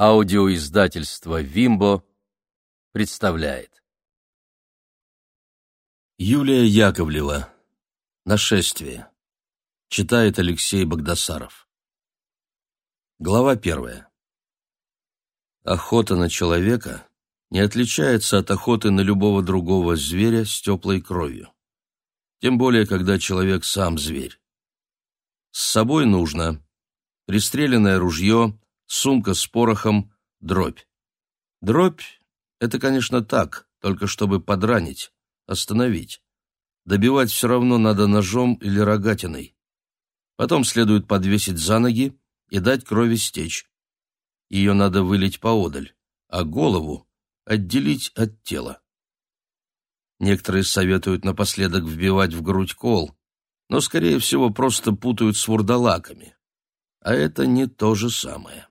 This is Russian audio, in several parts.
Аудиоиздательство «Вимбо» представляет. Юлия Яковлева. Нашествие. Читает Алексей Богдасаров. Глава первая. Охота на человека не отличается от охоты на любого другого зверя с теплой кровью. Тем более, когда человек сам зверь. С собой нужно пристреленное ружье, сумка с порохом, дробь. Дробь — это, конечно, так, только чтобы подранить, остановить. Добивать все равно надо ножом или рогатиной. Потом следует подвесить за ноги и дать крови стечь. Ее надо вылить поодаль, а голову отделить от тела. Некоторые советуют напоследок вбивать в грудь кол, но, скорее всего, просто путают с вурдалаками. А это не то же самое.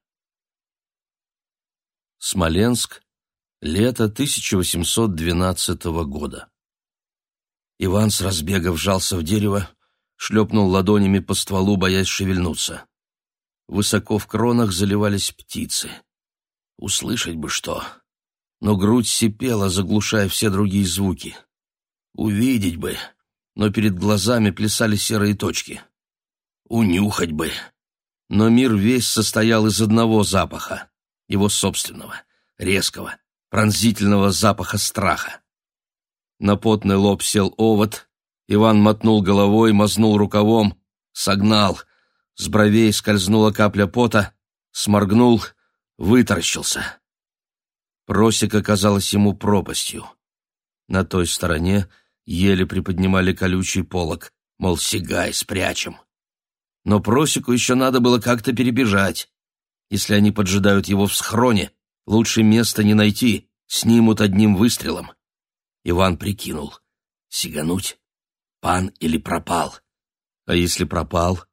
Смоленск, лето 1812 года. Иван с разбега вжался в дерево, шлепнул ладонями по стволу, боясь шевельнуться. Высоко в кронах заливались птицы. Услышать бы что. Но грудь сипела, заглушая все другие звуки. Увидеть бы, но перед глазами плясали серые точки. Унюхать бы. Но мир весь состоял из одного запаха его собственного, резкого, пронзительного запаха страха. На потный лоб сел овод, Иван мотнул головой, мазнул рукавом, согнал, с бровей скользнула капля пота, сморгнул, вытаращился. Просека казалась ему пропастью. На той стороне еле приподнимали колючий полог, мол, сигай, спрячем. Но просеку еще надо было как-то перебежать. Если они поджидают его в схроне, лучше места не найти, снимут одним выстрелом. Иван прикинул. Сигануть? Пан или пропал? А если пропал?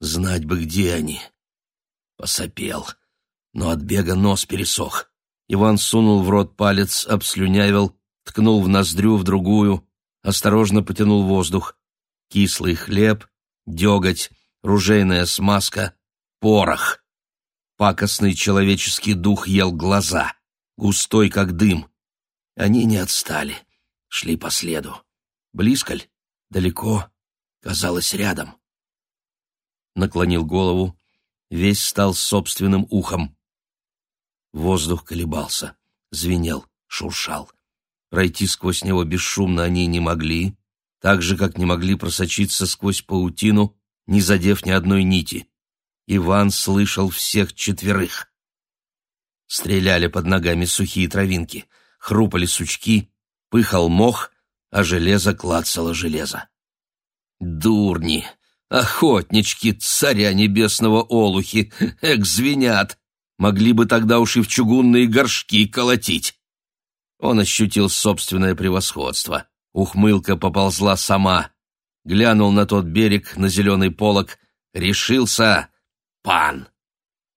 Знать бы, где они. Посопел, но от бега нос пересох. Иван сунул в рот палец, обслюнявил, ткнул в ноздрю, в другую, осторожно потянул воздух. Кислый хлеб, деготь, ружейная смазка, порох. Пакостный человеческий дух ел глаза, густой, как дым. Они не отстали, шли по следу. Близко ль? Далеко? Казалось, рядом. Наклонил голову, весь стал собственным ухом. Воздух колебался, звенел, шуршал. Пройти сквозь него бесшумно они не могли, так же, как не могли просочиться сквозь паутину, не задев ни одной нити. Иван слышал всех четверых. Стреляли под ногами сухие травинки, хрупали сучки, пыхал мох, а железо клацало железо. Дурни, охотнички, царя небесного олухи, эк, звенят, могли бы тогда уж и в чугунные горшки колотить. Он ощутил собственное превосходство. Ухмылка поползла сама. Глянул на тот берег, на зеленый полог, решился пан!»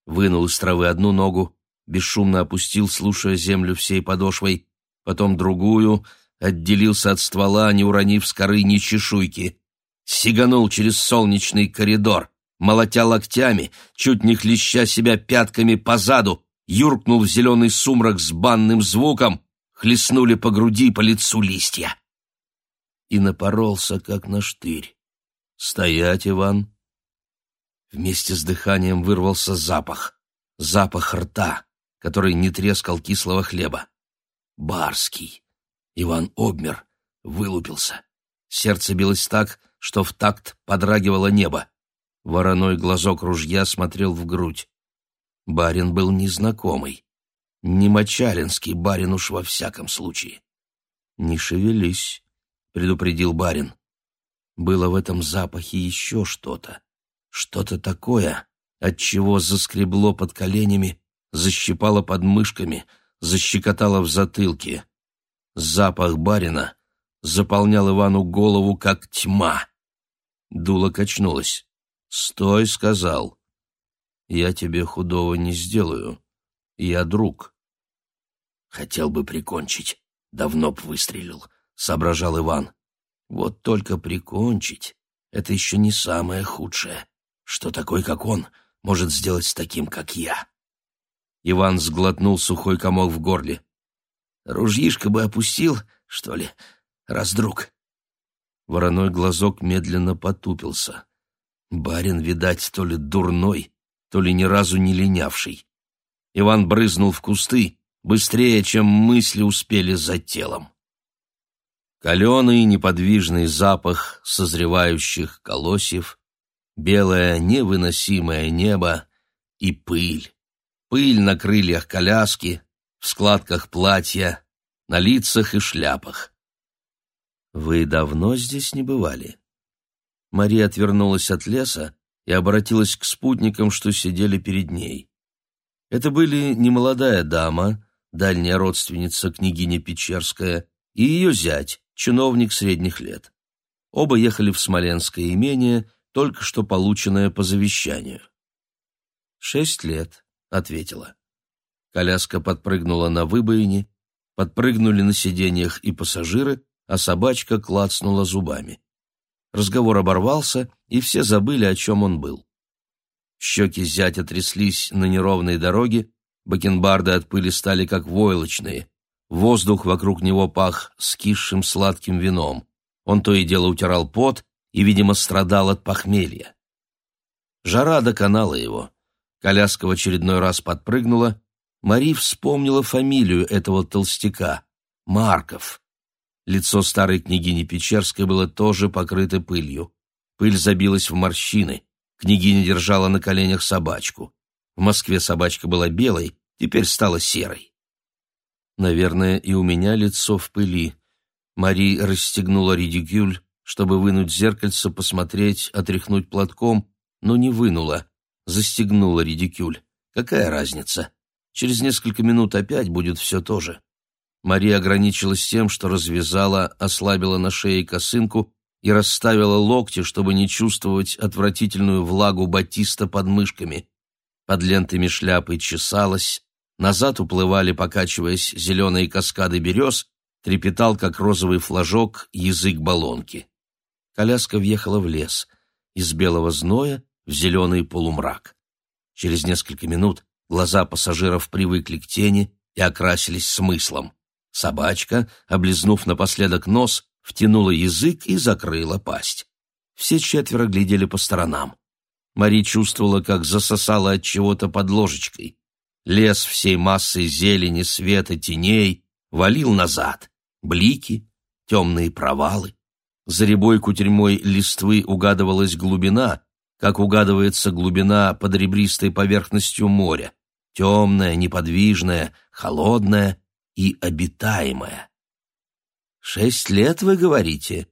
Вынул из травы одну ногу, бесшумно опустил, слушая землю всей подошвой, потом другую, отделился от ствола, не уронив с коры ни чешуйки. Сиганул через солнечный коридор, молотя локтями, чуть не хлеща себя пятками по заду, юркнул в зеленый сумрак с банным звуком, хлестнули по груди по лицу листья. И напоролся, как на штырь. «Стоять, Иван!» Вместе с дыханием вырвался запах. Запах рта, который не трескал кислого хлеба. Барский. Иван обмер, вылупился. Сердце билось так, что в такт подрагивало небо. Вороной глазок ружья смотрел в грудь. Барин был незнакомый. Не мочалинский барин уж во всяком случае. «Не шевелись», — предупредил барин. Было в этом запахе еще что-то. Что-то такое, от чего заскребло под коленями, защипало под мышками, защекотало в затылке. Запах барина заполнял Ивану голову, как тьма. Дуло качнулось. «Стой», — сказал. «Я тебе худого не сделаю. Я друг». «Хотел бы прикончить. Давно б выстрелил», — соображал Иван. «Вот только прикончить — это еще не самое худшее что такой, как он, может сделать с таким, как я. Иван сглотнул сухой комок в горле. «Ружьишко бы опустил, что ли, раздруг?» Вороной глазок медленно потупился. Барин, видать, то ли дурной, то ли ни разу не линявший. Иван брызнул в кусты быстрее, чем мысли успели за телом. Каленый неподвижный запах созревающих колосьев, белое невыносимое небо и пыль. Пыль на крыльях коляски, в складках платья, на лицах и шляпах. «Вы давно здесь не бывали?» Мария отвернулась от леса и обратилась к спутникам, что сидели перед ней. Это были немолодая дама, дальняя родственница княгиня Печерская, и ее зять, чиновник средних лет. Оба ехали в Смоленское имение, только что полученное по завещанию. «Шесть лет», — ответила. Коляска подпрыгнула на выбоине, подпрыгнули на сиденьях и пассажиры, а собачка клацнула зубами. Разговор оборвался, и все забыли, о чем он был. Щеки зятя тряслись на неровной дороге, бакенбарды от пыли стали как войлочные. Воздух вокруг него пах скисшим сладким вином. Он то и дело утирал пот и, видимо, страдал от похмелья. Жара доконала его. Коляска в очередной раз подпрыгнула. Мари вспомнила фамилию этого толстяка — Марков. Лицо старой княгини Печерской было тоже покрыто пылью. Пыль забилась в морщины. Княгиня держала на коленях собачку. В Москве собачка была белой, теперь стала серой. Наверное, и у меня лицо в пыли. Мари расстегнула редикюль, чтобы вынуть зеркальце, посмотреть, отряхнуть платком, но не вынула. Застегнула редикюль. Какая разница? Через несколько минут опять будет все то же. Мария ограничилась тем, что развязала, ослабила на шее косынку и расставила локти, чтобы не чувствовать отвратительную влагу батиста под мышками. Под лентами шляпы чесалась, назад уплывали, покачиваясь, зеленые каскады берез, трепетал, как розовый флажок, язык баллонки. Коляска въехала в лес, из белого зноя в зеленый полумрак. Через несколько минут глаза пассажиров привыкли к тени и окрасились смыслом. Собачка, облизнув напоследок нос, втянула язык и закрыла пасть. Все четверо глядели по сторонам. Мари чувствовала, как засосала от чего-то под ложечкой. Лес всей массой зелени, света, теней валил назад. Блики, темные провалы. За рябой кутерьмой листвы угадывалась глубина, как угадывается глубина под ребристой поверхностью моря. Темная, неподвижная, холодная и обитаемая. «Шесть лет, вы говорите?»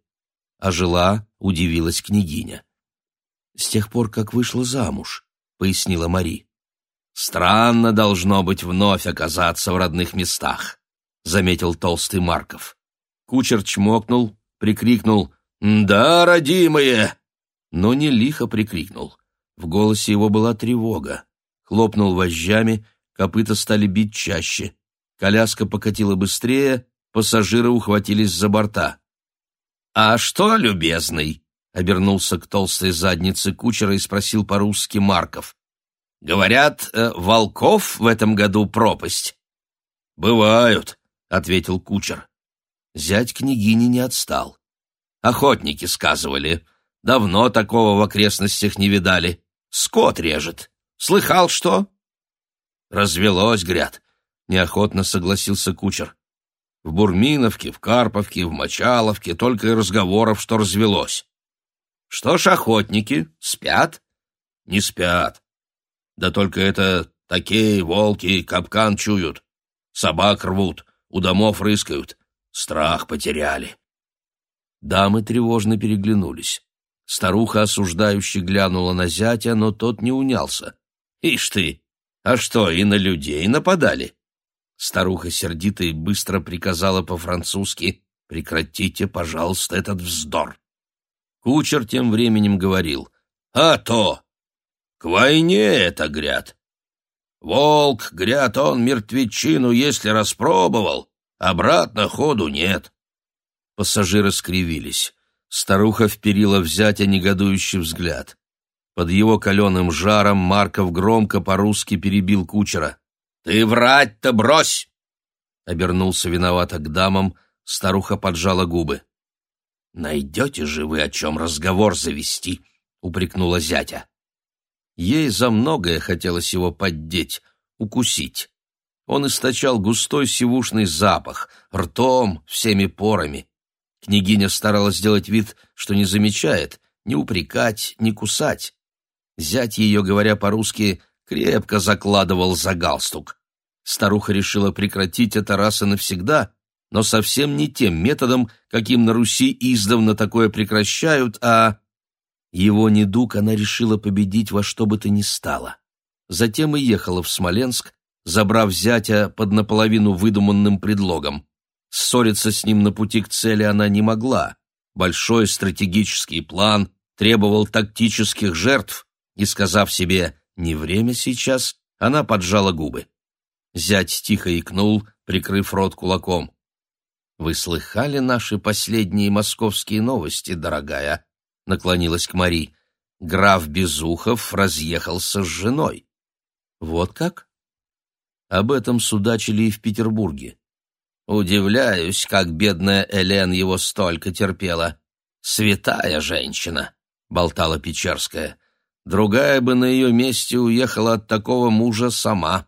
А жила, удивилась княгиня. «С тех пор, как вышла замуж», — пояснила Мари. «Странно должно быть вновь оказаться в родных местах», — заметил толстый Марков. Кучер чмокнул, прикрикнул «Да, родимые!» Но не лихо прикрикнул. В голосе его была тревога. Хлопнул вожжами, копыта стали бить чаще. Коляска покатила быстрее, пассажиры ухватились за борта. «А что, любезный?» — обернулся к толстой заднице кучера и спросил по-русски Марков. «Говорят, э, волков в этом году пропасть». «Бывают», — ответил кучер. Зять княгини не отстал. Охотники сказывали. Давно такого в окрестностях не видали. Скот режет. Слыхал, что? Развелось, гряд. Неохотно согласился кучер. В Бурминовке, в Карповке, в Мочаловке только и разговоров, что развелось. Что ж, охотники, спят? Не спят. Да только это такие волки капкан чуют. Собак рвут, у домов рыскают. Страх потеряли. Дамы тревожно переглянулись. Старуха осуждающе глянула на зятя, но тот не унялся. «Ишь ты! А что, и на людей нападали?» Старуха сердито и быстро приказала по-французски «Прекратите, пожалуйста, этот вздор». Кучер тем временем говорил «А то! К войне это, гряд! Волк, гряд, он мертвечину, если распробовал, обратно ходу нет». Пассажиры скривились. Старуха вперила взять негодующий взгляд. Под его каленым жаром Марков громко по-русски перебил кучера. Ты врать-то брось!» Обернулся виновато к дамам, старуха поджала губы. «Найдете же вы, о чем разговор завести», — упрекнула зятя. Ей за многое хотелось его поддеть, укусить. Он источал густой сивушный запах, ртом, всеми порами. Княгиня старалась сделать вид, что не замечает, не упрекать, не кусать. Зять ее, говоря по-русски, крепко закладывал за галстук. Старуха решила прекратить это раз и навсегда, но совсем не тем методом, каким на Руси издавна такое прекращают, а... Его недуг она решила победить во что бы то ни стало. Затем и ехала в Смоленск, забрав зятя под наполовину выдуманным предлогом. Ссориться с ним на пути к цели она не могла. Большой стратегический план требовал тактических жертв, и, сказав себе «не время сейчас», она поджала губы. Зять тихо икнул, прикрыв рот кулаком. «Вы слыхали наши последние московские новости, дорогая?» — наклонилась к Мари. «Граф Безухов разъехался с женой». «Вот как?» Об этом судачили и в Петербурге. Удивляюсь, как бедная Элен его столько терпела. Святая женщина, болтала Печерская. Другая бы на ее месте уехала от такого мужа сама.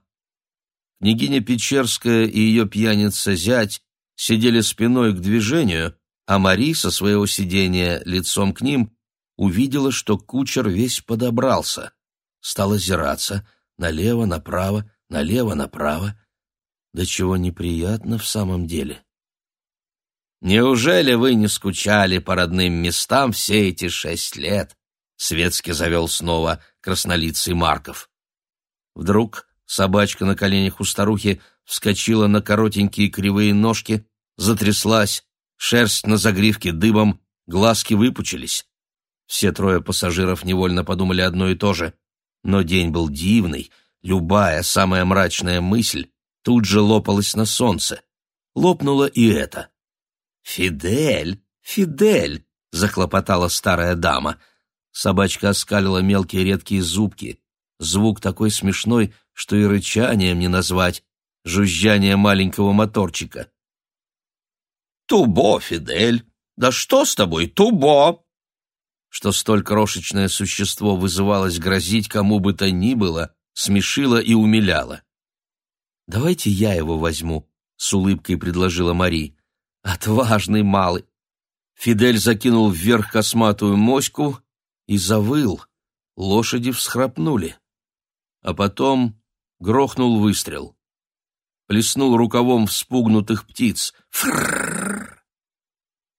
Княгиня Печерская и ее пьяница-зять сидели спиной к движению, а Мари со своего сидения лицом к ним увидела, что кучер весь подобрался. Стала зираться налево, направо, налево-направо. Да чего неприятно в самом деле. «Неужели вы не скучали по родным местам все эти шесть лет?» — светски завел снова краснолицый Марков. Вдруг собачка на коленях у старухи вскочила на коротенькие кривые ножки, затряслась, шерсть на загривке дыбом, глазки выпучились. Все трое пассажиров невольно подумали одно и то же. Но день был дивный, Любая самая мрачная мысль тут же лопалась на солнце. Лопнула и это. «Фидель! Фидель!» — захлопотала старая дама. Собачка оскалила мелкие редкие зубки. Звук такой смешной, что и рычанием не назвать. Жужжание маленького моторчика. «Тубо, Фидель! Да что с тобой, Тубо?» Что столь крошечное существо вызывалось грозить кому бы то ни было, смешила и умиляла. «Давайте я его возьму», — с улыбкой предложила Мари. «Отважный малый». Фидель закинул вверх косматую моську и завыл. Лошади всхрапнули. А потом грохнул выстрел. Плеснул рукавом вспугнутых птиц. Фрррр!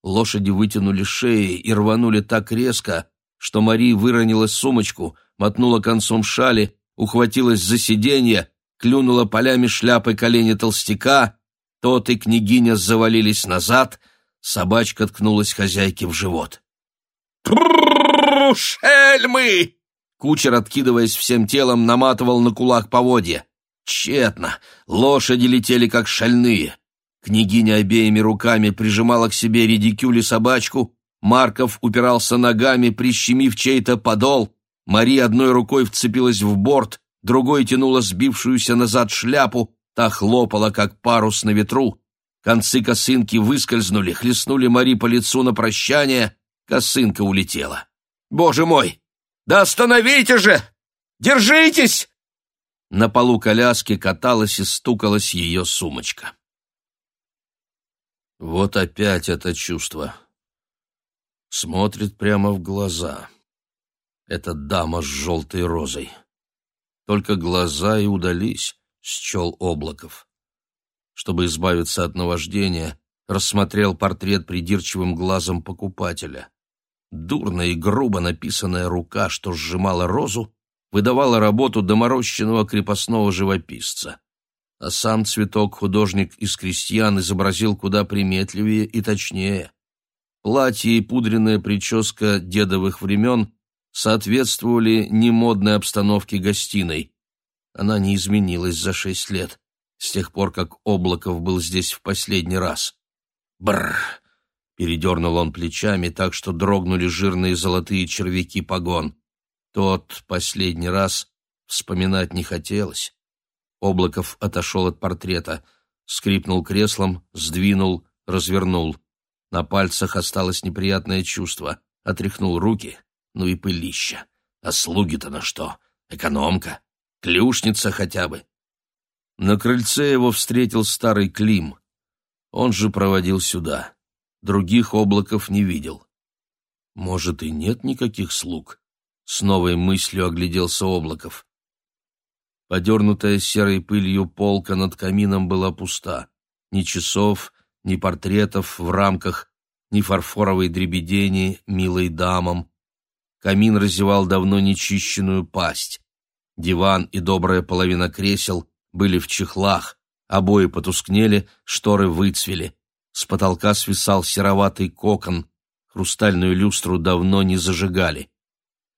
Лошади вытянули шеи и рванули так резко, что Мари выронила сумочку, мотнула концом шали ухватилась за сиденье, клюнула полями шляпы колени толстяка, тот и княгиня завалились назад, собачка ткнулась хозяйке в живот. «Шельмы!» Кучер, откидываясь всем телом, наматывал на кулак поводья. Тщетно. Лошади летели, как шальные. Княгиня обеими руками прижимала к себе редикюли собачку, Марков упирался ногами, прищемив чей-то подол, Мари одной рукой вцепилась в борт, другой тянула сбившуюся назад шляпу, та хлопала, как парус на ветру. Концы косынки выскользнули, хлестнули Мари по лицу на прощание, косынка улетела. «Боже мой! Да остановите же! Держитесь!» На полу коляски каталась и стукалась ее сумочка. Вот опять это чувство. Смотрит прямо в глаза эта дама с желтой розой. Только глаза и удались, счел Облаков. Чтобы избавиться от наваждения, рассмотрел портрет придирчивым глазом покупателя. Дурно и грубо написанная рука, что сжимала розу, выдавала работу доморощенного крепостного живописца. А сам цветок художник из крестьян изобразил куда приметливее и точнее. Платье и пудренная прическа дедовых времен соответствовали немодной обстановке гостиной. Она не изменилась за шесть лет, с тех пор, как Облаков был здесь в последний раз. Бррр! Передернул он плечами так, что дрогнули жирные золотые червяки погон. Тот последний раз вспоминать не хотелось. Облаков отошел от портрета, скрипнул креслом, сдвинул, развернул. На пальцах осталось неприятное чувство. Отряхнул руки. Ну и пылища. А слуги-то на что? Экономка? Клюшница хотя бы? На крыльце его встретил старый Клим. Он же проводил сюда. Других облаков не видел. Может, и нет никаких слуг? С новой мыслью огляделся Облаков. Подернутая серой пылью полка над камином была пуста. Ни часов, ни портретов в рамках, ни фарфоровой дребедени, милой дамам. Камин разевал давно нечищенную пасть. Диван и добрая половина кресел были в чехлах, обои потускнели, шторы выцвели. С потолка свисал сероватый кокон, хрустальную люстру давно не зажигали.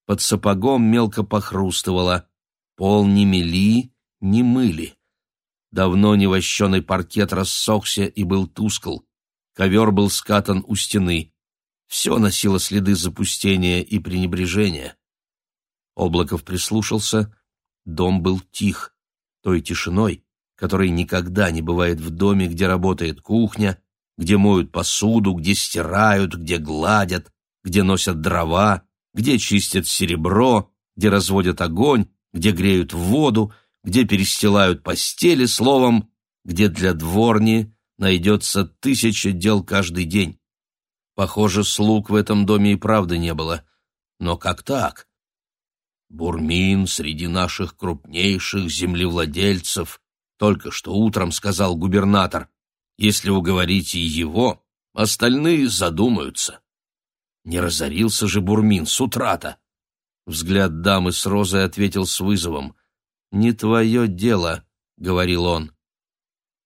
Под сапогом мелко похрустывало, пол не мели, не мыли. Давно невощеный паркет рассохся и был тускл. Ковер был скатан у стены. Все носило следы запустения и пренебрежения. Облаков прислушался. Дом был тих, той тишиной, которой никогда не бывает в доме, где работает кухня, где моют посуду, где стирают, где гладят, где носят дрова, где чистят серебро, где разводят огонь, где греют воду, где перестилают постели, словом, где для дворни найдется тысяча дел каждый день. Похоже, слуг в этом доме и правда не было. Но как так? Бурмин среди наших крупнейших землевладельцев, только что утром сказал губернатор. Если уговорите его, остальные задумаются. Не разорился же Бурмин с утра-то. Взгляд дамы с розой ответил с вызовом. «Не твое дело», — говорил он.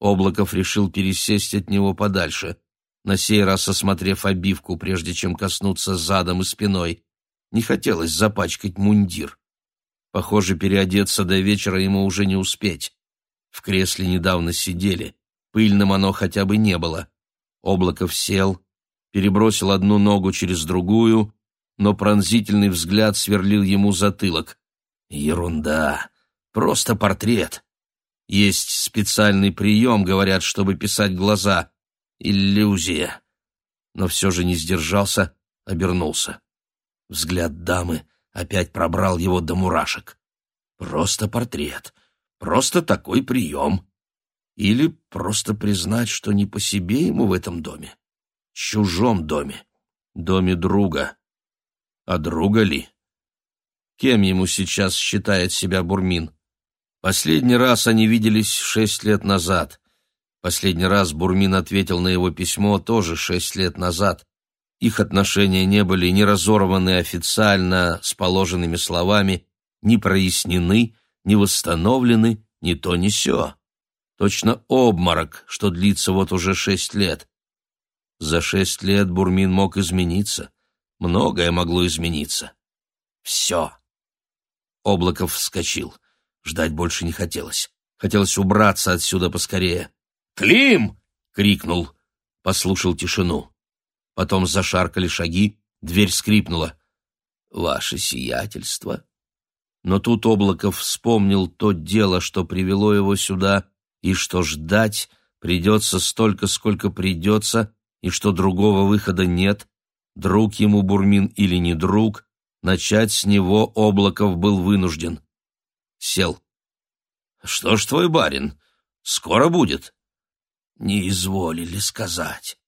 Облаков решил пересесть от него подальше, на сей раз осмотрев обивку, прежде чем коснуться задом и спиной. Не хотелось запачкать мундир. Похоже, переодеться до вечера ему уже не успеть. В кресле недавно сидели. Пыльным оно хотя бы не было. Облаков сел, перебросил одну ногу через другую, но пронзительный взгляд сверлил ему затылок. Ерунда. Просто портрет. Есть специальный прием, говорят, чтобы писать глаза. Иллюзия. Но все же не сдержался, обернулся. Взгляд дамы опять пробрал его до мурашек. Просто портрет. Просто такой прием. Или просто признать, что не по себе ему в этом доме. Чужом доме. Доме друга. А друга ли? Кем ему сейчас считает себя Бурмин? Последний раз они виделись шесть лет назад. Последний раз Бурмин ответил на его письмо тоже шесть лет назад. Их отношения не были ни разорваны официально с положенными словами, ни прояснены, ни восстановлены, ни то ни сё. Точно обморок, что длится вот уже шесть лет. За шесть лет Бурмин мог измениться. Многое могло измениться. Все. Облаков вскочил. Ждать больше не хотелось. Хотелось убраться отсюда поскорее. «Клим!» — крикнул. Послушал тишину. Потом зашаркали шаги, дверь скрипнула. «Ваше сиятельство!» Но тут Облаков вспомнил то дело, что привело его сюда, и что ждать придется столько, сколько придется, и что другого выхода нет, друг ему Бурмин или не друг, начать с него Облаков был вынужден. Сел. «Что ж твой барин? Скоро будет?» «Не изволили сказать.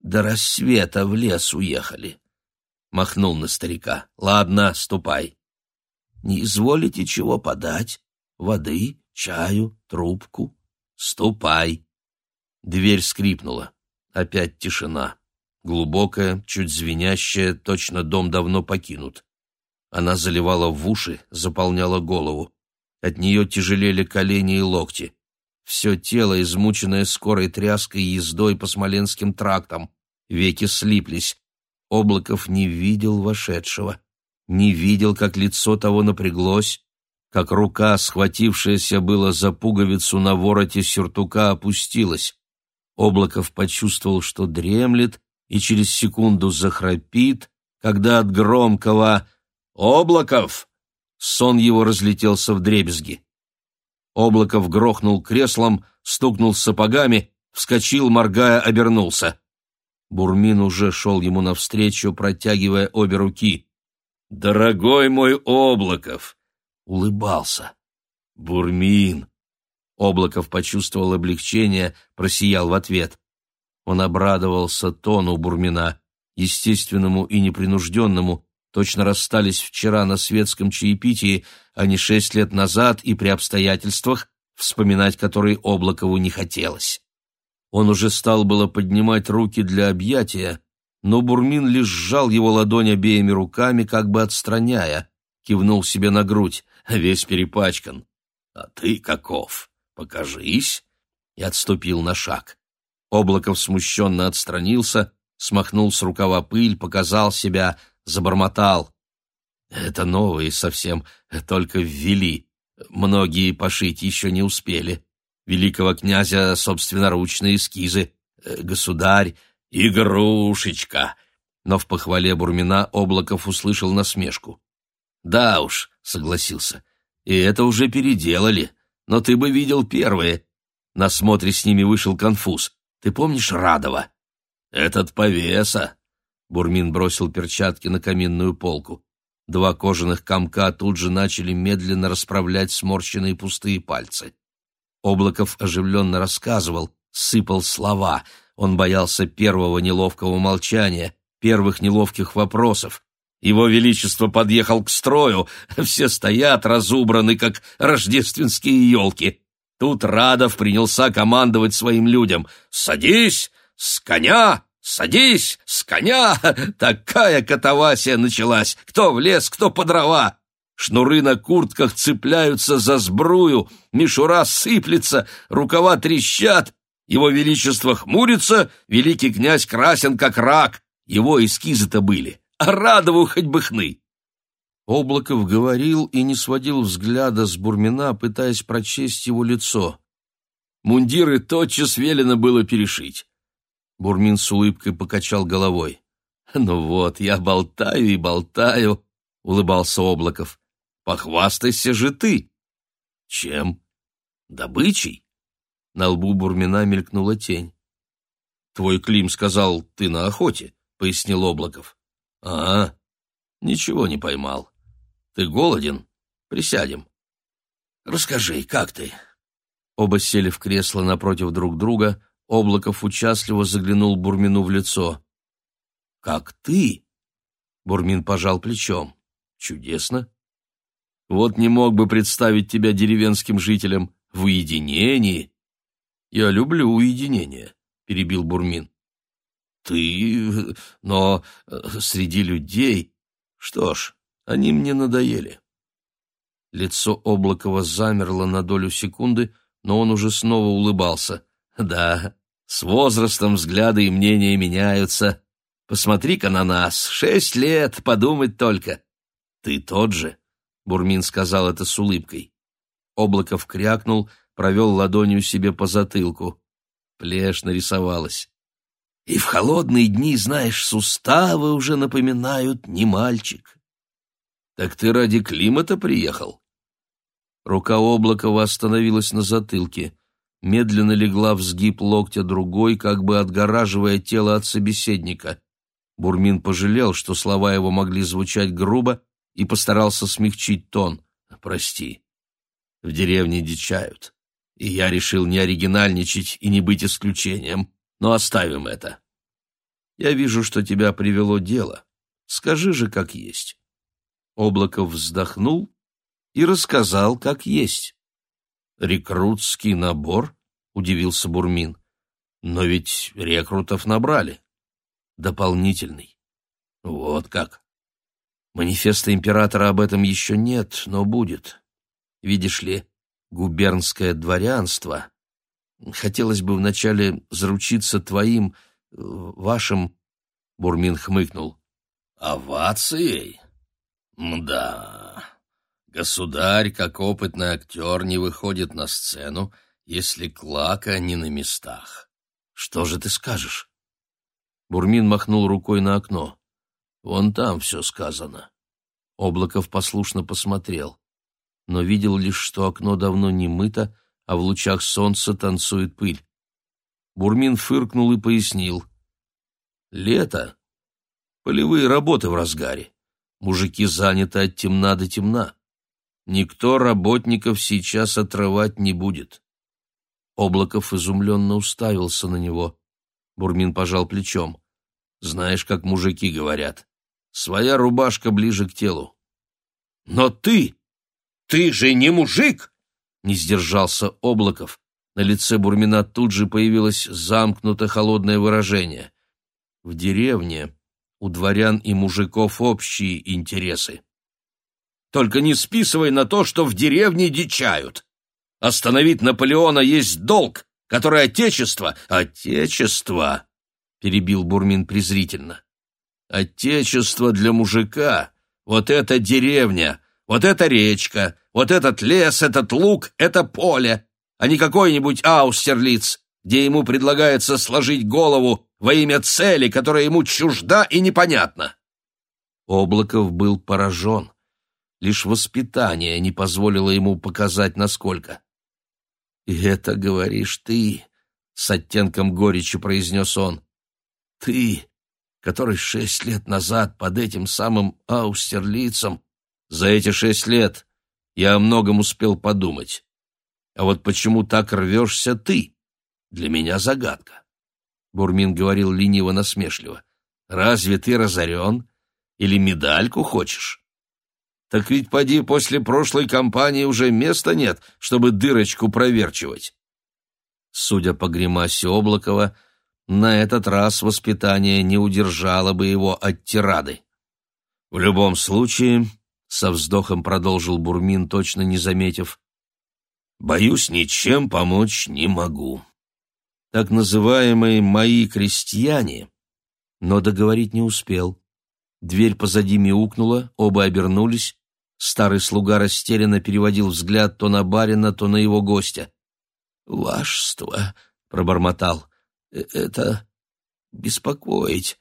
До рассвета в лес уехали». Махнул на старика. «Ладно, ступай». «Не изволите чего подать? Воды, чаю, трубку?» «Ступай». Дверь скрипнула. Опять тишина. Глубокая, чуть звенящая, точно дом давно покинут. Она заливала в уши, заполняла голову. От нее тяжелели колени и локти. Все тело, измученное скорой тряской и ездой по смоленским трактам. Веки слиплись. Облаков не видел вошедшего. Не видел, как лицо того напряглось, как рука, схватившаяся было за пуговицу на вороте сюртука, опустилась. Облаков почувствовал, что дремлет, и через секунду захрапит, когда от громкого «Облаков!» сон его разлетелся в дребезги. Облаков грохнул креслом, стукнул сапогами, вскочил, моргая, обернулся. Бурмин уже шел ему навстречу, протягивая обе руки. «Дорогой мой Облаков!» Улыбался. «Бурмин!» Облаков почувствовал облегчение, просиял в ответ. Он обрадовался тону Бурмина, естественному и непринужденному, точно расстались вчера на светском чаепитии, а не шесть лет назад и при обстоятельствах, вспоминать которые Облакову не хотелось. Он уже стал было поднимать руки для объятия, но Бурмин лишь сжал его ладонь обеими руками, как бы отстраняя, кивнул себе на грудь, весь перепачкан. «А ты каков? Покажись!» и отступил на шаг. Облаков смущенно отстранился, смахнул с рукава пыль, показал себя, забормотал. «Это новые совсем, только ввели. Многие пошить еще не успели. Великого князя собственноручные эскизы. Государь, игрушечка!» Но в похвале Бурмина Облаков услышал насмешку. «Да уж», — согласился, — «и это уже переделали. Но ты бы видел первые. На смотре с ними вышел конфуз. Ты помнишь Радова?» «Этот повеса!» Бурмин бросил перчатки на каминную полку. Два кожаных комка тут же начали медленно расправлять сморщенные пустые пальцы. Облаков оживленно рассказывал, сыпал слова. Он боялся первого неловкого молчания, первых неловких вопросов. Его Величество подъехал к строю, все стоят разубраны, как рождественские елки. Тут Радов принялся командовать своим людям «Садись! С коня! Садись! С коня!» Такая катавасия началась! Кто в лес, кто по дрова! Шнуры на куртках цепляются за сбрую, мишура сыплется, рукава трещат. Его Величество хмурится, великий князь красен, как рак. Его эскизы-то были, а Радову хоть бы хны. Облаков говорил и не сводил взгляда с Бурмина, пытаясь прочесть его лицо. Мундиры тотчас велено было перешить. Бурмин с улыбкой покачал головой. «Ну вот, я болтаю и болтаю», — улыбался Облаков. «Похвастайся же ты!» «Чем? Добычей?» На лбу Бурмина мелькнула тень. «Твой Клим сказал, ты на охоте», — пояснил Облаков. «А, ничего не поймал. Ты голоден? Присядем. Расскажи, как ты?» Оба сели в кресло напротив друг друга. Облаков участливо заглянул Бурмину в лицо. «Как ты?» Бурмин пожал плечом. «Чудесно. Вот не мог бы представить тебя деревенским жителям в уединении». «Я люблю уединение», — перебил Бурмин. «Ты... но э, среди людей... Что ж, они мне надоели. Лицо Облакова замерло на долю секунды, но он уже снова улыбался. «Да, с возрастом взгляды и мнения меняются. Посмотри-ка на нас, шесть лет, подумать только». «Ты тот же», — Бурмин сказал это с улыбкой. Облаков крякнул, провел ладонью себе по затылку. Плешь нарисовалась. «И в холодные дни, знаешь, суставы уже напоминают не мальчик». «Так ты ради климата приехал?» Рука Облакова остановилась на затылке, медленно легла в сгиб локтя другой, как бы отгораживая тело от собеседника. Бурмин пожалел, что слова его могли звучать грубо, и постарался смягчить тон. «Прости, в деревне дичают, и я решил не оригинальничать и не быть исключением, но оставим это. Я вижу, что тебя привело дело. Скажи же, как есть». Облаков вздохнул и рассказал, как есть. «Рекрутский набор?» — удивился Бурмин. «Но ведь рекрутов набрали. Дополнительный. Вот как. Манифеста императора об этом еще нет, но будет. Видишь ли, губернское дворянство. Хотелось бы вначале заручиться твоим, вашим...» Бурмин хмыкнул. «Овацией?» Мда. Государь, как опытный актер, не выходит на сцену, если клака не на местах. Что же ты скажешь? Бурмин махнул рукой на окно. Вон там все сказано. Облаков послушно посмотрел. но видел лишь, что окно давно не мыто, а в лучах солнца танцует пыль. Бурмин фыркнул и пояснил. «Лето. Полевые работы в разгаре. Мужики заняты от темна до темна. Никто работников сейчас отрывать не будет». Облаков изумленно уставился на него. Бурмин пожал плечом. «Знаешь, как мужики говорят. Своя рубашка ближе к телу». «Но ты! Ты же не мужик!» Не сдержался Облаков. На лице Бурмина тут же появилось замкнуто холодное выражение. В деревне у дворян и мужиков общие интересы. Только не списывай на то, что в деревне дичают. Остановить Наполеона есть долг, который Отечество... Отечество, перебил Бурмин презрительно. Отечество для мужика — вот эта деревня, вот эта речка, вот этот лес, этот луг, это поле, а не какой-нибудь Аустерлиц, где ему предлагается сложить голову во имя цели, которая ему чужда и непонятна. Облаков был поражен. Лишь воспитание не позволило ему показать, насколько. «И это говоришь ты», — с оттенком горечи произнес он. «Ты, который шесть лет назад под этим самым Аустерлицем за эти шесть лет я о многом успел подумать. А вот почему так рвешься ты? Для меня загадка. Бурмин говорил лениво-насмешливо. Разве ты разорен? Или медальку хочешь? Так ведь поди после прошлой кампании уже места нет, чтобы дырочку проверчивать. Судя по гримасе Облакова, на этот раз воспитание не удержало бы его от тирады. В любом случае, со вздохом продолжил Бурмин, точно не заметив. Боюсь, ничем помочь не могу. Так называемые мои крестьяне, но договорить не успел. Дверь позади мяукнула, оба обернулись. Старый слуга растерянно переводил взгляд то на барина, то на его гостя. «Вашество», — пробормотал, «э, — «это беспокоить».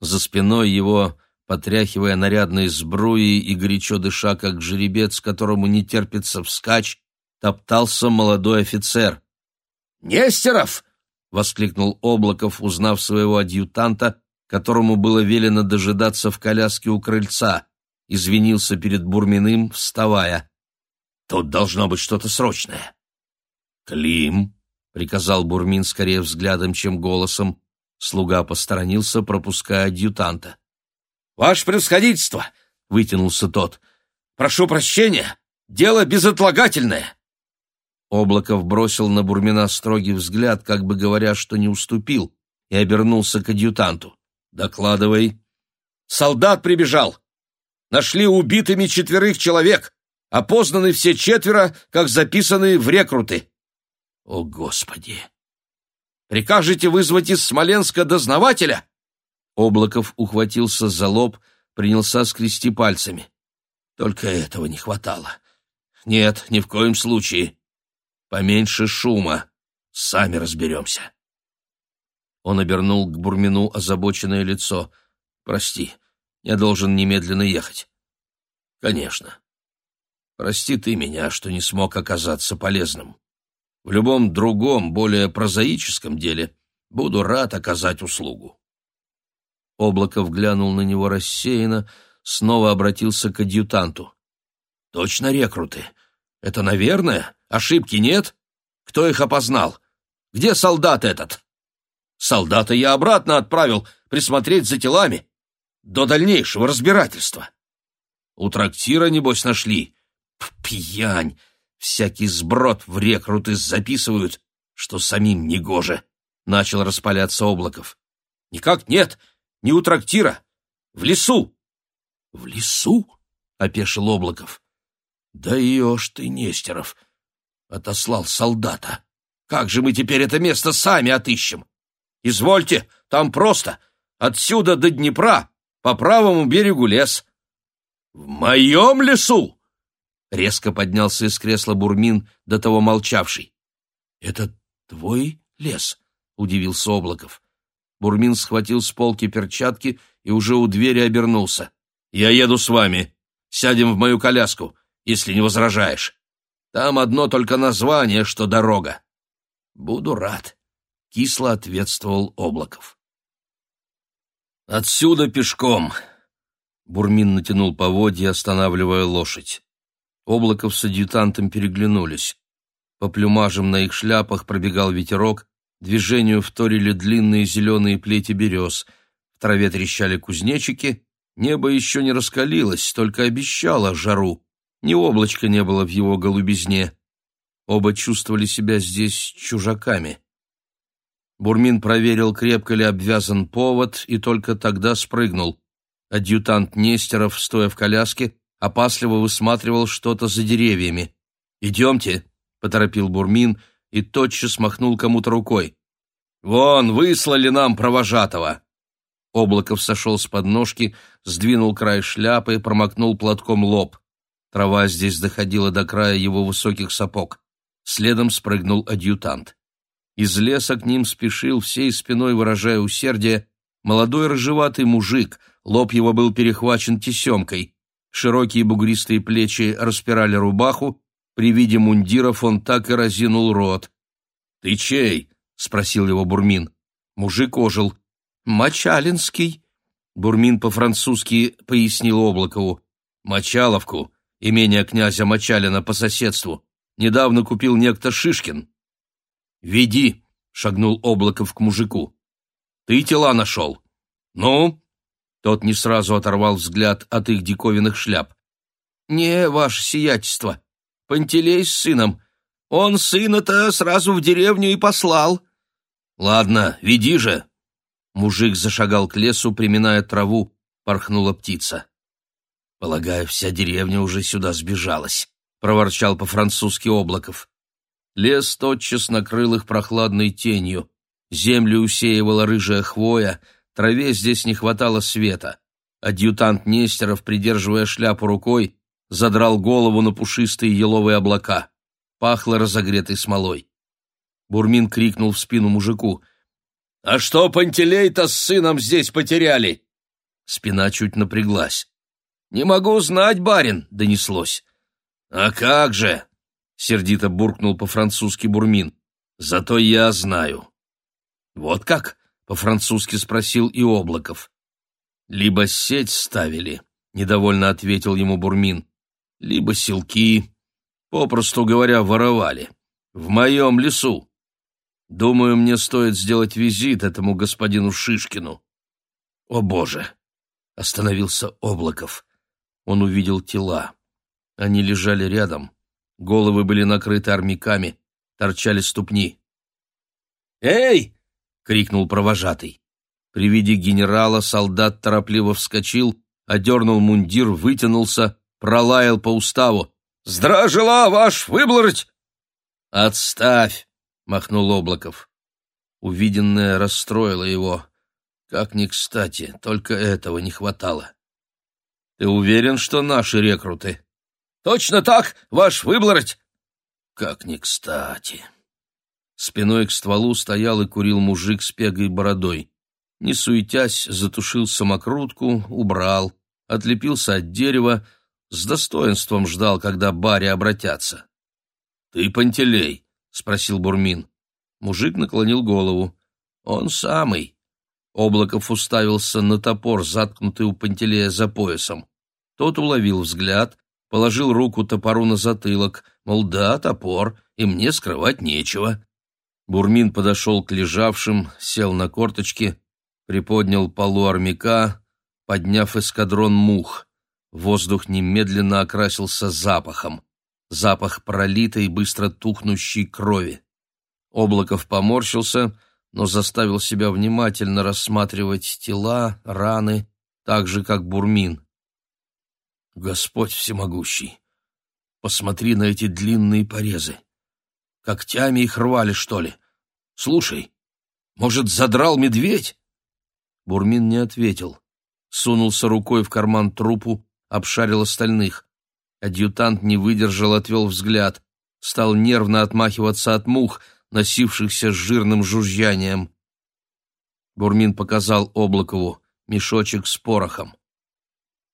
За спиной его потряхивая нарядной сбруей и горячо дыша, как жеребец, которому не терпится вскачь, топтался молодой офицер. «Нестеров!» — воскликнул Облаков, узнав своего адъютанта, которому было велено дожидаться в коляске у крыльца. Извинился перед Бурминым, вставая. «Тут должно быть что-то срочное». «Клим!» — приказал Бурмин скорее взглядом, чем голосом. Слуга посторонился, пропуская адъютанта. «Ваше превосходительство!» — вытянулся тот. «Прошу прощения, дело безотлагательное!» Облаков бросил на Бурмина строгий взгляд, как бы говоря, что не уступил, и обернулся к адъютанту. «Докладывай». «Солдат прибежал. Нашли убитыми четверых человек, опознаны все четверо, как записаны в рекруты». «О, Господи!» «Прикажете вызвать из Смоленска дознавателя?» Облаков ухватился за лоб, принялся скрести пальцами. Только этого не хватало. Нет, ни в коем случае. Поменьше шума. Сами разберемся. Он обернул к Бурмину озабоченное лицо. «Прости, я должен немедленно ехать». «Конечно. Прости ты меня, что не смог оказаться полезным. В любом другом, более прозаическом деле буду рад оказать услугу». Облаков глянул на него рассеянно, снова обратился к адъютанту. «Точно рекруты? Это, наверное? Ошибки нет? Кто их опознал? Где солдат этот?» «Солдата я обратно отправил присмотреть за телами до дальнейшего разбирательства». «У трактира, небось, нашли?» «Пьянь! Всякий сброд в рекруты записывают, что самим негоже!» — начал распаляться Облаков. «Никак нет!» не у трактира, в лесу. — В лесу? — опешил Облаков. — Да ешь ты, Нестеров! — отослал солдата. — Как же мы теперь это место сами отыщем? Извольте, там просто, отсюда до Днепра, по правому берегу лес. — В моем лесу! — резко поднялся из кресла Бурмин, до того молчавший. — Это твой лес? — удивился Облаков. Бурмин схватил с полки перчатки и уже у двери обернулся. «Я еду с вами. Сядем в мою коляску. если не возражаешь. Там одно только название, что дорога. Буду рад, — кисло ответствовал Облаков. Отсюда пешком. Бурмин натянул поводья, останавливая лошадь. Облаков с адъютантом переглянулись. По плюмажам на их шляпах пробегал ветерок, движению вторили длинные зеленые плети берез. В траве трещали кузнечики, небо еще не раскалилось, только обещало жару. Ни облачка не было в его голубизне. Оба чувствовали себя здесь чужаками. Бурмин проверил, крепко ли обвязан повод, и только тогда спрыгнул. Адъютант Нестеров, стоя в коляске, опасливо высматривал что-то за деревьями. «Идемте», — поторопил Бурмин и тотчас махнул кому-то рукой. «Вон, выслали нам провожатого!» Облаков сошел с подножки, сдвинул край шляпы, промокнул платком лоб. Трава здесь доходила до края его высоких сапог. Следом спрыгнул адъютант. Из леса к ним спешил, всей спиной выражая усердие, молодой рыжеватый мужик, лоб его был перехвачен тесемкой. Широкие бугристые плечи распирали рубаху, при виде мундиров он так и разинул рот. «Ты чей?» — спросил его Бурмин. Мужик ожил. «Мочалинский». Бурмин по-французски пояснил Облакову. «Мочаловку, имение князя Мочалина по соседству. Недавно купил некто Шишкин». «Веди», — шагнул Облаков к мужику. «Ты тела нашел?» «Ну?» Тот не сразу оторвал взгляд от их диковинных шляп. «Не, ваше сиятельство. Пантелей с сыном. Он сына-то сразу в деревню и послал». «Ладно, веди же». Мужик зашагал к лесу, приминая траву. Порхнула птица. «Полагаю, вся деревня уже сюда сбежалась», — проворчал по-французски Облаков. Лес тотчас накрыл их прохладной тенью. Землю усеивала рыжая хвоя, траве здесь не хватало света. Адъютант Нестеров, придерживая шляпу рукой, задрал голову на пушистые еловые облака. Пахло разогретой смолой. Бурмин крикнул в спину мужику. «А что Пантелей-то с сыном здесь потеряли?» Спина чуть напряглась. «Не могу знать, барин», — донеслось. «А как же?» — сердито буркнул по-французски Бурмин. «Зато я знаю». «Вот как?» — по-французски спросил и Облаков. «Либо сеть ставили», — недовольно ответил ему Бурмин, «либо селки, попросту говоря, воровали. В моем лесу. Думаю, мне стоит сделать визит этому господину Шишкину». «О, Боже!» — остановился Облаков. Он увидел тела. Они лежали рядом. Головы были накрыты армяками, торчали ступни. «Эй!» — крикнул провожатый. При виде генерала солдат торопливо вскочил, одернул мундир, вытянулся, пролаял по уставу. «Здражила, ваш выблороть!» «Отставь!» — махнул Облаков. Увиденное расстроило его. Как ни кстати, только этого не хватало. Ты уверен, что наши рекруты? Точно так, ваш выблороть. Как ни кстати. Спиной к стволу стоял и курил мужик с пегой бородой. Не суетясь, затушил самокрутку, убрал, отлепился от дерева, с достоинством ждал, когда баре обратятся. — Ты Пантелей? — спросил Бурмин. Мужик наклонил голову. — Он самый. Облаков уставился на топор, заткнутый у Пантелея за поясом. Тот уловил взгляд, положил руку топору на затылок, мол, да, топор, и мне скрывать нечего. Бурмин подошел к лежавшим, сел на корточки, приподнял полу армяка, подняв эскадрон мух. Воздух немедленно окрасился запахом. Запах пролитой, быстро тухнущей крови. Облаков поморщился, но заставил себя внимательно рассматривать тела, раны, так же, как Бурмин. Господь всемогущий, посмотри на эти длинные порезы. Когтями их рвали, что ли? Слушай, может, задрал медведь? Бурмин не ответил. Сунулся рукой в карман трупу, обшарил остальных. Адъютант не выдержал, отвел взгляд. Стал нервно отмахиваться от мух, носившихся с жирным жужжанием. Бурмин показал Облакову мешочек с порохом.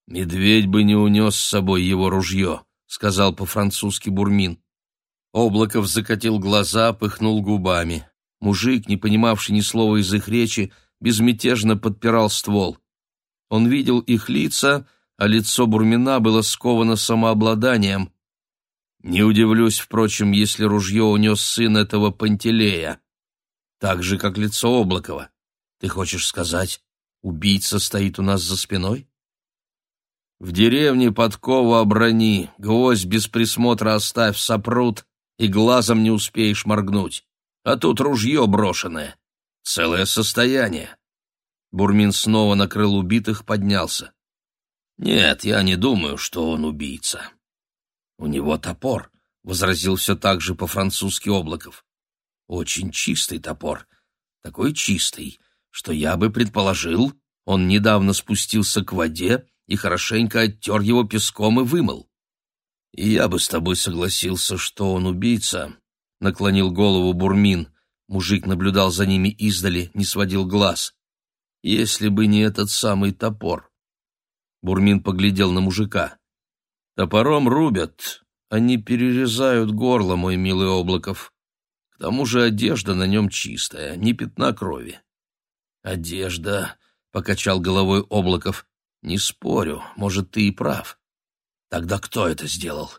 Медведь бы не унес с собой его ружье, — сказал по-французски Бурмин. Облаков закатил глаза, пыхнул губами. Мужик, не понимавший ни слова из их речи, безмятежно подпирал ствол. Он видел их лица, а лицо Бурмина было сковано самообладанием. Не удивлюсь, впрочем, если ружье унес сын этого Пантелея. Так же, как лицо Облакова. Ты хочешь сказать, убийца стоит у нас за спиной? В деревне подкова оброни, гвоздь без присмотра оставь, сопрут, и глазом не успеешь моргнуть. А тут ружье брошенное. Целое состояние. Бурмин снова накрыл убитых, поднялся. Нет, я не думаю, что он убийца. У него топор, — возразил все так же по-французски Облаков. Очень чистый топор, такой чистый, что я бы предположил, он недавно спустился к воде и хорошенько оттер его песком и вымыл. И я бы с тобой согласился, что он убийца, — наклонил голову Бурмин. Мужик наблюдал за ними издали, не сводил глаз. Если бы не этот самый топор. Бурмин поглядел на мужика. Топором рубят, они перерезают горло, мой милый Облаков. К тому же одежда на нем чистая, ни пятна крови. Одежда, — покачал головой Облаков, — не спорю, может, ты и прав. Тогда кто это сделал?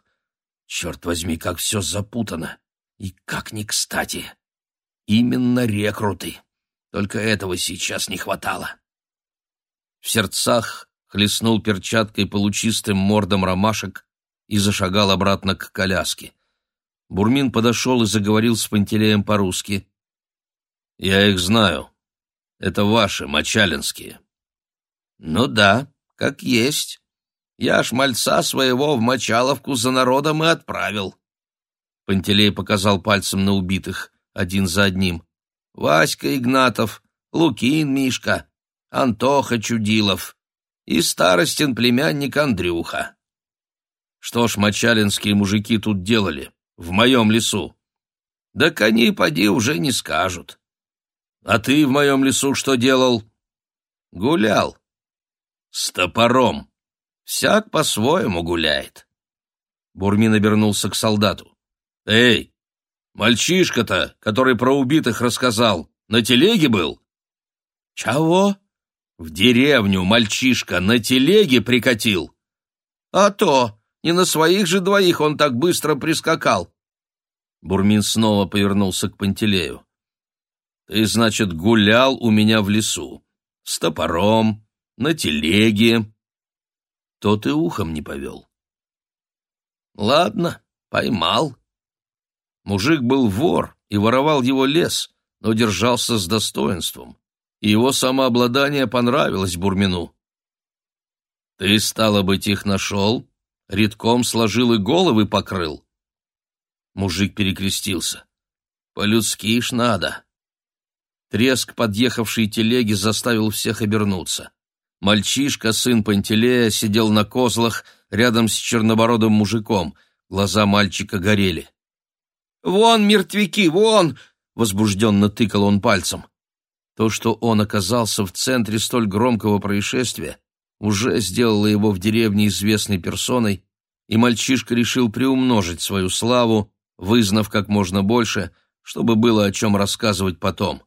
Черт возьми, как все запутано. И как не кстати. Именно рекруты. Только этого сейчас не хватало. В сердцах хлестнул перчаткой по лучистым мордам ромашек и зашагал обратно к коляске. Бурмин подошел и заговорил с Пантелеем по-русски. «Я их знаю. Это ваши, мочалинские». «Ну да, как есть. Я ж мальца своего в Мочаловку за народом и отправил». Пантелей показал пальцем на убитых, один за одним. «Васька Игнатов, Лукин Мишка, Антоха Чудилов и старостин племянник Андрюха. Что ж мочалинские мужики тут делали, в моем лесу? Да кони поди уже не скажут. А ты в моем лесу что делал? Гулял. С топором. Всяк по-своему гуляет. Бурмин обернулся к солдату. «Эй, мальчишка-то, который про убитых рассказал, на телеге был?» «Чего?» В деревню мальчишка на телеге прикатил. А то, не на своих же двоих он так быстро прискакал. Бурмин снова повернулся к Пантелею. Ты, значит, гулял у меня в лесу. С топором, на телеге. То ты ухом не повел. Ладно, поймал. Мужик был вор и воровал его лес, но держался с достоинством и его самообладание понравилось Бурмину. «Ты, стало быть, их нашел, редком сложил и головы покрыл?» Мужик перекрестился. «По-людски ж надо». Треск подъехавшей телеги заставил всех обернуться. Мальчишка, сын Пантелея, сидел на козлах рядом с чернобородым мужиком. Глаза мальчика горели. «Вон мертвяки, вон!» — возбужденно тыкал он пальцем. То, что он оказался в центре столь громкого происшествия, уже сделало его в деревне известной персоной, и мальчишка решил приумножить свою славу, вызнав как можно больше, чтобы было о чем рассказывать потом.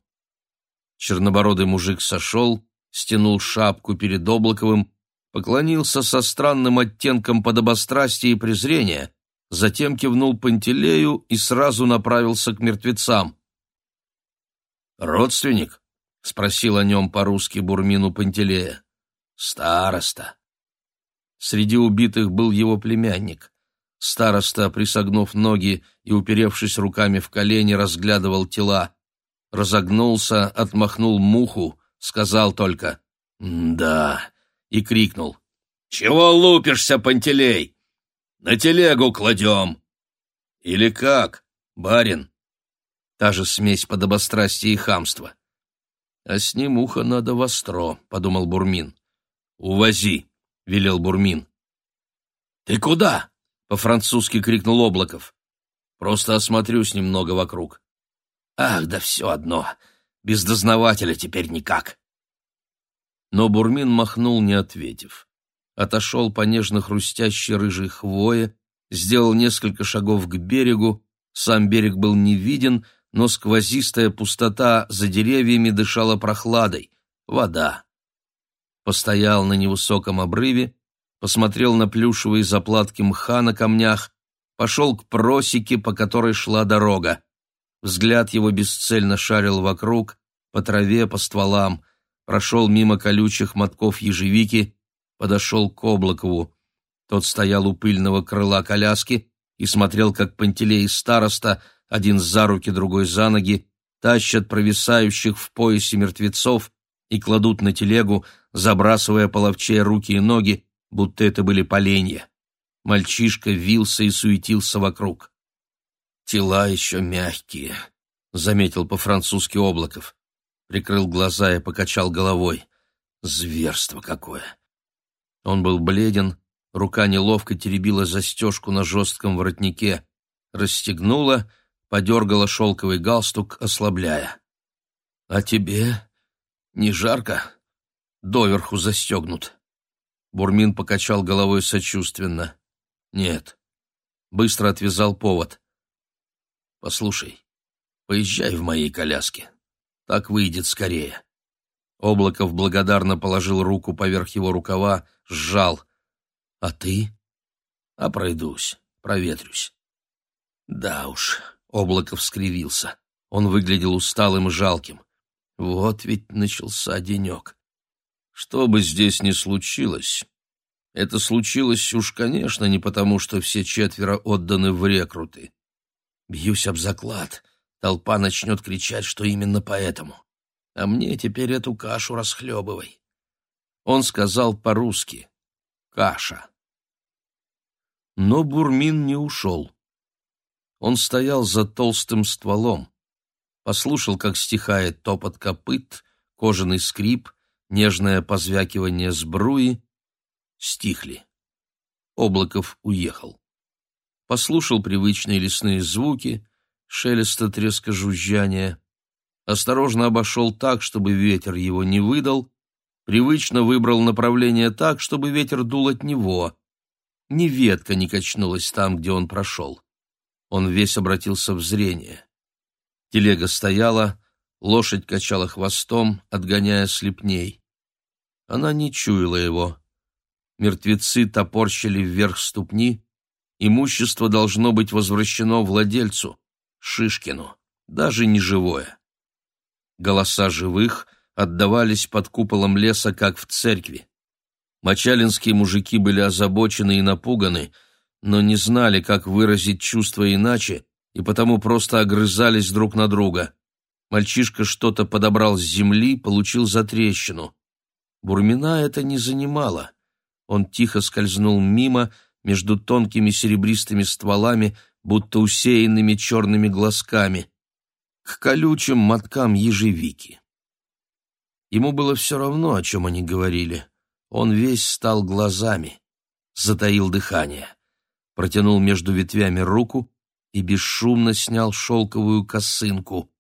Чернобородый мужик сошел, стянул шапку перед Облаковым, поклонился со странным оттенком подобострастия и презрения, затем кивнул Пантелею и сразу направился к мертвецам. «Родственник?» — спросил о нем по-русски Бурмину Пантелея. «Староста». Среди убитых был его племянник. Староста, присогнув ноги и уперевшись руками в колени, разглядывал тела. Разогнулся, отмахнул муху, сказал только «Да» и крикнул «Чего лупишься, Пантелей? На телегу кладем!» «Или как, барин?» Та же смесь подобострастия и хамства. А с ним ухо надо востро, — подумал Бурмин. «Увози», — велел Бурмин. «Ты куда?» — по-французски крикнул Облаков. «Просто осмотрюсь немного вокруг». «Ах, да все одно. Без дознавателя теперь никак». Но Бурмин махнул, не ответив. Отошел по нежно-хрустящей рыжей хвое, сделал несколько шагов к берегу, сам берег был не виден, но сквозистая пустота за деревьями дышала прохладой. Вода. Постоял на невысоком обрыве, посмотрел на плюшевые заплатки мха на камнях, пошел к просеке, по которой шла дорога. Взгляд его бесцельно шарил вокруг, по траве, по стволам, прошел мимо колючих мотков ежевики, подошел к Облакову. Тот стоял у пыльного крыла коляски и смотрел, как Пантелей и староста, один за руки, другой за ноги, тащат провисающих в поясе мертвецов и кладут на телегу, забрасывая половчей руки и ноги, будто это были поленья. Мальчишка вился и суетился вокруг. «Тела еще мягкие», — заметил по-французски Облаков. Прикрыл глаза и покачал головой. «Зверство какое!» Он был бледен, рука неловко теребила застежку на жестком воротнике, расстегнула, подергала шелковый галстук, ослабляя. «А тебе не жарко? Доверху застегнут». Бурмин покачал головой сочувственно. «Нет». Быстро отвязал повод. «Послушай, поезжай в моей коляске. Так выйдет скорее». Облаков благодарно положил руку поверх его рукава, сжал. «А ты?» «А пройдусь, проветрюсь». «Да уж», — Облаков скривился. Он выглядел усталым и жалким. «Вот ведь начался денек. Что бы здесь ни случилось, это случилось уж, конечно, не потому, что все четверо отданы в рекруты. Бьюсь об заклад, толпа начнет кричать, что именно поэтому. А мне теперь эту кашу расхлебывай. Он сказал по-русски «каша». Но Бурмин не ушел. Он стоял за толстым стволом, послушал, как стихает топот копыт, кожаный скрип, нежное позвякивание сбруи стихли. Облаков уехал. Послушал привычные лесные звуки, шелеста треска жужжания, осторожно обошел так, чтобы ветер его не выдал, привычно выбрал направление так, чтобы ветер дул от него. Ни ветка не качнулась там, где он прошел. Он весь обратился в зрение. Телега стояла, Лошадь качала хвостом, отгоняя слепней. Она не чуяла его. Мертвецы топорщили вверх ступни. Имущество должно быть возвращено владельцу, Шишкину, даже не живое. Голоса живых отдавались под куполом леса, как в церкви. Мочалинские мужики были озабочены и напуганы, но не знали, как выразить чувства иначе, и потому просто огрызались друг на друга. Мальчишка что-то подобрал с земли, получил затрещину. Бурмина это не занимало. Он тихо скользнул мимо, между тонкими серебристыми стволами, будто усеянными черными глазками, к колючим моткам ежевики. Ему было все равно, о чем они говорили. Он весь стал глазами, затаил дыхание, протянул между ветвями руку и бесшумно снял шелковую косынку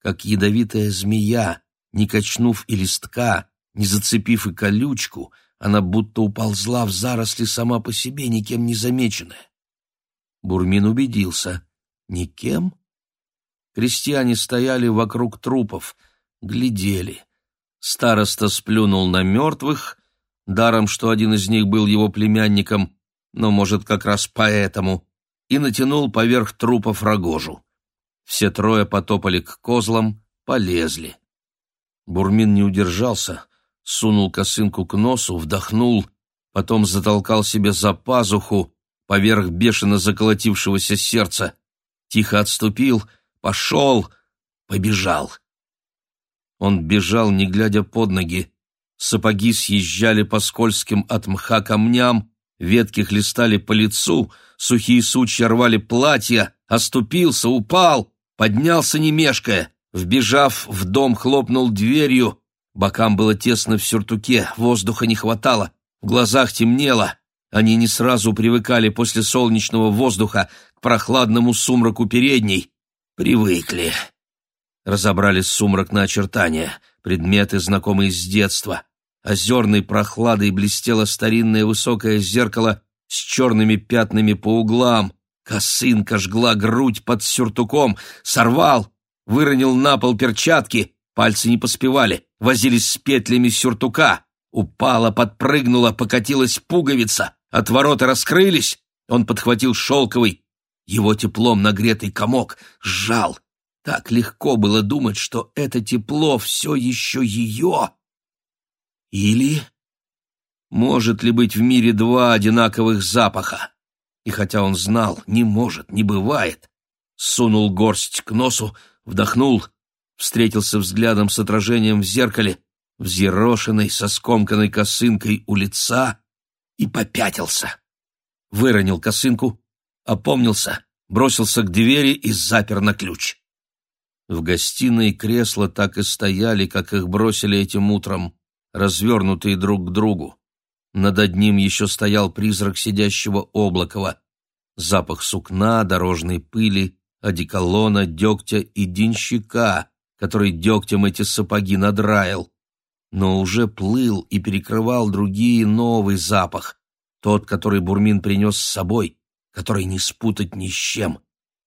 как ядовитая змея, не качнув и листка, не зацепив и колючку, она будто уползла в заросли сама по себе, никем не замеченная. Бурмин убедился. Никем? Крестьяне стояли вокруг трупов, глядели. Староста сплюнул на мертвых, даром, что один из них был его племянником, но, может, как раз поэтому, и натянул поверх трупов рогожу. Все трое потопали к козлам, полезли. Бурмин не удержался, сунул косынку к носу, вдохнул, потом затолкал себе за пазуху поверх бешено заколотившегося сердца, тихо отступил, пошел, побежал. Он бежал, не глядя под ноги. Сапоги съезжали по скользким от мха камням, ветки хлестали по лицу, сухие сучья рвали платья, оступился, упал, Поднялся не мешкая, вбежав в дом, хлопнул дверью. Бокам было тесно в сюртуке, воздуха не хватало, в глазах темнело. Они не сразу привыкали после солнечного воздуха к прохладному сумраку передней. Привыкли. Разобрали сумрак на очертания, предметы, знакомые с детства. Озерной прохладой блестело старинное высокое зеркало с черными пятнами по углам. Косынка жгла грудь под сюртуком, сорвал, выронил на пол перчатки, пальцы не поспевали, возились с петлями сюртука. Упала, подпрыгнула, покатилась пуговица, отвороты раскрылись. Он подхватил шелковый, его теплом нагретый комок, сжал. Так легко было думать, что это тепло все еще ее. Или может ли быть в мире два одинаковых запаха? И хотя он знал, не может, не бывает, сунул горсть к носу, вдохнул, встретился взглядом с отражением в зеркале, взъерошенной, со скомканной косынкой у лица, и попятился. Выронил косынку, опомнился, бросился к двери и запер на ключ. В гостиной кресла так и стояли, как их бросили этим утром, развернутые друг к другу. Над одним еще стоял призрак сидящего Облакова. Запах сукна, дорожной пыли, одеколона, дегтя и денщика, который дегтем эти сапоги надраил. Но уже плыл и перекрывал другие новый запах, тот, который Бурмин принес с собой, который не спутать ни с чем,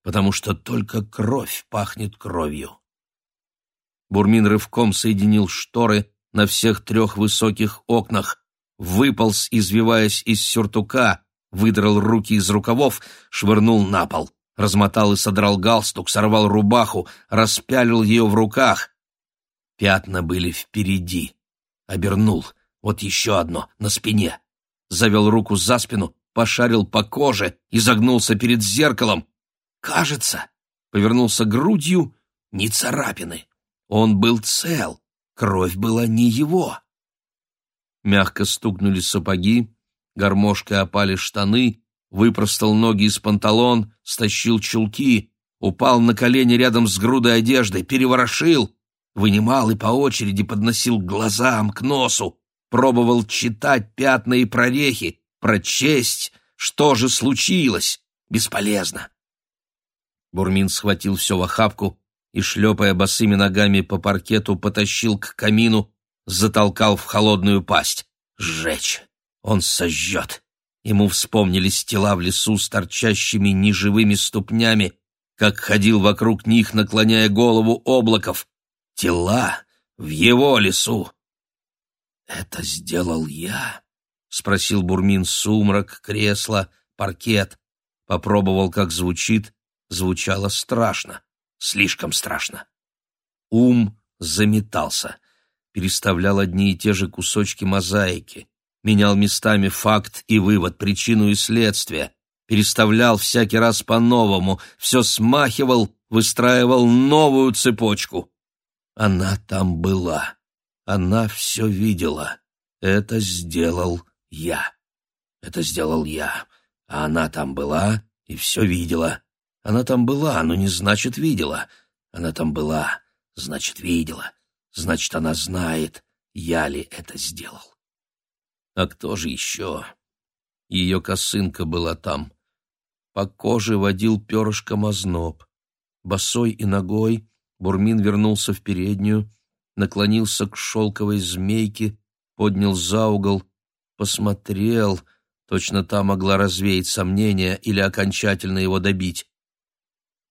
потому что только кровь пахнет кровью. Бурмин рывком соединил шторы на всех трех высоких окнах, выполз, извиваясь из сюртука, выдрал руки из рукавов, швырнул на пол, размотал и содрал галстук, сорвал рубаху, распялил ее в руках. Пятна были впереди. Обернул. Вот еще одно, на спине. Завел руку за спину, пошарил по коже, и загнулся перед зеркалом. Кажется, повернулся грудью, не царапины. Он был цел, кровь была не его. Мягко стукнули сапоги, гармошкой опали штаны, выпростал ноги из панталон, стащил чулки, упал на колени рядом с грудой одежды, переворошил, вынимал и по очереди подносил к глазам, к носу, пробовал читать пятна и прорехи, прочесть, что же случилось. Бесполезно. Бурмин схватил все в охапку и, шлепая босыми ногами по паркету, потащил к камину, затолкал в холодную пасть. Сжечь! Он сожжет! Ему вспомнились тела в лесу с торчащими неживыми ступнями, как ходил вокруг них, наклоняя голову облаков. Тела в его лесу! «Это сделал я?» — спросил Бурмин сумрак, кресло, паркет. Попробовал, как звучит. Звучало страшно, слишком страшно. Ум заметался переставлял одни и те же кусочки мозаики, менял местами факт и вывод, причину и следствие, переставлял всякий раз по-новому, все смахивал, выстраивал новую цепочку. Она там была, она все видела. Это сделал я. Это сделал я. А она там была и все видела. Она там была, но не значит видела. Она там была, значит видела. Значит, она знает, я ли это сделал. А кто же еще? Ее косынка была там. По коже водил перышком озноб. Босой и ногой Бурмин вернулся в переднюю, наклонился к шелковой змейке, поднял за угол, посмотрел, точно та могла развеять сомнения или окончательно его добить.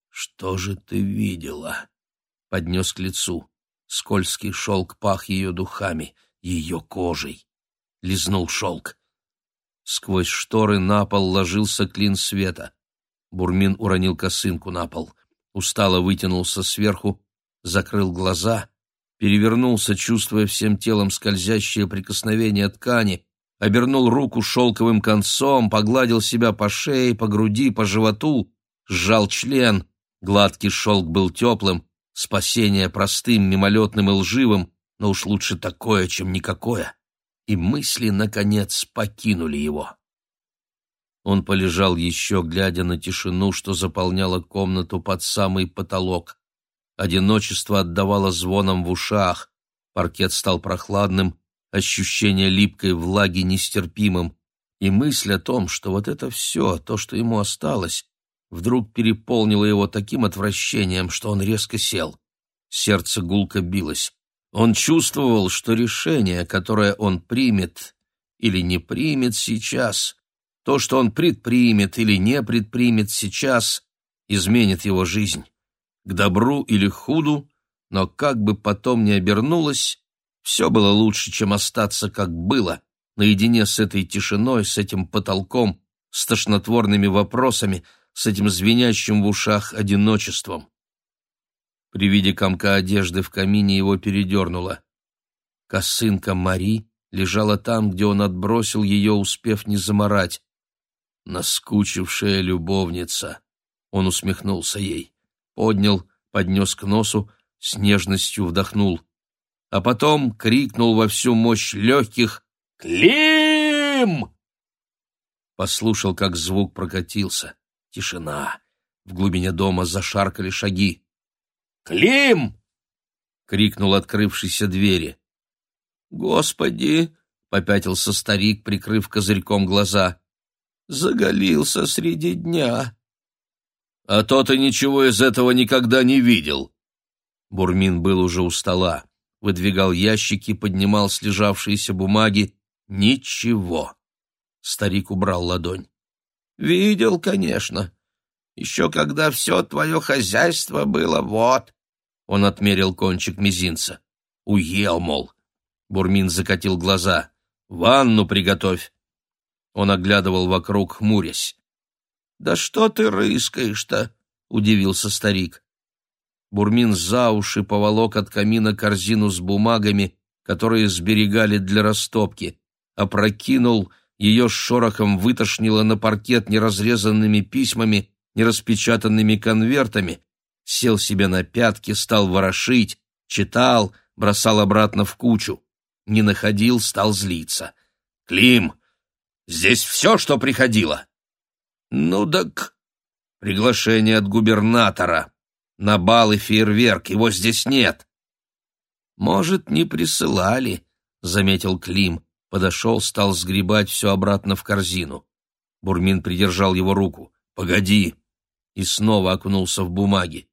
«Что же ты видела?» — поднес к лицу. Скользкий шелк пах ее духами, ее кожей. Лизнул шелк. Сквозь шторы на пол ложился клин света. Бурмин уронил косынку на пол. Устало вытянулся сверху, закрыл глаза, перевернулся, чувствуя всем телом скользящее прикосновение ткани, обернул руку шелковым концом, погладил себя по шее, по груди, по животу, сжал член. Гладкий шелк был теплым, Спасение простым, мимолетным и лживым, но уж лучше такое, чем никакое. И мысли, наконец, покинули его. Он полежал еще, глядя на тишину, что заполняла комнату под самый потолок. Одиночество отдавало звоном в ушах, паркет стал прохладным, ощущение липкой влаги нестерпимым, и мысль о том, что вот это все, то, что ему осталось, вдруг переполнило его таким отвращением, что он резко сел. Сердце гулко билось. Он чувствовал, что решение, которое он примет или не примет сейчас, То, что он предпримет или не предпримет сейчас, изменит его жизнь. К добру или худу, но как бы потом ни обернулось, все было лучше, чем остаться, как было, наедине с этой тишиной, с этим потолком, с тошнотворными вопросами, с этим звенящим в ушах одиночеством. При виде комка одежды в камине его передернуло. Косынка Мари лежала там, где он отбросил ее, успев не заморать. Наскучившая любовница. Он усмехнулся ей, поднял, поднес к носу, с нежностью вдохнул. А потом крикнул во всю мощь легких «Клим!» Послушал, как звук прокатился. Тишина. В глубине дома зашаркали шаги. «Клим!» — крикнул открывшейся двери. «Господи!» — попятился старик, прикрыв козырьком глаза. «Заголился среди дня». «А то ты ничего из этого никогда не видел». Бурмин был уже у стола, выдвигал ящики, поднимал слежавшиеся бумаги. Ничего. Старик убрал ладонь. «Видел, конечно. Еще когда все твое хозяйство было вот». Он отмерил кончик мизинца. «Уел, мол». Бурмин закатил глаза. «Ванну приготовь». Он оглядывал вокруг, хмурясь. «Да что ты рыскаешь-то?» — удивился старик. Бурмин за уши поволок от камина корзину с бумагами, которые сберегали для растопки, опрокинул, ее с шорохом вытошнило на паркет неразрезанными письмами нераспечатанными конвертами, сел себе на пятки, стал ворошить, читал, бросал обратно в кучу. Не находил, стал злиться. «Клим, здесь все, что приходило?» «Ну так...» «Приглашение от губернатора. На бал и фейерверк. Его здесь нет». «Может, не присылали», — заметил Клим. Подошел, стал сгребать все обратно в корзину. Бурмин придержал его руку. «Погоди, и снова окунулся в бумаги.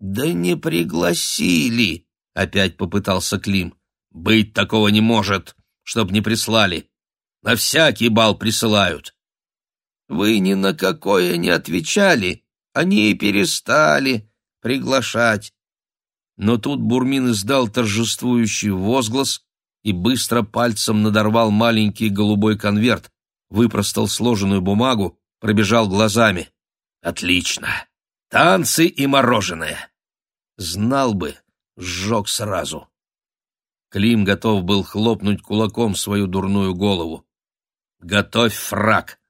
«Да не пригласили!» — опять попытался Клим. «Быть такого не может, чтоб не прислали. На всякий бал присылают». «Вы ни на какое не отвечали, они и перестали приглашать». Но тут Бурмин издал торжествующий возглас и быстро пальцем надорвал маленький голубой конверт, выпростал сложенную бумагу, пробежал глазами. Отлично. Танцы и мороженое. Знал бы, сжег сразу. Клим готов был хлопнуть кулаком свою дурную голову. Готовь фраг.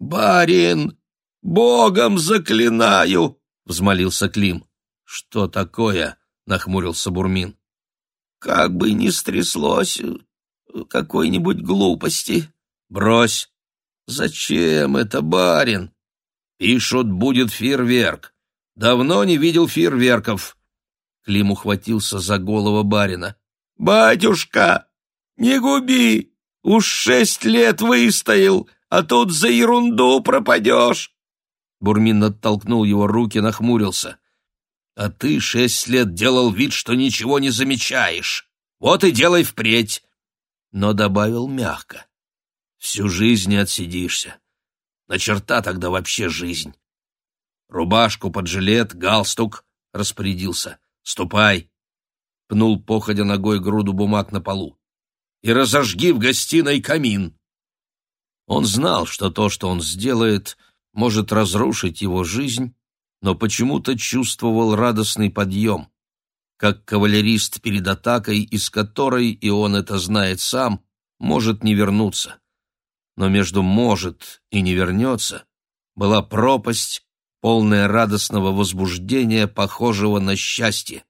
Барин, богом заклинаю, взмолился Клим. Что такое? нахмурился Бурмин. Как бы ни стряслось э, какой-нибудь глупости. Брось. Зачем это, барин? Пишут, будет фейерверк. Давно не видел фейерверков. Клим ухватился за голову барина. «Батюшка, не губи! Уж шесть лет выстоял, а тут за ерунду пропадешь!» Бурмин оттолкнул его руки, нахмурился. «А ты шесть лет делал вид, что ничего не замечаешь. Вот и делай впредь!» Но добавил мягко. «Всю жизнь не отсидишься. На черта тогда вообще жизнь. Рубашку под жилет, галстук, распорядился. Ступай. Пнул походя ногой груду бумаг на полу. И разожги в гостиной камин. Он знал, что то, что он сделает, может разрушить его жизнь, но почему-то чувствовал радостный подъем, как кавалерист перед атакой, из которой, и он это знает сам, может не вернуться но между «может» и «не вернется» была пропасть, полная радостного возбуждения, похожего на счастье.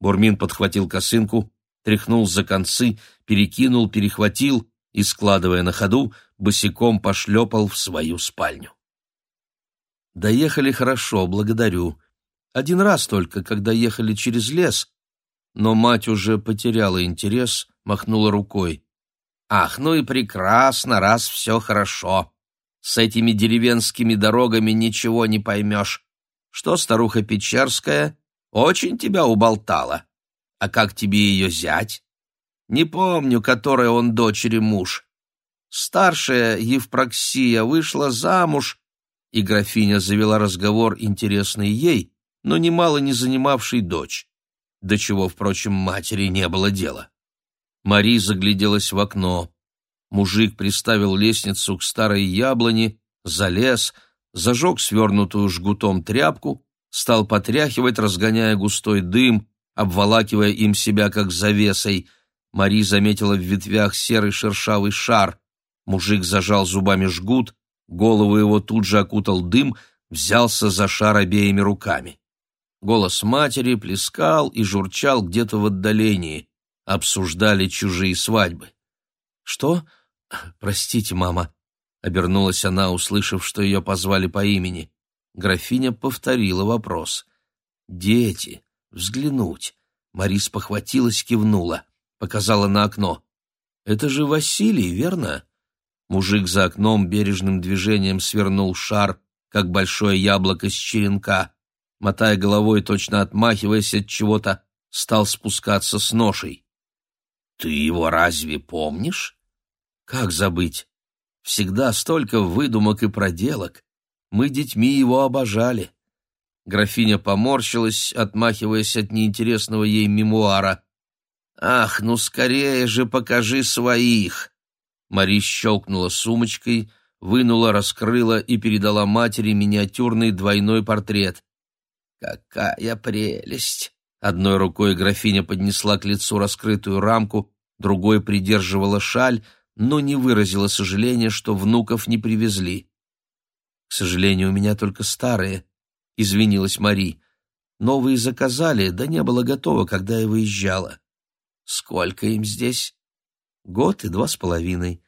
Бурмин подхватил косынку, тряхнул за концы, перекинул, перехватил и, складывая на ходу, босиком пошлепал в свою спальню. Доехали хорошо, благодарю. Один раз только, когда ехали через лес, но мать уже потеряла интерес, махнула рукой. Ах, ну и прекрасно, раз все хорошо. С этими деревенскими дорогами ничего не поймешь. Что старуха Печерская очень тебя уболтала. А как тебе ее зять? Не помню, которая он дочери муж. Старшая Евпроксия вышла замуж, и графиня завела разговор, интересный ей, но немало не занимавший дочь, до чего, впрочем, матери не было дела. Мари загляделась в окно. Мужик приставил лестницу к старой яблоне, залез, зажег свернутую жгутом тряпку, стал потряхивать, разгоняя густой дым, обволакивая им себя как завесой. Мари заметила в ветвях серый шершавый шар. Мужик зажал зубами жгут, голову его тут же окутал дым, взялся за шар обеими руками. Голос матери плескал и журчал где-то в отдалении. Обсуждали чужие свадьбы. «Что? Простите, мама», — обернулась она, услышав, что ее позвали по имени. Графиня повторила вопрос. «Дети, взглянуть». Марис похватилась, кивнула, показала на окно. «Это же Василий, верно?» Мужик за окном бережным движением свернул шар, как большое яблоко с черенка. Мотая головой, точно отмахиваясь от чего-то, стал спускаться с ношей. «Ты его разве помнишь?» «Как забыть? Всегда столько выдумок и проделок. Мы детьми его обожали». Графиня поморщилась, отмахиваясь от неинтересного ей мемуара. «Ах, ну скорее же покажи своих!» Мари щелкнула сумочкой, вынула, раскрыла и передала матери миниатюрный двойной портрет. «Какая прелесть!» Одной рукой графиня поднесла к лицу раскрытую рамку, другой придерживала шаль, но не выразила сожаления, что внуков не привезли. «К сожалению, у меня только старые», — извинилась Мари. «Новые заказали, да не было готово, когда я выезжала». «Сколько им здесь?» Год и два с половиной.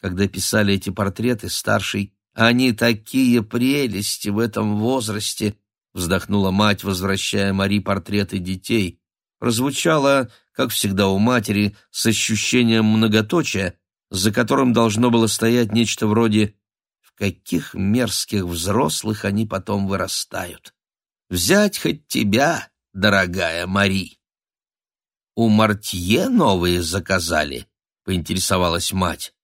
Когда писали эти портреты, старший «Они такие прелести в этом возрасте!» Вздохнула мать, возвращая Мари портреты детей. Прозвучало, как всегда у матери, с ощущением многоточия, за которым должно было стоять нечто вроде «В каких мерзких взрослых они потом вырастают!» «Взять хоть тебя, дорогая Мари!» «У Мартье новые заказали?» поинтересовалась мать.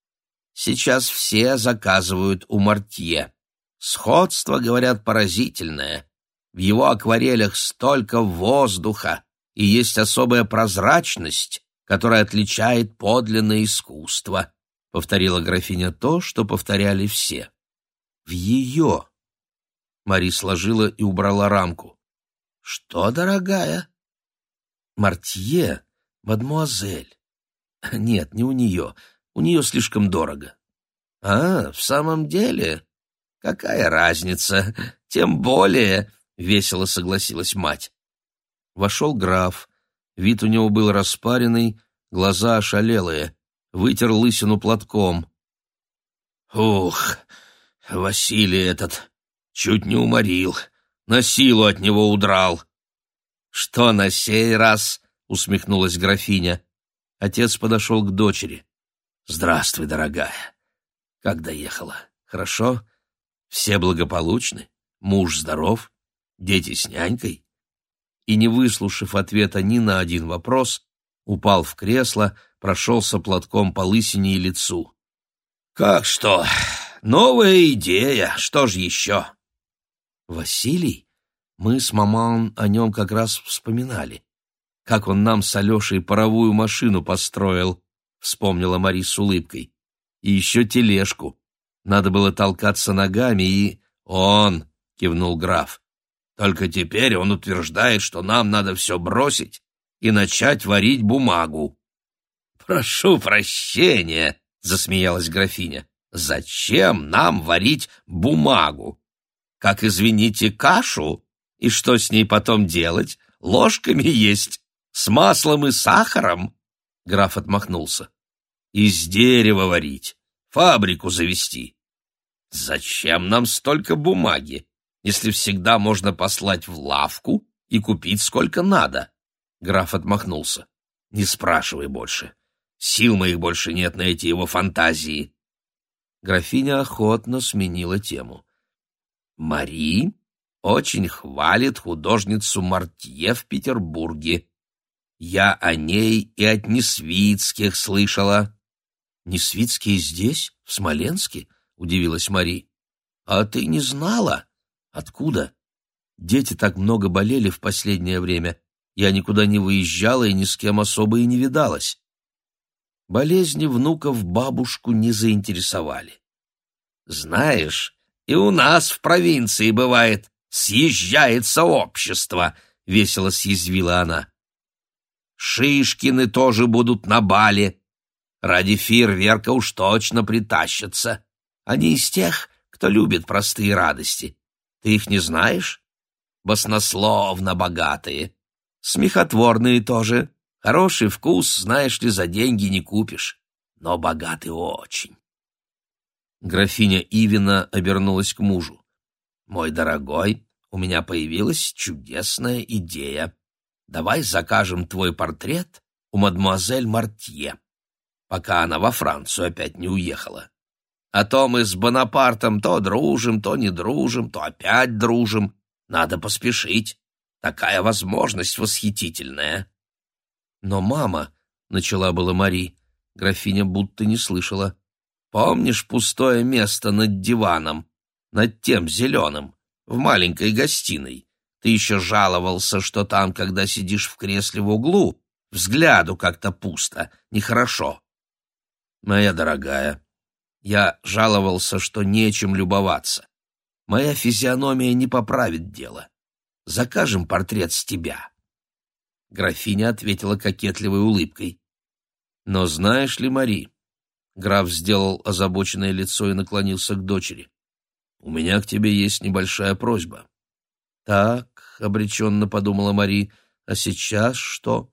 Сейчас все заказывают у Мартье. Сходство, говорят, поразительное. В его акварелях столько воздуха, и есть особая прозрачность, которая отличает подлинное искусство, — повторила графиня то, что повторяли все. В ее. Мари сложила и убрала рамку. — Что, дорогая? — Мартье, мадмуазель. Нет, не у нее. У нее слишком дорого. А, в самом деле? Какая разница? Тем более, — весело согласилась мать. Вошел граф. Вид у него был распаренный, глаза ошалелые. Вытер лысину платком. Ух, Василий этот чуть не уморил. На силу от него удрал. Что на сей раз? — усмехнулась графиня. Отец подошел к дочери. «Здравствуй, дорогая. Как доехала? Хорошо? Все благополучны? Муж здоров? Дети с нянькой?» И, не выслушав ответа ни на один вопрос, упал в кресло, прошелся платком по лысине и лицу. «Как что? Новая идея. Что ж еще?» «Василий? Мы с маман о нем как раз вспоминали как он нам с Алешей паровую машину построил, — вспомнила Мари с улыбкой. И еще тележку. Надо было толкаться ногами и... «Он!» — кивнул граф. «Только теперь он утверждает, что нам надо все бросить и начать варить бумагу». «Прошу прощения!» — засмеялась графиня. «Зачем нам варить бумагу? Как, извините, кашу? И что с ней потом делать? Ложками есть. С маслом и сахаром? Граф отмахнулся. Из дерева варить, фабрику завести. Зачем нам столько бумаги, если всегда можно послать в лавку и купить сколько надо? Граф отмахнулся. Не спрашивай больше. Сил моих больше нет на эти его фантазии. Графиня охотно сменила тему. Мари очень хвалит художницу Мартье в Петербурге. Я о ней и от Несвицких слышала. Несвицкие здесь, в Смоленске?» — удивилась Мари. «А ты не знала? Откуда? Дети так много болели в последнее время. Я никуда не выезжала и ни с кем особо и не видалась». Болезни внуков бабушку не заинтересовали. «Знаешь, и у нас в провинции бывает съезжается общество», — весело съязвила она. «Шишкины тоже будут на бале. Ради фейерверка уж точно притащатся. Они из тех, кто любит простые радости. Ты их не знаешь? Баснословно богатые. Смехотворные тоже. Хороший вкус, знаешь ли, за деньги не купишь. Но богаты очень. Графиня Ивина обернулась к мужу. «Мой дорогой, у меня появилась чудесная идея. Давай закажем твой портрет у мадемуазель Мартье, пока она во Францию опять не уехала. А то мы с Бонапартом то дружим, то не дружим, то опять дружим. Надо поспешить. Такая возможность восхитительная. Но мама, — начала была Мари, — графиня будто не слышала. Помнишь пустое место над диваном, над тем зеленым, в маленькой гостиной? Ты еще жаловался, что там, когда сидишь в кресле в углу, взгляду как-то пусто, нехорошо. Моя дорогая, я жаловался, что нечем любоваться. Моя физиономия не поправит дело. Закажем портрет с тебя. Графиня ответила кокетливой улыбкой. Но знаешь ли, Мари, граф сделал озабоченное лицо и наклонился к дочери. У меня к тебе есть небольшая просьба. Так, обреченно подумала Мари, а сейчас что?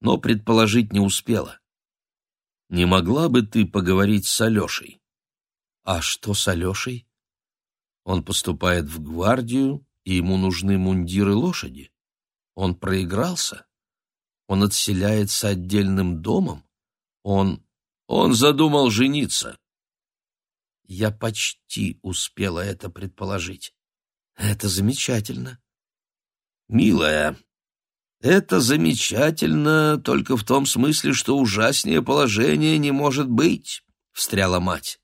Но предположить не успела. Не могла бы ты поговорить с Алешей? А что с Алешей? Он поступает в гвардию, и ему нужны мундиры лошади. Он проигрался. Он отселяется отдельным домом. Он... он задумал жениться. Я почти успела это предположить. Это замечательно. Милая, это замечательно только в том смысле, что ужаснее положение не может быть, встряла мать.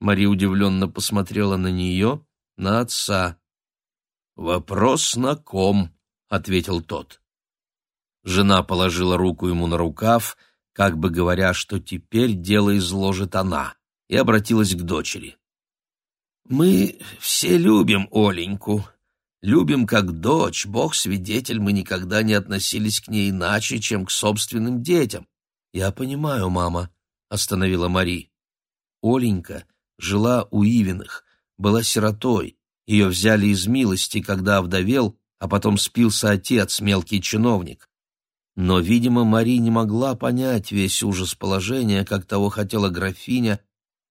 Мария удивленно посмотрела на нее, на отца. «Вопрос на ком?» — ответил тот. Жена положила руку ему на рукав, как бы говоря, что теперь дело изложит она, и обратилась к дочери. «Мы все любим Оленьку, любим как дочь, Бог свидетель, мы никогда не относились к ней иначе, чем к собственным детям». «Я понимаю, мама», — остановила Мари. «Оленька — жила у Ивиных, была сиротой, ее взяли из милости, когда овдовел, а потом спился отец, мелкий чиновник. Но, видимо, Мари не могла понять весь ужас положения, как того хотела графиня,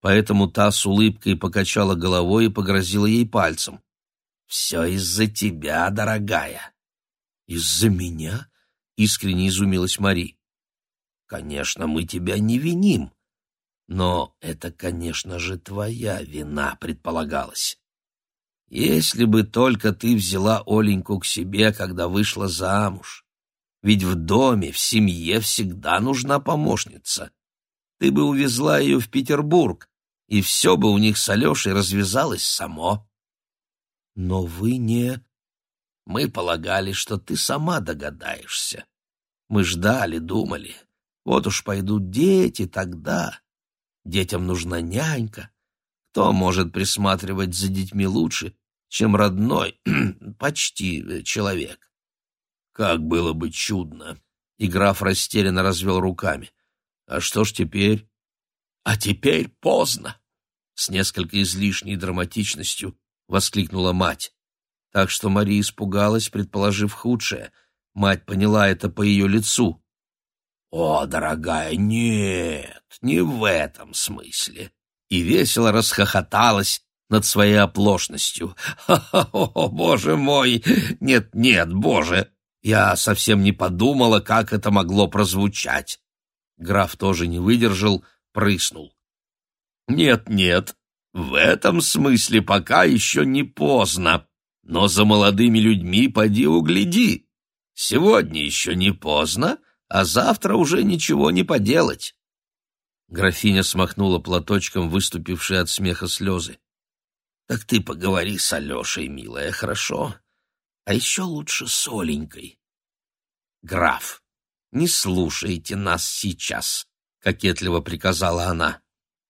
поэтому та с улыбкой покачала головой и погрозила ей пальцем. «Все из-за тебя, дорогая». «Из-за меня?» — искренне изумилась Мари. «Конечно, мы тебя не виним», но это, конечно же, твоя вина, предполагалось. Если бы только ты взяла Оленьку к себе, когда вышла замуж. Ведь в доме, в семье всегда нужна помощница. Ты бы увезла ее в Петербург, и все бы у них с Алешей развязалось само. Но вы не... Мы полагали, что ты сама догадаешься. Мы ждали, думали. Вот уж пойдут дети тогда. Детям нужна нянька. Кто может присматривать за детьми лучше, чем родной, почти э, человек? Как было бы чудно! И граф растерянно развел руками. А что ж теперь? А теперь поздно! С несколько излишней драматичностью воскликнула мать. Так что Мария испугалась, предположив худшее. Мать поняла это по ее лицу. «О, дорогая, нет, не в этом смысле!» И весело расхохоталась над своей оплошностью. «Ха-ха, о, боже мой! Нет, нет, боже! Я совсем не подумала, как это могло прозвучать!» Граф тоже не выдержал, прыснул. «Нет, нет, в этом смысле пока еще не поздно, но за молодыми людьми поди угляди. Сегодня еще не поздно, а завтра уже ничего не поделать. Графиня смахнула платочком выступившие от смеха слезы. «Так ты поговори с Алешей, милая, хорошо? А еще лучше с Оленькой». «Граф, не слушайте нас сейчас», — кокетливо приказала она.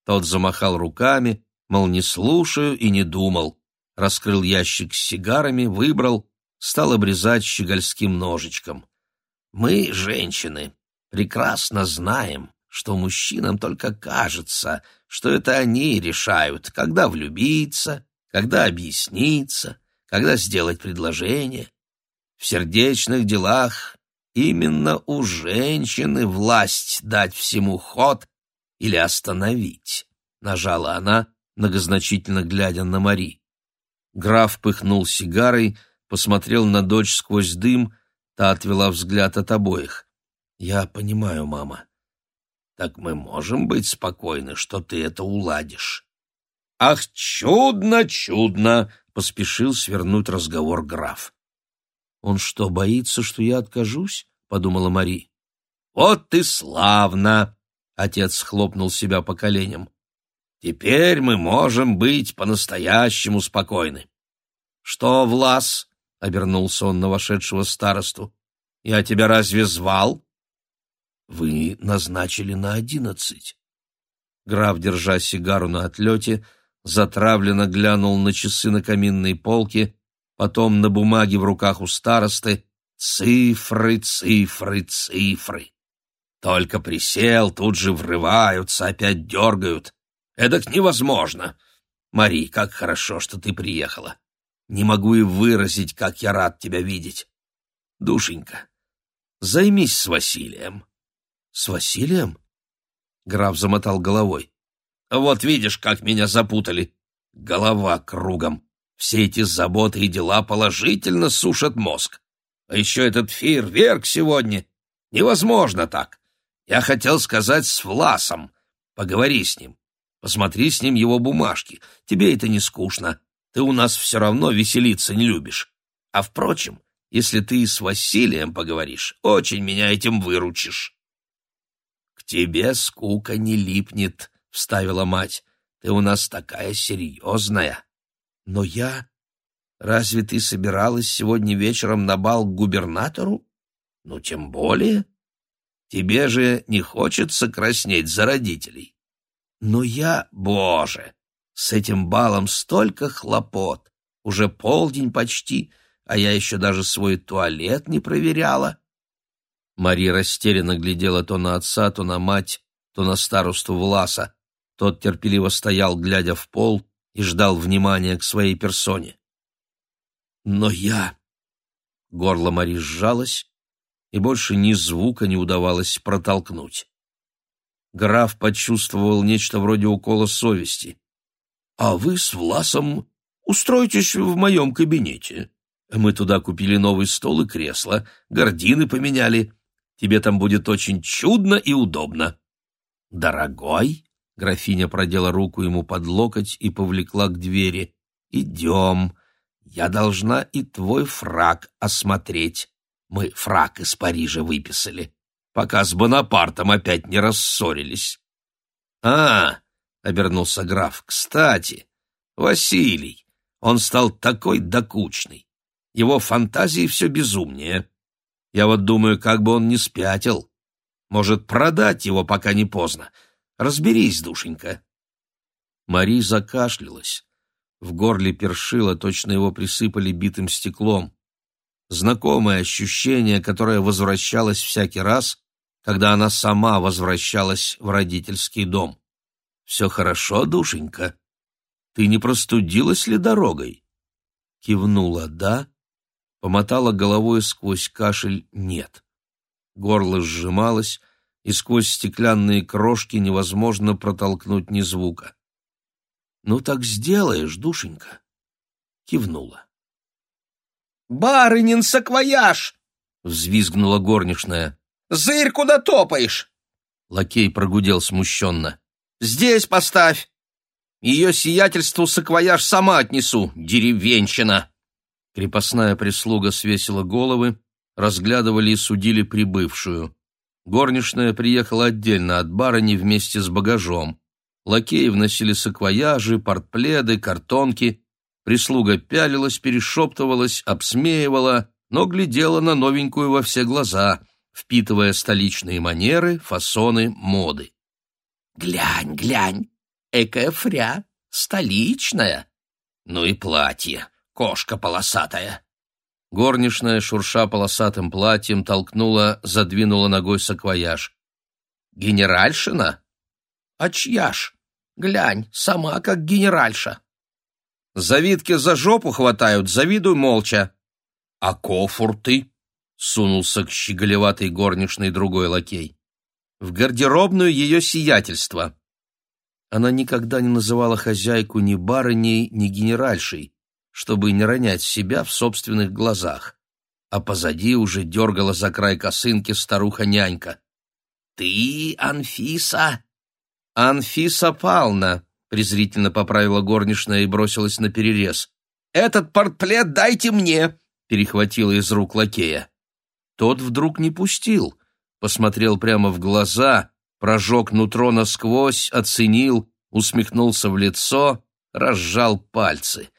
Тот замахал руками, мол, не слушаю и не думал. Раскрыл ящик с сигарами, выбрал, стал обрезать щегольским ножичком. «Мы, женщины, прекрасно знаем, что мужчинам только кажется, что это они решают, когда влюбиться, когда объясниться, когда сделать предложение. В сердечных делах именно у женщины власть дать всему ход или остановить, нажала она, многозначительно глядя на Мари. Граф пыхнул сигарой, посмотрел на дочь сквозь дым, та отвела взгляд от обоих. «Я понимаю, мама так мы можем быть спокойны, что ты это уладишь. Ах, чудно, чудно, поспешил свернуть разговор граф. Он что, боится, что я откажусь? подумала Мари. Вот ты славно, отец хлопнул себя по коленям. Теперь мы можем быть по-настоящему спокойны. Что, Влас? Обернулся он на вошедшего старосту. Я тебя разве звал? Вы назначили на одиннадцать. Граф, держа сигару на отлете, затравленно глянул на часы на каминной полке, потом на бумаге в руках у старосты. Цифры, цифры, цифры. Только присел, тут же врываются, опять дергают. Эдак невозможно. Мари, как хорошо, что ты приехала. Не могу и выразить, как я рад тебя видеть. Душенька, займись с Василием. С Василием? Граф замотал головой. Вот видишь, как меня запутали. Голова кругом. Все эти заботы и дела положительно сушат мозг. А еще этот фейерверк сегодня. Невозможно так. Я хотел сказать с Власом. Поговори с ним. Посмотри с ним его бумажки. Тебе это не скучно. Ты у нас все равно веселиться не любишь. А впрочем, если ты с Василием поговоришь, очень меня этим выручишь тебе скука не липнет», — вставила мать. «Ты у нас такая серьезная». «Но я... Разве ты собиралась сегодня вечером на бал к губернатору? Ну, тем более. Тебе же не хочется краснеть за родителей». «Но я... Боже! С этим балом столько хлопот! Уже полдень почти, а я еще даже свой туалет не проверяла». Мария растерянно глядела то на отца, то на мать, то на старосту Власа. Тот терпеливо стоял, глядя в пол, и ждал внимания к своей персоне. «Но я...» Горло Мари сжалось, и больше ни звука не удавалось протолкнуть. Граф почувствовал нечто вроде укола совести. «А вы с Власом устроитесь в моем кабинете. Мы туда купили новый стол и кресло, гардины поменяли, Тебе там будет очень чудно и удобно». «Дорогой?» — графиня продела руку ему под локоть и повлекла к двери. «Идем. Я должна и твой фраг осмотреть. Мы фраг из Парижа выписали, пока с Бонапартом опять не рассорились». «А!» — обернулся граф. «Кстати, Василий, он стал такой докучный. Его фантазии все безумнее. Я вот думаю, как бы он не спятил. Может, продать его, пока не поздно. Разберись, душенька. Мари закашлялась. В горле першило, точно его присыпали битым стеклом. Знакомое ощущение, которое возвращалось всякий раз, когда она сама возвращалась в родительский дом. «Все хорошо, душенька? Ты не простудилась ли дорогой?» Кивнула «да», помотала головой сквозь кашель «нет». Горло сжималось, и сквозь стеклянные крошки невозможно протолкнуть ни звука. «Ну так сделаешь, душенька!» Кивнула. «Барынин саквояж!» — взвизгнула горничная. «Зырь, куда топаешь?» Лакей прогудел смущенно. «Здесь поставь! Ее сиятельству саквояж сама отнесу, деревенщина!» Крепостная прислуга свесила головы, разглядывали и судили прибывшую. Горничная приехала отдельно от барыни вместе с багажом. Лакеи вносили саквояжи, портпледы, картонки. Прислуга пялилась, перешептывалась, обсмеивала, но глядела на новенькую во все глаза, впитывая столичные манеры, фасоны, моды. «Глянь, глянь, экая фря, столичная!» «Ну и платье, кошка полосатая!» Горничная, шурша полосатым платьем, толкнула, задвинула ногой саквояж. «Генеральшина? А чья ж? Глянь, сама как генеральша!» «Завидки за жопу хватают, завидуй молча!» «А кофур ты?» — сунулся к щеголеватой горничной другой лакей. «В гардеробную ее сиятельство!» Она никогда не называла хозяйку ни барыней, ни генеральшей, чтобы не ронять себя в собственных глазах. А позади уже дергала за край косынки старуха-нянька. «Ты, Анфиса?» «Анфиса Павловна», — презрительно поправила горничная и бросилась на перерез. «Этот портплет дайте мне!» — перехватила из рук лакея. Тот вдруг не пустил, посмотрел прямо в глаза, прожег нутро насквозь, оценил, усмехнулся в лицо, разжал пальцы.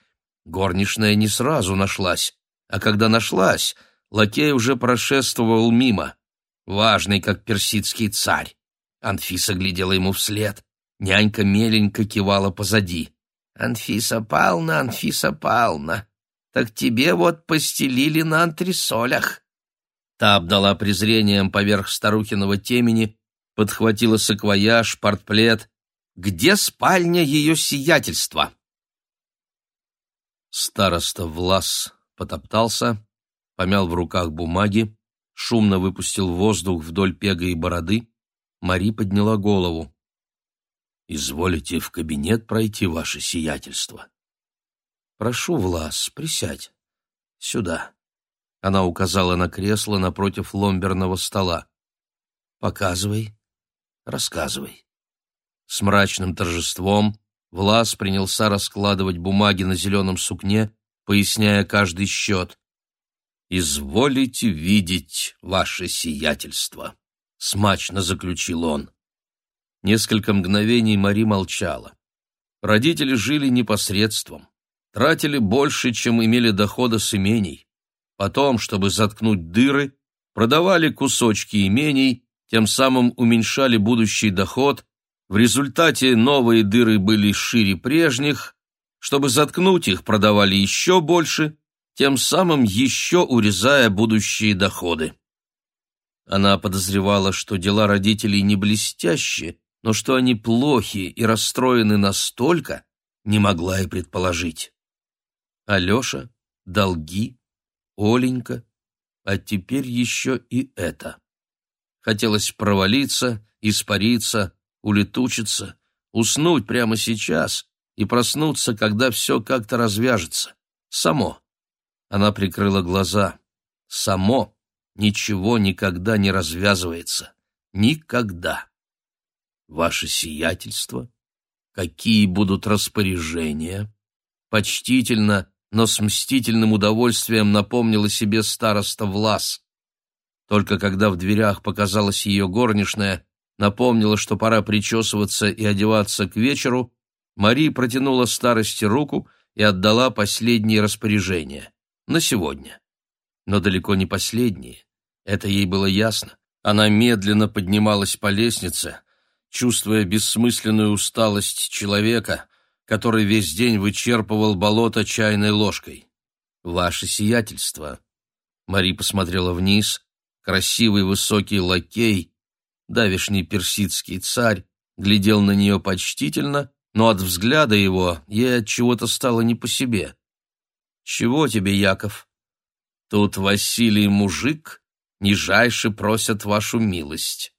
Горничная не сразу нашлась, а когда нашлась, лакей уже прошествовал мимо, важный, как персидский царь. Анфиса глядела ему вслед, нянька меленько кивала позади. «Анфиса Павловна, Анфиса Павловна, так тебе вот постелили на антресолях». Та обдала презрением поверх старухиного темени, подхватила саквояж, портплет. «Где спальня ее сиятельства?» Староста Влас потоптался, помял в руках бумаги, шумно выпустил воздух вдоль пега и бороды. Мари подняла голову. «Изволите в кабинет пройти, ваше сиятельство?» «Прошу, Влас, присядь. Сюда». Она указала на кресло напротив ломберного стола. «Показывай, рассказывай». С мрачным торжеством Влас принялся раскладывать бумаги на зеленом сукне, поясняя каждый счет. «Изволите видеть ваше сиятельство», — смачно заключил он. Несколько мгновений Мари молчала. Родители жили непосредством, тратили больше, чем имели дохода с имений. Потом, чтобы заткнуть дыры, продавали кусочки имений, тем самым уменьшали будущий доход в результате новые дыры были шире прежних, чтобы заткнуть их, продавали еще больше, тем самым еще урезая будущие доходы. Она подозревала, что дела родителей не блестящие, но что они плохи и расстроены настолько, не могла и предположить. Алеша, долги, Оленька, а теперь еще и это. Хотелось провалиться, испариться, улетучиться, уснуть прямо сейчас и проснуться, когда все как-то развяжется. Само. Она прикрыла глаза. Само ничего никогда не развязывается. Никогда. Ваше сиятельство, какие будут распоряжения? Почтительно, но с мстительным удовольствием напомнила себе староста Влас. Только когда в дверях показалась ее горничная, напомнила, что пора причесываться и одеваться к вечеру, Мари протянула старости руку и отдала последние распоряжения. На сегодня. Но далеко не последние. Это ей было ясно. Она медленно поднималась по лестнице, чувствуя бессмысленную усталость человека, который весь день вычерпывал болото чайной ложкой. «Ваше сиятельство!» Мари посмотрела вниз. Красивый высокий лакей давишний персидский царь, глядел на нее почтительно, но от взгляда его ей от чего-то стало не по себе. «Чего тебе, Яков? Тут Василий мужик, нижайше просят вашу милость».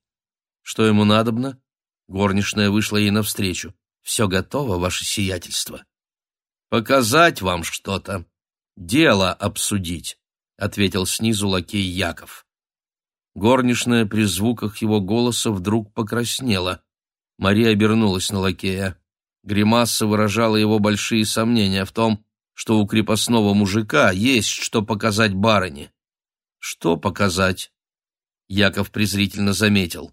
«Что ему надобно?» Горничная вышла ей навстречу. «Все готово, ваше сиятельство». «Показать вам что-то. Дело обсудить», — ответил снизу лакей Яков. Горничная при звуках его голоса вдруг покраснела. Мария обернулась на лакея. Гримаса выражала его большие сомнения в том, что у крепостного мужика есть что показать барыне. Что показать? Яков презрительно заметил.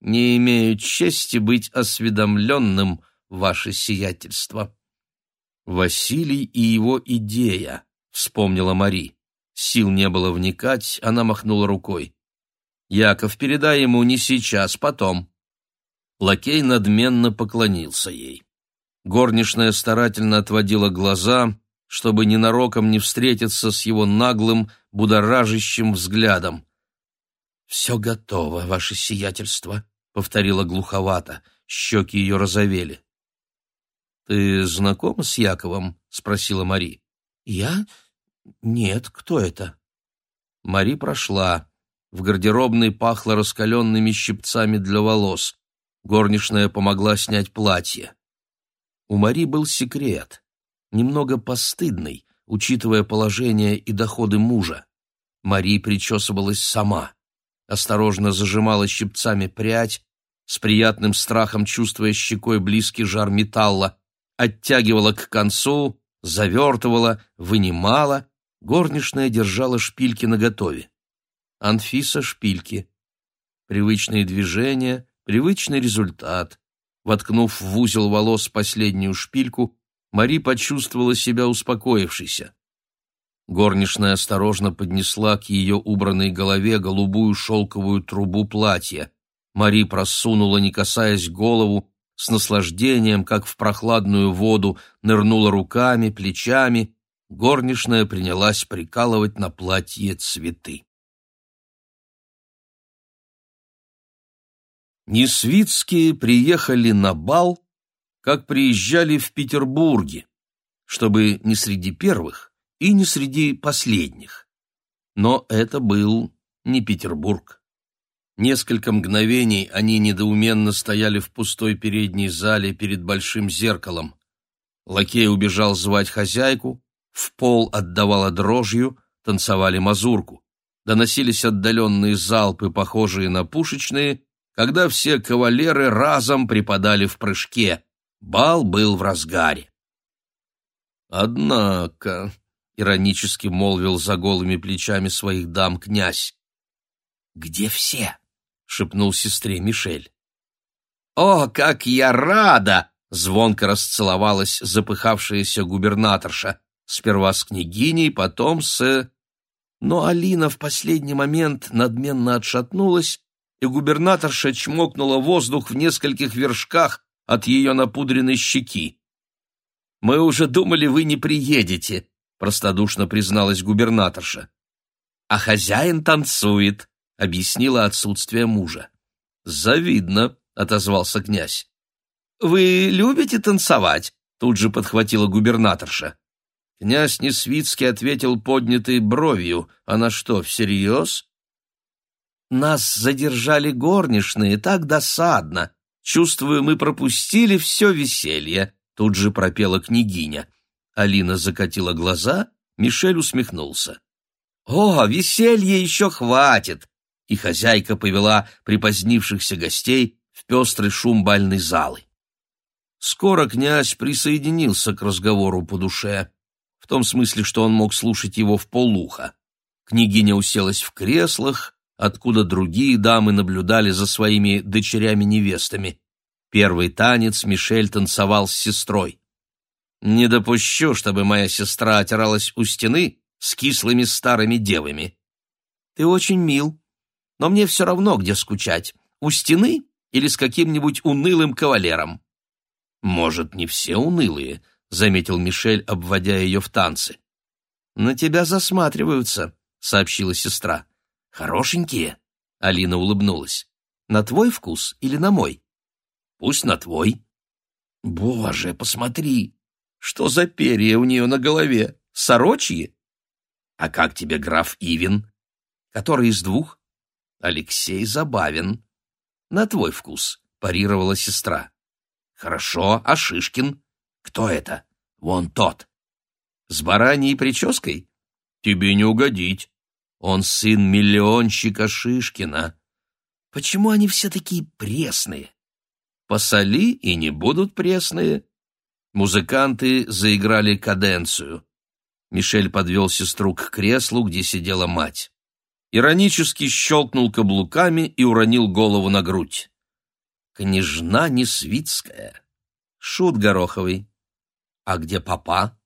«Не имею чести быть осведомленным, ваше сиятельство». «Василий и его идея», — вспомнила Мари. Сил не было вникать, она махнула рукой. «Яков, передай ему не сейчас, потом». Лакей надменно поклонился ей. Горничная старательно отводила глаза, чтобы ненароком не встретиться с его наглым, будоражащим взглядом. «Все готово, ваше сиятельство», — повторила глуховато. Щеки ее розовели. «Ты знакома с Яковом?» — спросила Мари. «Я? Нет, кто это?» Мари прошла. В гардеробной пахло раскаленными щипцами для волос. Горничная помогла снять платье. У Мари был секрет, немного постыдный, учитывая положение и доходы мужа. Мари причесывалась сама осторожно зажимала щипцами прядь, с приятным страхом чувствуя щекой близкий жар металла, оттягивала к концу, завертывала, вынимала, горничная держала шпильки наготове. Анфиса шпильки. Привычные движения, привычный результат. Воткнув в узел волос последнюю шпильку, Мари почувствовала себя успокоившейся. Горничная осторожно поднесла к ее убранной голове голубую шелковую трубу платья. Мари просунула, не касаясь голову, с наслаждением, как в прохладную воду, нырнула руками, плечами. Горничная принялась прикалывать на платье цветы. Несвицкие приехали на бал, как приезжали в Петербурге, чтобы не среди первых, и не среди последних. Но это был не Петербург. Несколько мгновений они недоуменно стояли в пустой передней зале перед большим зеркалом. Лакей убежал звать хозяйку, в пол отдавала дрожью, танцевали мазурку. Доносились отдаленные залпы, похожие на пушечные, когда все кавалеры разом припадали в прыжке. Бал был в разгаре. «Однако», — иронически молвил за голыми плечами своих дам князь. «Где все?» — шепнул сестре Мишель. «О, как я рада!» — звонко расцеловалась запыхавшаяся губернаторша. Сперва с княгиней, потом с... Но Алина в последний момент надменно отшатнулась, и губернаторша чмокнула воздух в нескольких вершках от ее напудренной щеки. «Мы уже думали, вы не приедете», — простодушно призналась губернаторша. «А хозяин танцует», — объяснила отсутствие мужа. «Завидно», — отозвался князь. «Вы любите танцевать?» — тут же подхватила губернаторша. Князь Несвицкий ответил поднятой бровью. «Она что, всерьез?» «Нас задержали горничные, так досадно. Чувствую, мы пропустили все веселье», — тут же пропела княгиня. Алина закатила глаза, Мишель усмехнулся. «О, веселья еще хватит!» И хозяйка повела припозднившихся гостей в пестрый шум бальной залы. Скоро князь присоединился к разговору по душе, в том смысле, что он мог слушать его в полуха. Княгиня уселась в креслах, откуда другие дамы наблюдали за своими дочерями-невестами. Первый танец Мишель танцевал с сестрой. Не допущу, чтобы моя сестра отиралась у стены с кислыми старыми девами. Ты очень мил, но мне все равно, где скучать, у стены или с каким-нибудь унылым кавалером. Может, не все унылые, заметил Мишель, обводя ее в танцы. На тебя засматриваются, сообщила сестра. Хорошенькие, Алина улыбнулась. На твой вкус или на мой? Пусть на твой. Боже, посмотри, что за перья у нее на голове? Сорочьи? А как тебе граф Ивин? Который из двух? Алексей забавен. На твой вкус, парировала сестра. Хорошо, а Шишкин? Кто это? Вон тот. С бараньей прической? Тебе не угодить. Он сын миллионщика Шишкина. Почему они все такие пресные? Посоли и не будут пресные. Музыканты заиграли каденцию. Мишель подвел сестру к креслу, где сидела мать. Иронически щелкнул каблуками и уронил голову на грудь. Княжна Несвицкая. Шут Гороховый. А где папа?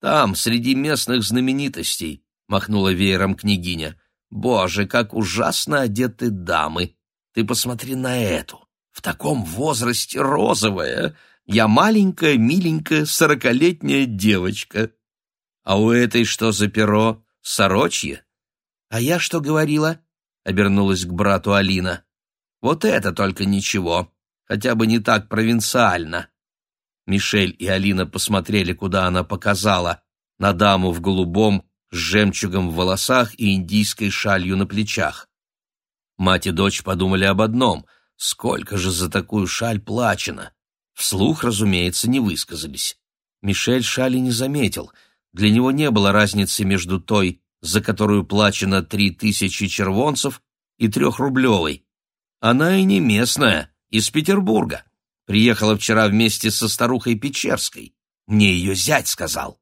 Там, среди местных знаменитостей, махнула веером княгиня. Боже, как ужасно одеты дамы! Ты посмотри на эту, в таком возрасте розовая. Я маленькая, миленькая, сорокалетняя девочка. А у этой что за перо? Сорочье? А я что говорила? Обернулась к брату Алина. Вот это только ничего, хотя бы не так провинциально. Мишель и Алина посмотрели, куда она показала, на даму в голубом, с жемчугом в волосах и индийской шалью на плечах. Мать и дочь подумали об одном — сколько же за такую шаль плачено? Вслух, разумеется, не высказались. Мишель шали не заметил. Для него не было разницы между той, за которую плачено три тысячи червонцев, и трехрублевой. Она и не местная, из Петербурга. Приехала вчера вместе со старухой Печерской. Мне ее зять сказал.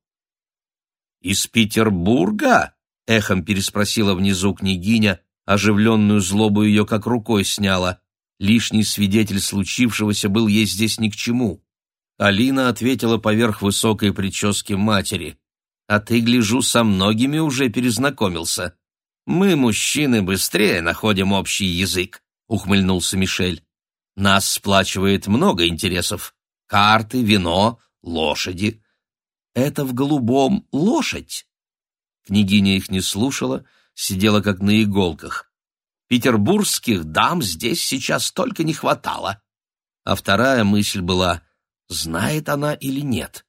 «Из Петербурга?» — эхом переспросила внизу княгиня, оживленную злобу ее как рукой сняла. Лишний свидетель случившегося был ей здесь ни к чему. Алина ответила поверх высокой прически матери. «А ты, гляжу, со многими уже перезнакомился. Мы, мужчины, быстрее находим общий язык», — ухмыльнулся Мишель. «Нас сплачивает много интересов. Карты, вино, лошади. Это в голубом лошадь?» Княгиня их не слушала, сидела как на иголках. Петербургских дам здесь сейчас только не хватало. А вторая мысль была, знает она или нет.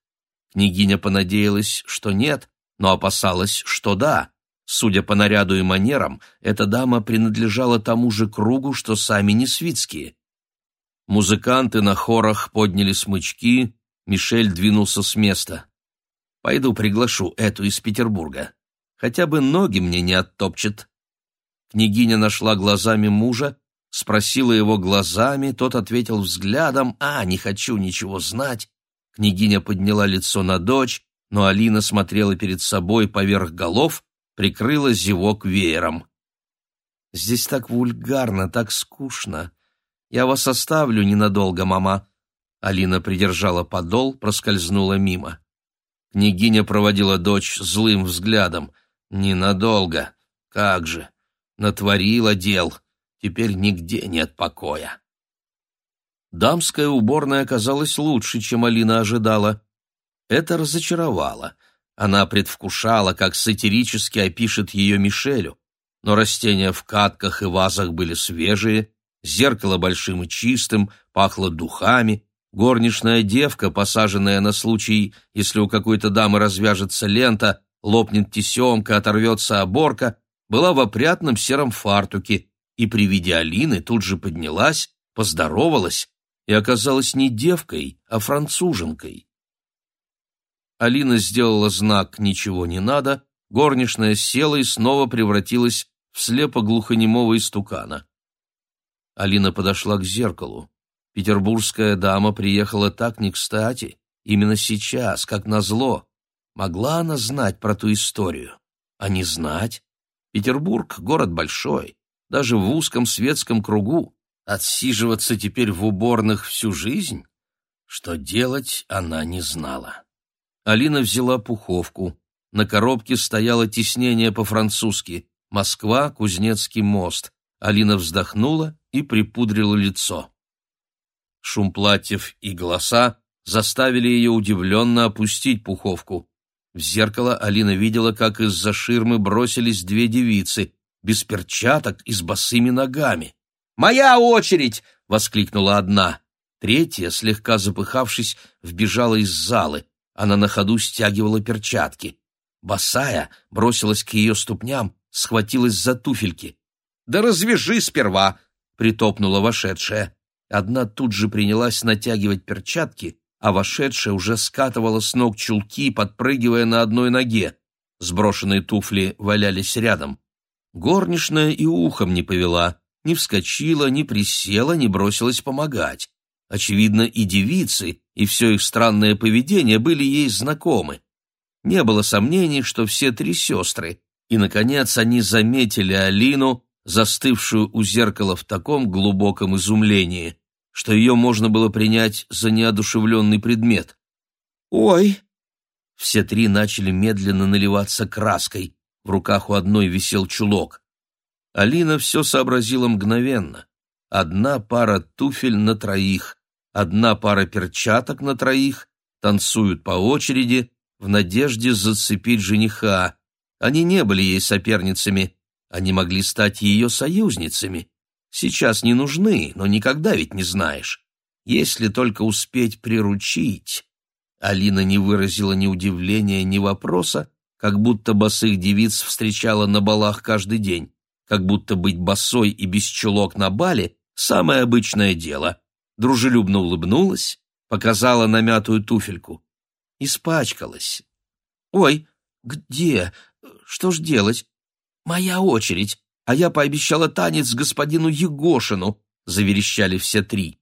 Княгиня понадеялась, что нет, но опасалась, что да. Судя по наряду и манерам, эта дама принадлежала тому же кругу, что сами Несвицкие. Музыканты на хорах подняли смычки, Мишель двинулся с места. «Пойду приглашу эту из Петербурга. Хотя бы ноги мне не оттопчет». Княгиня нашла глазами мужа, спросила его глазами, тот ответил взглядом «А, не хочу ничего знать». Княгиня подняла лицо на дочь, но Алина смотрела перед собой поверх голов, прикрыла зевок веером. «Здесь так вульгарно, так скучно. Я вас оставлю ненадолго, мама». Алина придержала подол, проскользнула мимо. Княгиня проводила дочь злым взглядом. «Ненадолго. Как же! натворила дел, теперь нигде нет покоя. Дамская уборная оказалась лучше, чем Алина ожидала. Это разочаровало. Она предвкушала, как сатирически опишет ее Мишелю, но растения в катках и вазах были свежие, зеркало большим и чистым, пахло духами, горничная девка, посаженная на случай, если у какой-то дамы развяжется лента, лопнет тесемка, оторвется оборка, была в опрятном сером фартуке и при виде Алины тут же поднялась, поздоровалась и оказалась не девкой, а француженкой. Алина сделала знак «Ничего не надо», горничная села и снова превратилась в слепо-глухонемого истукана. Алина подошла к зеркалу. Петербургская дама приехала так не кстати, именно сейчас, как назло. Могла она знать про ту историю? А не знать? Петербург — город большой, даже в узком светском кругу. Отсиживаться теперь в уборных всю жизнь? Что делать, она не знала. Алина взяла пуховку. На коробке стояло тиснение по-французски «Москва, Кузнецкий мост». Алина вздохнула и припудрила лицо. Шум платьев и голоса заставили ее удивленно опустить пуховку. В зеркало Алина видела, как из-за ширмы бросились две девицы, без перчаток и с босыми ногами. «Моя очередь!» — воскликнула одна. Третья, слегка запыхавшись, вбежала из залы. Она на ходу стягивала перчатки. Босая бросилась к ее ступням, схватилась за туфельки. «Да развяжи сперва!» — притопнула вошедшая. Одна тут же принялась натягивать перчатки, а вошедшая уже скатывала с ног чулки, подпрыгивая на одной ноге. Сброшенные туфли валялись рядом. Горничная и ухом не повела, не вскочила, не присела, не бросилась помогать. Очевидно, и девицы, и все их странное поведение были ей знакомы. Не было сомнений, что все три сестры, И, наконец, они заметили Алину, застывшую у зеркала в таком глубоком изумлении, что ее можно было принять за неодушевленный предмет. «Ой!» Все три начали медленно наливаться краской, в руках у одной висел чулок. Алина все сообразила мгновенно. Одна пара туфель на троих, одна пара перчаток на троих, танцуют по очереди в надежде зацепить жениха. Они не были ей соперницами, они могли стать ее союзницами. Сейчас не нужны, но никогда ведь не знаешь. Если только успеть приручить. Алина не выразила ни удивления, ни вопроса, как будто босых девиц встречала на балах каждый день, как будто быть босой и без чулок на бале — самое обычное дело. Дружелюбно улыбнулась, показала намятую туфельку. Испачкалась. «Ой, где? Что ж делать? Моя очередь, а я пообещала танец господину Егошину», — заверещали все три.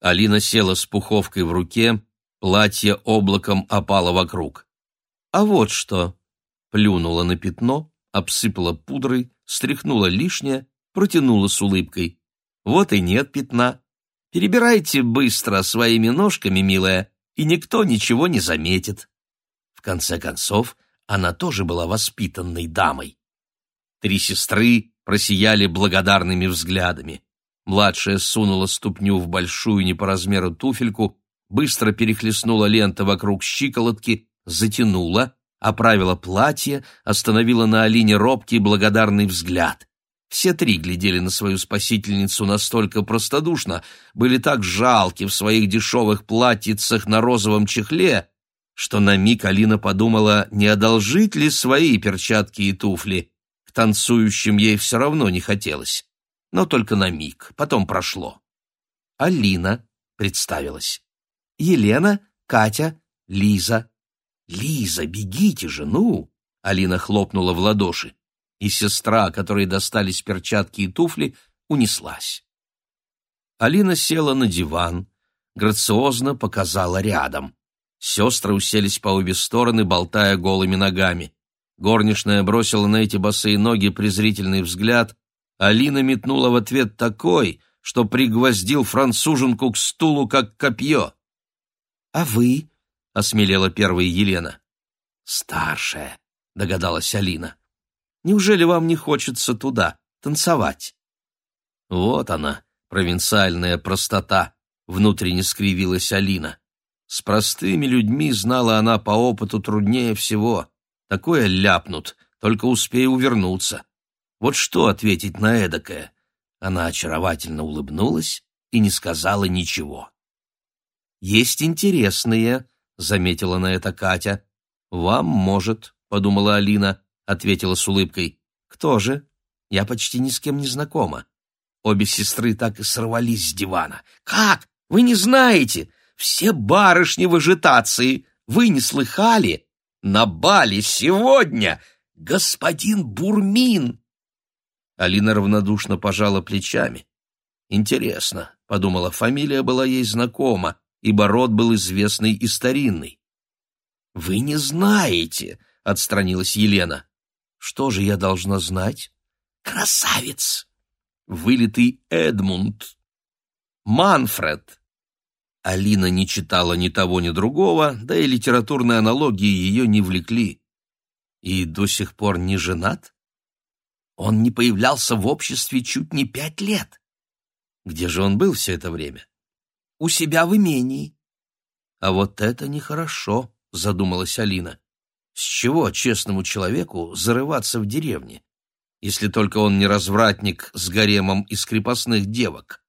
Алина села с пуховкой в руке, платье облаком опало вокруг. «А вот что!» Плюнула на пятно, обсыпала пудрой, стряхнула лишнее, протянула с улыбкой. «Вот и нет пятна. Перебирайте быстро своими ножками, милая, и никто ничего не заметит». В конце концов, она тоже была воспитанной дамой. Три сестры просияли благодарными взглядами. Младшая сунула ступню в большую не по размеру туфельку, быстро перехлестнула лента вокруг щиколотки, затянула, оправила платье, остановила на Алине робкий благодарный взгляд. Все три глядели на свою спасительницу настолько простодушно, были так жалки в своих дешевых платьицах на розовом чехле, что на миг Алина подумала, не одолжить ли свои перчатки и туфли. К танцующим ей все равно не хотелось. Но только на миг, потом прошло. Алина представилась. Елена, Катя, Лиза. «Лиза, бегите же, ну!» Алина хлопнула в ладоши, и сестра, которой достались перчатки и туфли, унеслась. Алина села на диван, грациозно показала рядом. Сестры уселись по обе стороны, болтая голыми ногами. Горничная бросила на эти босые ноги презрительный взгляд. Алина метнула в ответ такой, что пригвоздил француженку к стулу, как копье. «А вы?» — осмелела первая Елена. «Старшая», — догадалась Алина. «Неужели вам не хочется туда, танцевать?» Вот она, провинциальная простота, внутренне скривилась Алина. С простыми людьми знала она по опыту труднее всего. Такое ляпнут, только успей увернуться. Вот что ответить на эдакое? Она очаровательно улыбнулась и не сказала ничего. «Есть интересные», — заметила на это Катя. «Вам, может», — подумала Алина, — ответила с улыбкой. «Кто же? Я почти ни с кем не знакома». Обе сестры так и сорвались с дивана. «Как? Вы не знаете? Все барышни в ажитации. Вы не слыхали? На бале сегодня господин Бурмин!» Алина равнодушно пожала плечами. «Интересно», — подумала, фамилия была ей знакома, ибо род был известный и старинный. «Вы не знаете», — отстранилась Елена. «Что же я должна знать?» «Красавец!» «Вылитый Эдмунд!» «Манфред!» Алина не читала ни того, ни другого, да и литературные аналогии ее не влекли. И до сих пор не женат? Он не появлялся в обществе чуть не пять лет. Где же он был все это время? У себя в имении. А вот это нехорошо, задумалась Алина. С чего честному человеку зарываться в деревне, если только он не развратник с гаремом из крепостных девок?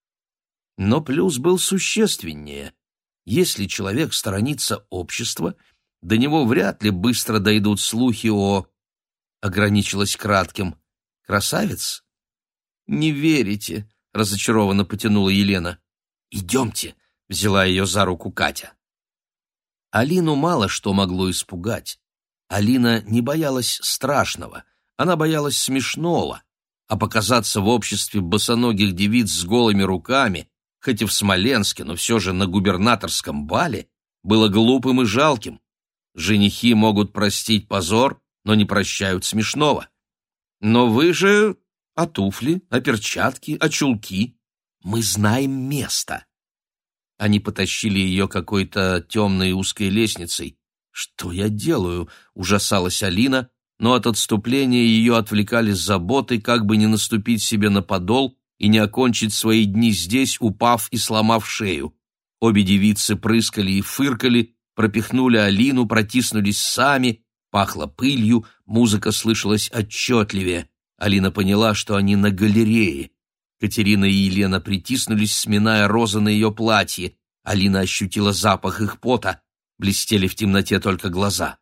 Но плюс был существеннее. Если человек сторонится общества, до него вряд ли быстро дойдут слухи о... Ограничилась кратким. Красавец? Не верите, разочарованно потянула Елена. Идемте, взяла ее за руку Катя. Алину мало что могло испугать. Алина не боялась страшного, она боялась смешного, а показаться в обществе босоногих девиц с голыми руками, хоть и в Смоленске, но все же на губернаторском бале, было глупым и жалким. Женихи могут простить позор, но не прощают смешного. Но вы же а туфли, а перчатки, а чулки? Мы знаем место. Они потащили ее какой-то темной узкой лестницей. «Что я делаю?» — ужасалась Алина, но от отступления ее отвлекали заботы, как бы не наступить себе на подол и не окончить свои дни здесь, упав и сломав шею. Обе девицы прыскали и фыркали, пропихнули Алину, протиснулись сами, пахло пылью, музыка слышалась отчетливее. Алина поняла, что они на галерее. Катерина и Елена притиснулись, сминая розы на ее платье. Алина ощутила запах их пота. Блестели в темноте только глаза.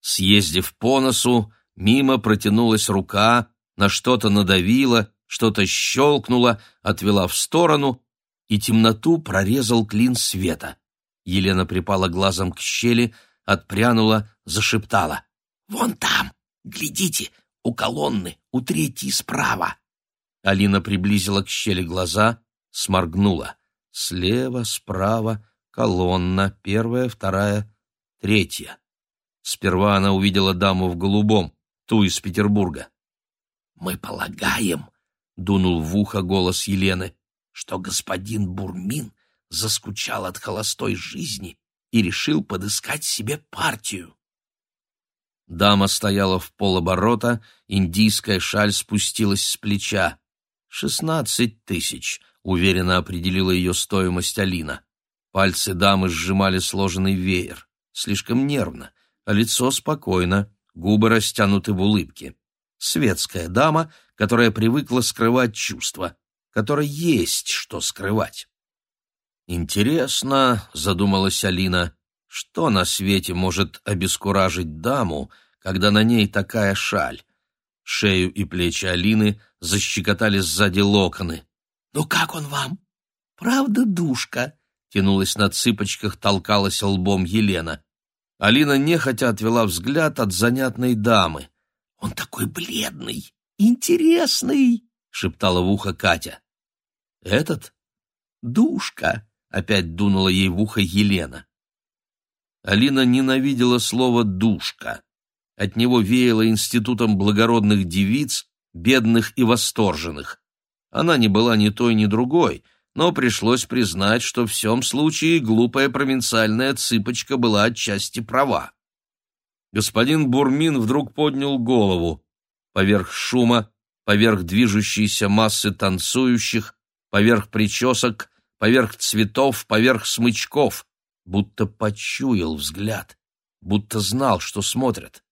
Съездив по носу, мимо протянулась рука, на что-то надавила, что-то щелкнула, отвела в сторону, и темноту прорезал клин света. Елена припала глазом к щели, отпрянула, зашептала. «Вон там! Глядите! у колонны, у третьей справа. Алина приблизила к щели глаза, сморгнула. Слева, справа, колонна, первая, вторая, третья. Сперва она увидела даму в голубом, ту из Петербурга. «Мы полагаем», — дунул в ухо голос Елены, «что господин Бурмин заскучал от холостой жизни и решил подыскать себе партию. Дама стояла в полоборота, индийская шаль спустилась с плеча. «Шестнадцать тысяч», — уверенно определила ее стоимость Алина. Пальцы дамы сжимали сложенный веер. Слишком нервно, а лицо спокойно, губы растянуты в улыбке. Светская дама, которая привыкла скрывать чувства, которой есть что скрывать. «Интересно», — задумалась Алина, что на свете может обескуражить даму, когда на ней такая шаль? Шею и плечи Алины защекотали сзади локоны. «Ну как он вам? Правда, душка?» Тянулась на цыпочках, толкалась лбом Елена. Алина нехотя отвела взгляд от занятной дамы. «Он такой бледный, интересный!» — шептала в ухо Катя. «Этот? Душка!» — опять дунула ей в ухо Елена. Алина ненавидела слово «душка». От него веяло институтом благородных девиц, бедных и восторженных. Она не была ни той, ни другой, но пришлось признать, что в всем случае глупая провинциальная цыпочка была отчасти права. Господин Бурмин вдруг поднял голову. Поверх шума, поверх движущейся массы танцующих, поверх причесок, поверх цветов, поверх смычков будто почуял взгляд, будто знал, что смотрят.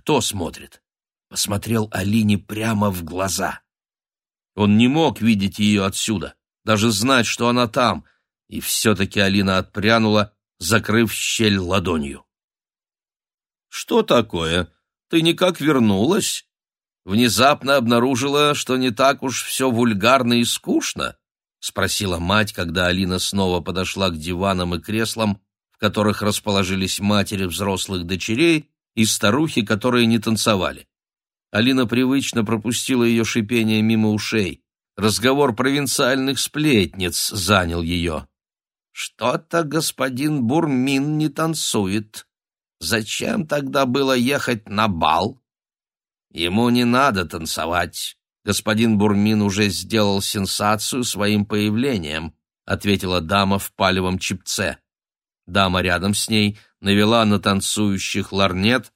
Кто смотрит? Посмотрел Алине прямо в глаза. Он не мог видеть ее отсюда, даже знать, что она там, и все-таки Алина отпрянула, закрыв щель ладонью. «Что такое? Ты никак вернулась?» Внезапно обнаружила, что не так уж все вульгарно и скучно? — спросила мать, когда Алина снова подошла к диванам и креслам, в которых расположились матери взрослых дочерей и старухи, которые не танцевали. Алина привычно пропустила ее шипение мимо ушей. Разговор провинциальных сплетниц занял ее. «Что-то господин Бурмин не танцует. Зачем тогда было ехать на бал? Ему не надо танцевать господин Бурмин уже сделал сенсацию своим появлением», ответила дама в палевом чипце. Дама рядом с ней навела на танцующих ларнет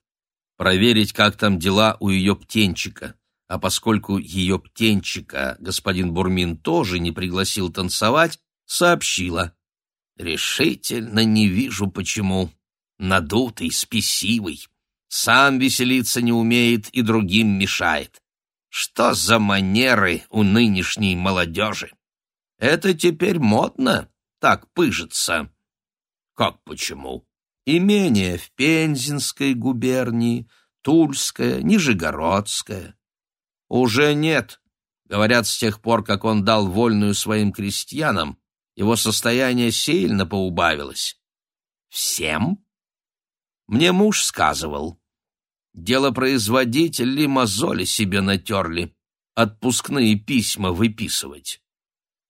проверить, как там дела у ее птенчика. А поскольку ее птенчика господин Бурмин тоже не пригласил танцевать, сообщила. «Решительно не вижу, почему. Надутый, спесивый. Сам веселиться не умеет и другим мешает. Что за манеры у нынешней молодежи? Это теперь модно, так пыжиться. Как почему? Имение в Пензенской губернии, Тульское, Нижегородское. Уже нет. Говорят, с тех пор, как он дал вольную своим крестьянам, его состояние сильно поубавилось. Всем? Мне муж сказывал. Делопроизводители мозоли себе натерли, отпускные письма выписывать.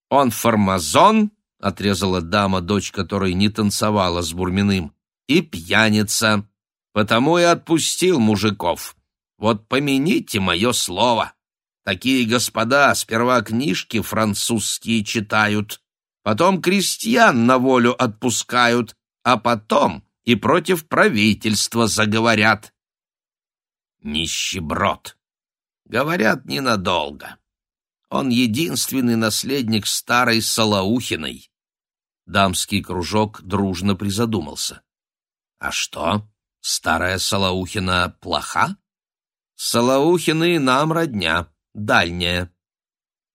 «Он формазон», — отрезала дама, дочь которой не танцевала с Бурминым, — «и пьяница. потому и отпустил мужиков. Вот помяните мое слово. Такие господа сперва книжки французские читают, потом крестьян на волю отпускают, а потом и против правительства заговорят. Нищеброд. Говорят, ненадолго. Он единственный наследник старой Салаухиной. Дамский кружок дружно призадумался. А что, старая Салаухина плоха? Салаухины нам родня, дальняя.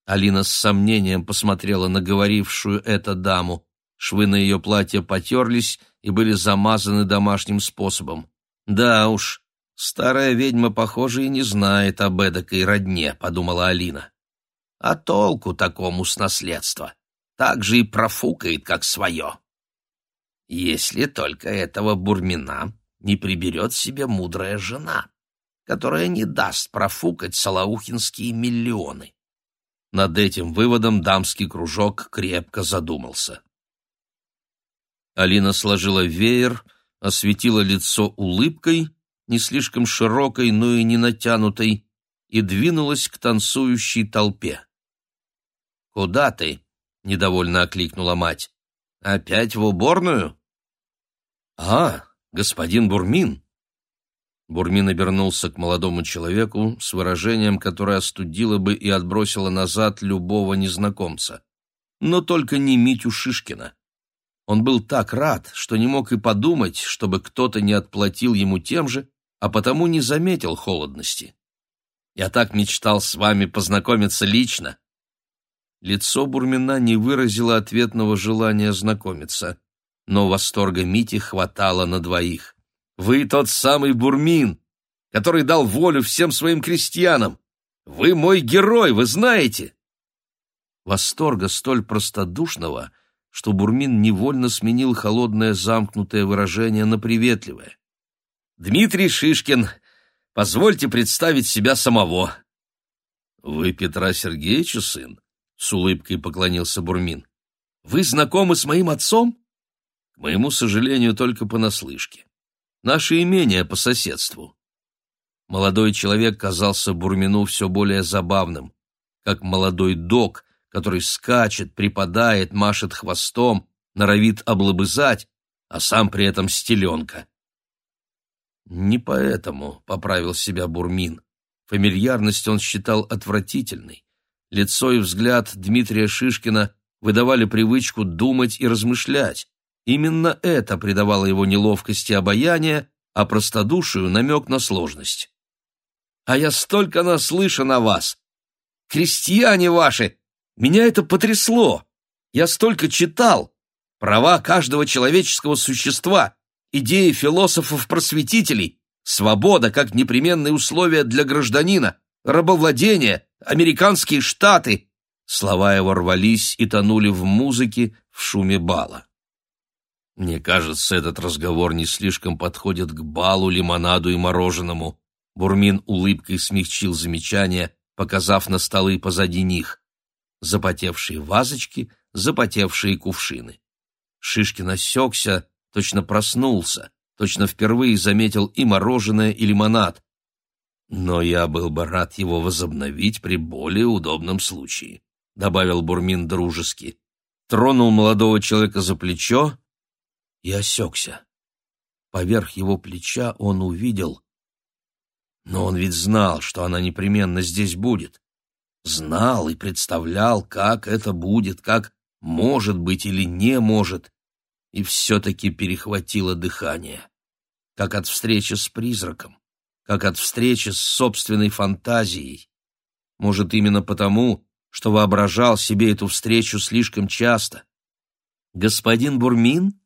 Алина с сомнением посмотрела на говорившую это даму. Швы на ее платье потерлись и были замазаны домашним способом. Да уж, старая ведьма, похоже, и не знает об эдакой родне, подумала Алина. А толку такому с наследства? Так же и профукает, как свое. Если только этого Бурмина не приберет себе мудрая жена, которая не даст профукать салаухинские миллионы. Над этим выводом дамский кружок крепко задумался. Алина сложила веер, осветила лицо улыбкой, не слишком широкой, но и не натянутой, и двинулась к танцующей толпе. «Куда ты?» — недовольно окликнула мать. «Опять в уборную?» «А, господин Бурмин!» Бурмин обернулся к молодому человеку с выражением, которое остудило бы и отбросило назад любого незнакомца. Но только не Митю Шишкина. Он был так рад, что не мог и подумать, чтобы кто-то не отплатил ему тем же, а потому не заметил холодности. «Я так мечтал с вами познакомиться лично!» Лицо Бурмина не выразило ответного желания знакомиться, но восторга Мити хватало на двоих. Вы тот самый Бурмин, который дал волю всем своим крестьянам. Вы мой герой, вы знаете!» Восторга столь простодушного, что Бурмин невольно сменил холодное замкнутое выражение на приветливое. «Дмитрий Шишкин, позвольте представить себя самого». «Вы Петра Сергеевича сын?» — с улыбкой поклонился Бурмин. «Вы знакомы с моим отцом?» «К моему сожалению, только понаслышке наше имение по соседству. Молодой человек казался Бурмину все более забавным, как молодой док, который скачет, припадает, машет хвостом, норовит облобызать, а сам при этом стеленка. Не поэтому, — поправил себя Бурмин, — фамильярность он считал отвратительной. Лицо и взгляд Дмитрия Шишкина выдавали привычку думать и размышлять, Именно это придавало его неловкости обаяния, а простодушию намек на сложность. «А я столько наслышан о вас! Крестьяне ваши! Меня это потрясло! Я столько читал! Права каждого человеческого существа, идеи философов-просветителей, свобода как непременные условия для гражданина, рабовладение, американские штаты!» Слова его рвались и тонули в музыке, в шуме бала. Мне кажется, этот разговор не слишком подходит к балу, лимонаду и мороженому. Бурмин улыбкой смягчил замечание, показав на столы позади них. Запотевшие вазочки, запотевшие кувшины. Шишкин осекся, точно проснулся, точно впервые заметил и мороженое, и лимонад. Но я был бы рад его возобновить при более удобном случае, — добавил Бурмин дружески. Тронул молодого человека за плечо, и осекся. Поверх его плеча он увидел... Но он ведь знал, что она непременно здесь будет. Знал и представлял, как это будет, как может быть или не может, и все-таки перехватило дыхание. Как от встречи с призраком, как от встречи с собственной фантазией. Может, именно потому, что воображал себе эту встречу слишком часто. «Господин Бурмин?»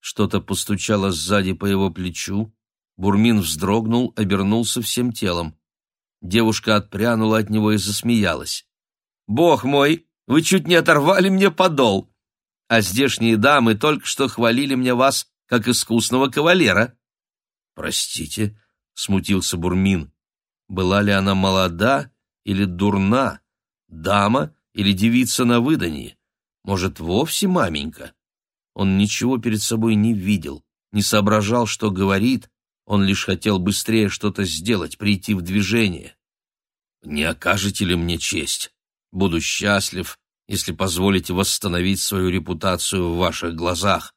Что-то постучало сзади по его плечу. Бурмин вздрогнул, обернулся всем телом. Девушка отпрянула от него и засмеялась. «Бог мой, вы чуть не оторвали мне подол! А здешние дамы только что хвалили мне вас как искусного кавалера». «Простите», — смутился Бурмин, — «была ли она молода или дурна, дама или девица на выданье? Может, вовсе маменька?» Он ничего перед собой не видел, не соображал, что говорит. Он лишь хотел быстрее что-то сделать, прийти в движение. «Не окажете ли мне честь? Буду счастлив, если позволите восстановить свою репутацию в ваших глазах».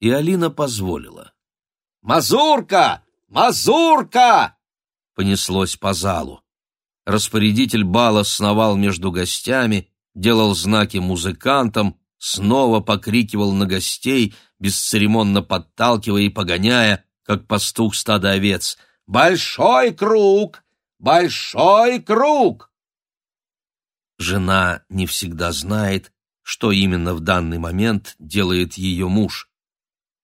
И Алина позволила. «Мазурка! Мазурка!» Понеслось по залу. Распорядитель бала сновал между гостями, делал знаки музыкантам, снова покрикивал на гостей, бесцеремонно подталкивая и погоняя, как пастух стада овец. «Большой круг! Большой круг!» Жена не всегда знает, что именно в данный момент делает ее муж.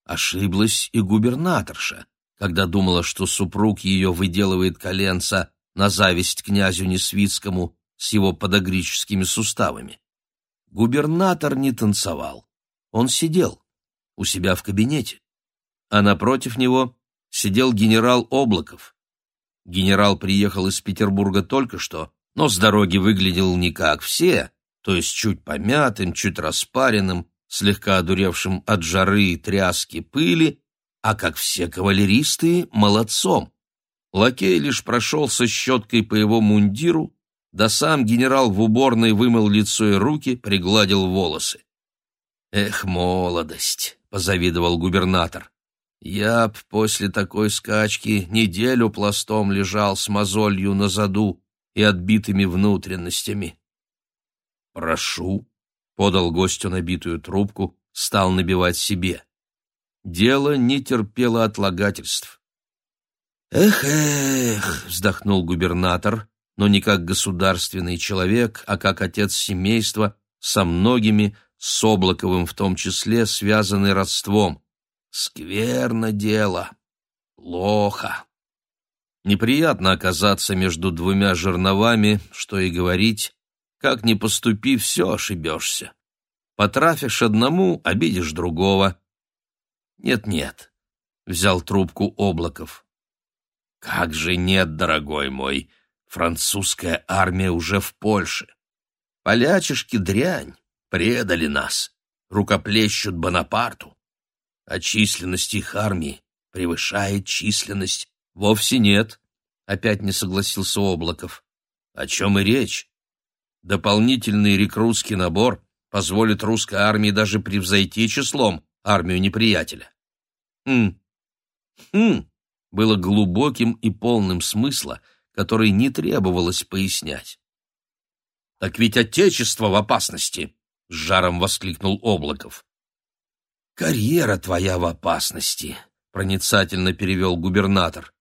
Ошиблась и губернаторша, когда думала, что супруг ее выделывает коленца на зависть князю Несвицкому с его подогрическими суставами. Губернатор не танцевал. Он сидел у себя в кабинете. А напротив него сидел генерал Облаков. Генерал приехал из Петербурга только что, но с дороги выглядел не как все, то есть чуть помятым, чуть распаренным, слегка одуревшим от жары и тряски пыли, а как все кавалеристы, молодцом. Лакей лишь прошелся щеткой по его мундиру, да сам генерал в уборной вымыл лицо и руки, пригладил волосы. «Эх, молодость!» — позавидовал губернатор. «Я б после такой скачки неделю пластом лежал с мозолью на заду и отбитыми внутренностями». «Прошу», — подал гостю набитую трубку, стал набивать себе. Дело не терпело отлагательств. «Эх, эх!» — вздохнул губернатор, но не как государственный человек, а как отец семейства, со многими, с Облаковым в том числе, связанный родством. «Скверно дело. Плохо». Неприятно оказаться между двумя жерновами, что и говорить, как ни поступи, все ошибешься. Потрафишь одному, обидишь другого. Нет-нет, взял трубку Облаков. Как же нет, дорогой мой, французская армия уже в Польше. Полячишки дрянь, предали нас, рукоплещут Бонапарту. А численность их армии превышает численность. Вовсе нет, опять не согласился Облаков. О чем и речь? Дополнительный рекрутский набор позволит русской армии даже превзойти числом армию неприятеля. Хм, хм, было глубоким и полным смысла, который не требовалось пояснять. «Так ведь Отечество в опасности!» — с жаром воскликнул Облаков. «Карьера твоя в опасности», — проницательно перевел губернатор.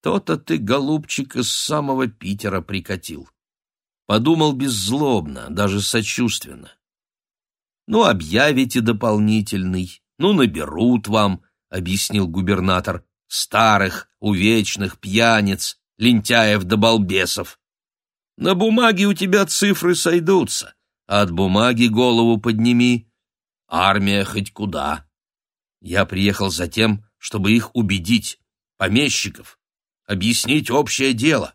«То-то ты, голубчик, из самого Питера прикатил». Подумал беззлобно, даже сочувственно. «Ну, объявите дополнительный, ну, наберут вам», — объяснил губернатор старых, увечных, пьяниц, лентяев да балбесов. На бумаге у тебя цифры сойдутся, а от бумаги голову подними. Армия хоть куда. Я приехал за тем, чтобы их убедить, помещиков, объяснить общее дело,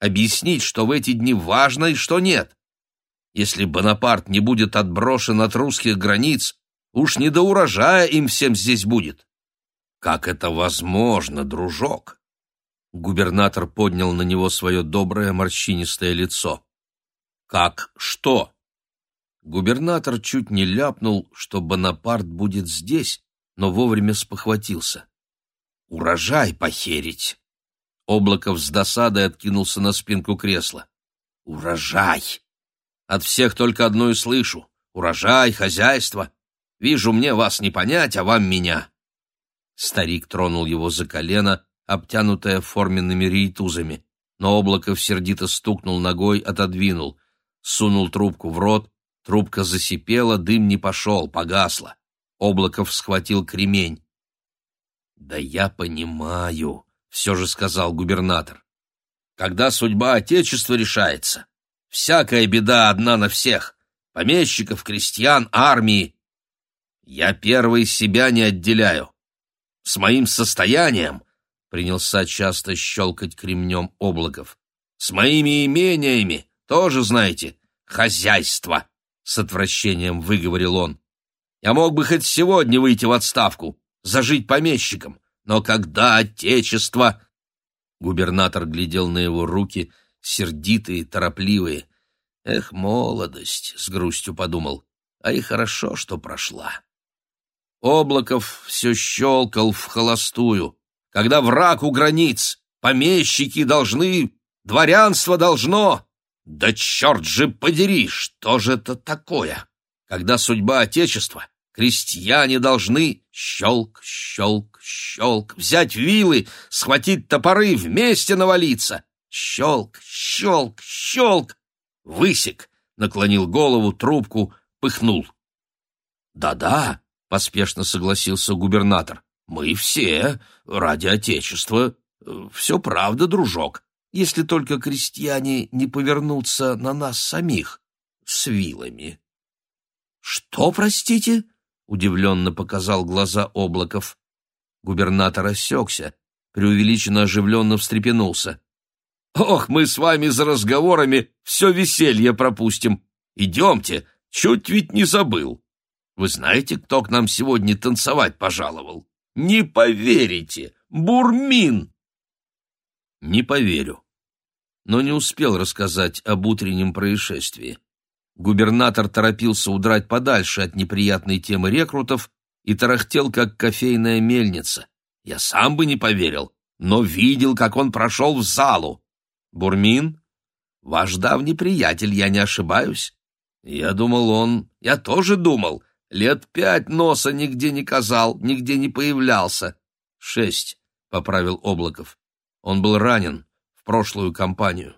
объяснить, что в эти дни важно и что нет. Если Бонапарт не будет отброшен от русских границ, уж не до урожая им всем здесь будет. «Как это возможно, дружок?» Губернатор поднял на него свое доброе морщинистое лицо. «Как что?» Губернатор чуть не ляпнул, что Бонапарт будет здесь, но вовремя спохватился. «Урожай похерить!» Облаков с досадой откинулся на спинку кресла. «Урожай! От всех только одно и слышу. Урожай, хозяйство. Вижу, мне вас не понять, а вам меня. Старик тронул его за колено, обтянутое форменными рейтузами, но Облаков сердито стукнул ногой, отодвинул. Сунул трубку в рот, трубка засипела, дым не пошел, погасла. Облаков схватил кремень. «Да я понимаю», — все же сказал губернатор. «Когда судьба Отечества решается, всякая беда одна на всех — помещиков, крестьян, армии. Я первый себя не отделяю с моим состоянием, принялся часто щелкать кремнем Облаков, с моими имениями, тоже, знаете, хозяйство, с отвращением выговорил он. Я мог бы хоть сегодня выйти в отставку, зажить помещиком, но когда Отечество...» Губернатор глядел на его руки, сердитые, торопливые. «Эх, молодость!» — с грустью подумал. «А и хорошо, что прошла». Облаков все щелкал в холостую. «Когда враг у границ, помещики должны, дворянство должно...» «Да черт же подери, что же это такое?» Когда судьба Отечества Крестьяне должны щелк, щелк, щелк, взять вилы, схватить топоры, вместе навалиться. Щелк, щелк, щелк. Высек, наклонил голову, трубку, пыхнул. «Да-да», — поспешно согласился губернатор, — «мы все ради Отечества. Все правда, дружок, если только крестьяне не повернутся на нас самих с вилами». «Что, простите?» — удивленно показал глаза Облаков. Губернатор осекся, преувеличенно оживленно встрепенулся. «Ох, мы с вами за разговорами все веселье пропустим. Идемте, чуть ведь не забыл. Вы знаете, кто к нам сегодня танцевать пожаловал? Не поверите! Бурмин!» «Не поверю», но не успел рассказать об утреннем происшествии. Губернатор торопился удрать подальше от неприятной темы рекрутов и тарахтел, как кофейная мельница. Я сам бы не поверил, но видел, как он прошел в залу. Бурмин? Ваш давний приятель, я не ошибаюсь? Я думал, он... Я тоже думал. Лет пять носа нигде не казал, нигде не появлялся. Шесть, — поправил Облаков. Он был ранен в прошлую кампанию.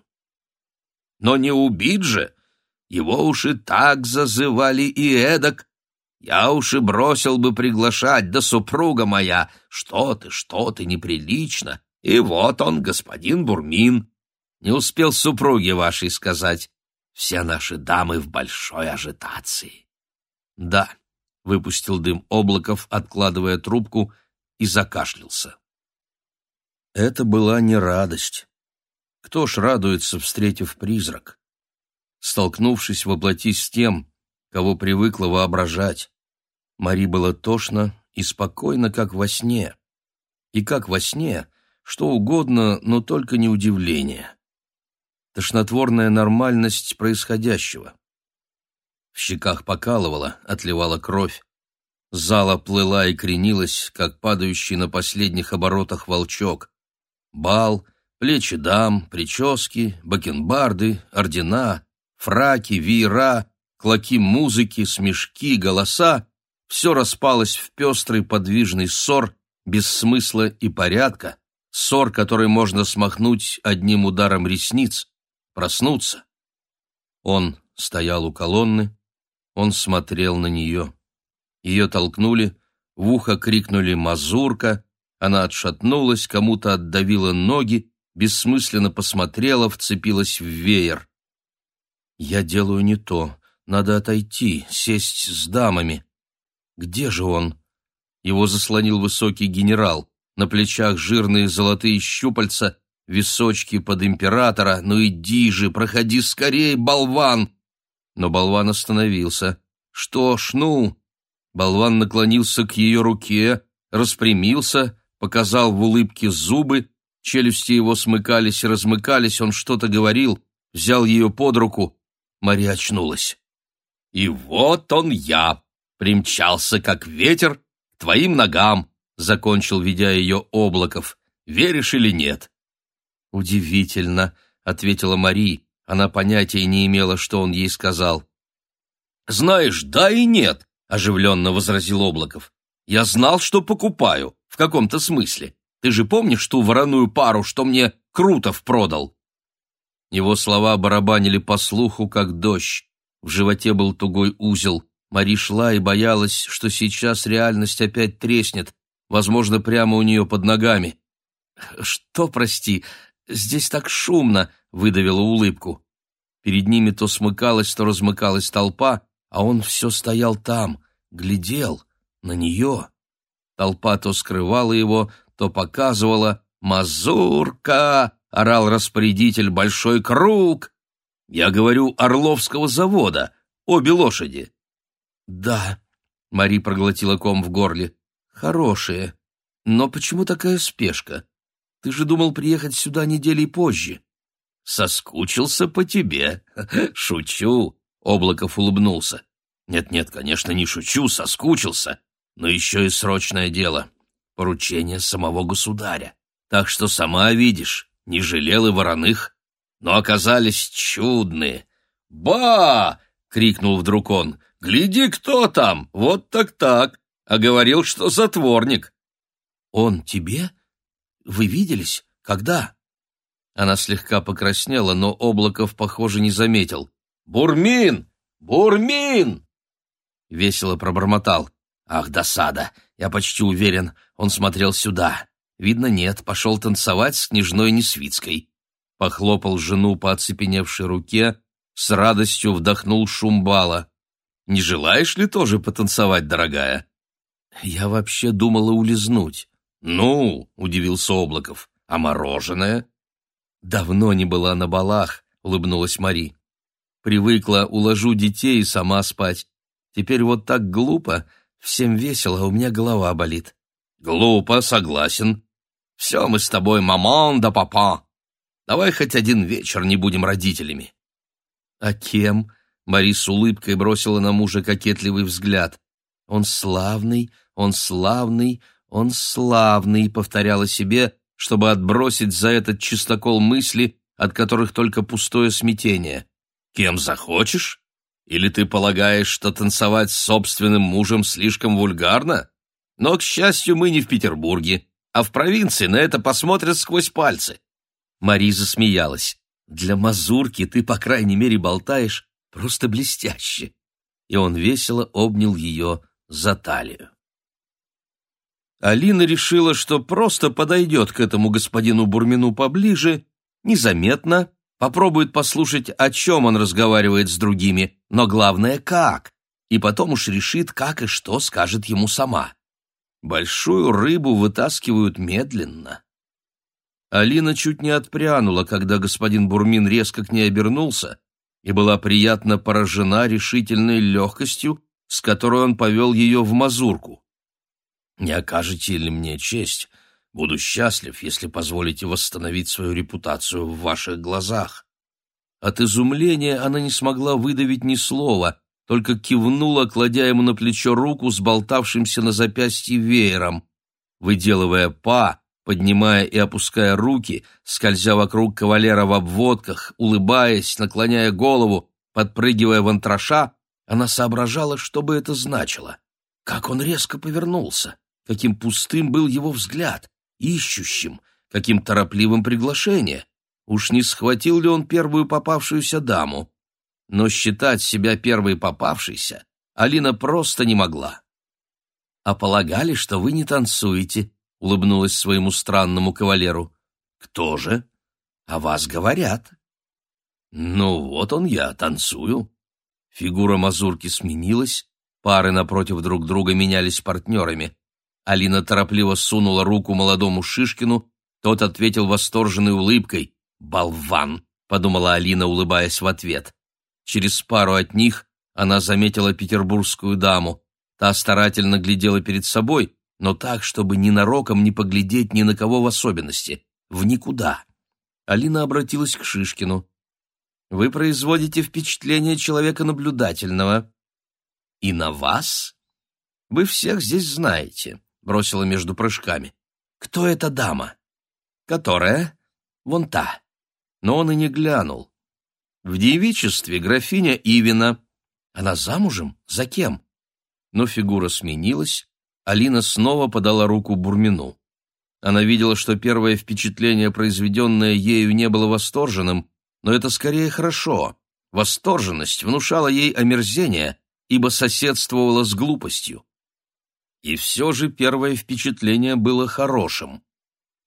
Но не убит же! Его уж и так зазывали и эдак. Я уж и бросил бы приглашать, да супруга моя, что ты, что ты, неприлично. И вот он, господин Бурмин. Не успел супруге вашей сказать. Все наши дамы в большой ажитации. Да, выпустил дым Облаков, откладывая трубку, и закашлялся. Это была не радость. Кто ж радуется, встретив призрак? столкнувшись воплотись с тем, кого привыкла воображать. Мари было тошно и спокойно, как во сне. И как во сне, что угодно, но только не удивление. Тошнотворная нормальность происходящего. Щеках покалывала, отливала кровь. Зала плыла и кренилась, как падающий на последних оборотах волчок. Бал, плечи дам, прически, бакенбарды, ордена, Фраки, веера, клоки музыки, смешки, голоса — все распалось в пестрый подвижный ссор без смысла и порядка, ссор, который можно смахнуть одним ударом ресниц, проснуться. Он стоял у колонны, он смотрел на нее. Ее толкнули, в ухо крикнули «Мазурка!», она отшатнулась, кому-то отдавила ноги, бессмысленно посмотрела, вцепилась в веер. Я делаю не то. Надо отойти, сесть с дамами. Где же он? Его заслонил высокий генерал. На плечах жирные золотые щупальца, височки под императора. Ну иди же, проходи скорее, болван! Но болван остановился. Что ж, ну? Болван наклонился к ее руке, распрямился, показал в улыбке зубы, челюсти его смыкались и размыкались, он что-то говорил, взял ее под руку — Мария очнулась. «И вот он я, примчался, как ветер, к твоим ногам», — закончил, ведя ее Облаков. «Веришь или нет?» «Удивительно», — ответила Мария. Она понятия не имела, что он ей сказал. «Знаешь, да и нет», — оживленно возразил Облаков. «Я знал, что покупаю, в каком-то смысле. Ты же помнишь ту вороную пару, что мне Крутов продал?» Его слова барабанили по слуху, как дождь. В животе был тугой узел. Мари шла и боялась, что сейчас реальность опять треснет, возможно, прямо у нее под ногами. «Что, прости, здесь так шумно», — выдавила улыбку. Перед ними то смыкалась, то размыкалась толпа, а он все стоял там, глядел на нее. Толпа то скрывала его, то показывала «Мазурка!» — орал распорядитель, — большой круг. Я говорю, Орловского завода, обе лошади. Да, — Мари проглотила ком в горле, — хорошие. Но почему такая спешка? Ты же думал приехать сюда недели позже. Соскучился по тебе. Шучу. Облаков улыбнулся. Нет-нет, конечно, не шучу, соскучился. Но еще и срочное дело. Поручение самого государя. Так что сама видишь, не жалел и вороных, но оказались чудные. «Ба!» — крикнул вдруг он. «Гляди, кто там! Вот так-так! А говорил, что затворник!» «Он тебе? Вы виделись? Когда?» Она слегка покраснела, но Облаков, похоже, не заметил. «Бурмин! Бурмин!» Весело пробормотал. «Ах, досада! Я почти уверен, он смотрел сюда. Видно, нет, пошел танцевать с княжной Несвицкой». Похлопал жену по оцепеневшей руке, с радостью вдохнул шум бала. «Не желаешь ли тоже потанцевать, дорогая?» «Я вообще думала улизнуть». «Ну», — удивился Облаков, — «а мороженое?» «Давно не была на балах», — улыбнулась Мари. «Привыкла, уложу детей и сама спать. Теперь вот так глупо, всем весело, а у меня голова болит». «Глупо, согласен. Все мы с тобой мамон да папа. Давай хоть один вечер не будем родителями». «А кем?» — Мари с улыбкой бросила на мужа кокетливый взгляд. «Он славный, он славный, он славный», — повторяла себе, чтобы отбросить за этот чистокол мысли, от которых только пустое смятение. «Кем захочешь? Или ты полагаешь, что танцевать с собственным мужем слишком вульгарно? Но, к счастью, мы не в Петербурге, а в провинции на это посмотрят сквозь пальцы». Мари засмеялась. «Для мазурки ты, по крайней мере, болтаешь просто блестяще». И он весело обнял ее за талию. Алина решила, что просто подойдет к этому господину Бурмину поближе, незаметно, попробует послушать, о чем он разговаривает с другими, но главное, как, и потом уж решит, как и что скажет ему сама. Большую рыбу вытаскивают медленно. Алина чуть не отпрянула, когда господин Бурмин резко к ней обернулся, и была приятно поражена решительной легкостью, с которой он повел ее в мазурку. Не окажете ли мне честь? Буду счастлив, если позволите восстановить свою репутацию в ваших глазах». От изумления она не смогла выдавить ни слова, только кивнула, кладя ему на плечо руку с болтавшимся на запястье веером. Выделывая па, поднимая и опуская руки, скользя вокруг кавалера в обводках, улыбаясь, наклоняя голову, подпрыгивая в антраша, она соображала, что бы это значило. Как он резко повернулся! Каким пустым был его взгляд, ищущим, каким торопливым приглашение. Уж не схватил ли он первую попавшуюся даму? Но считать себя первой попавшейся Алина просто не могла. «А полагали, что вы не танцуете», — улыбнулась своему странному кавалеру. «Кто же?» «А вас говорят». «Ну, вот он я, танцую». Фигура мазурки сменилась, пары напротив друг друга менялись партнерами. Алина торопливо сунула руку молодому Шишкину, тот ответил восторженной улыбкой. «Болван!» — подумала Алина, улыбаясь в ответ. Через пару от них она заметила петербургскую даму. Та старательно глядела перед собой, но так, чтобы ненароком не поглядеть ни на кого в особенности. В никуда. Алина обратилась к Шишкину. «Вы производите впечатление человека наблюдательного. И на вас? Вы всех здесь знаете бросила между прыжками. «Кто эта дама?» «Которая?» «Вон та». Но он и не глянул. «В девичестве графиня Ивина». «Она замужем? За кем?» Но фигура сменилась. Алина снова подала руку Бурмину. Она видела, что первое впечатление, произведенное ею, не было восторженным, но это скорее хорошо. Восторженность внушала ей омерзение, ибо соседствовала с глупостью. И все же первое впечатление было хорошим.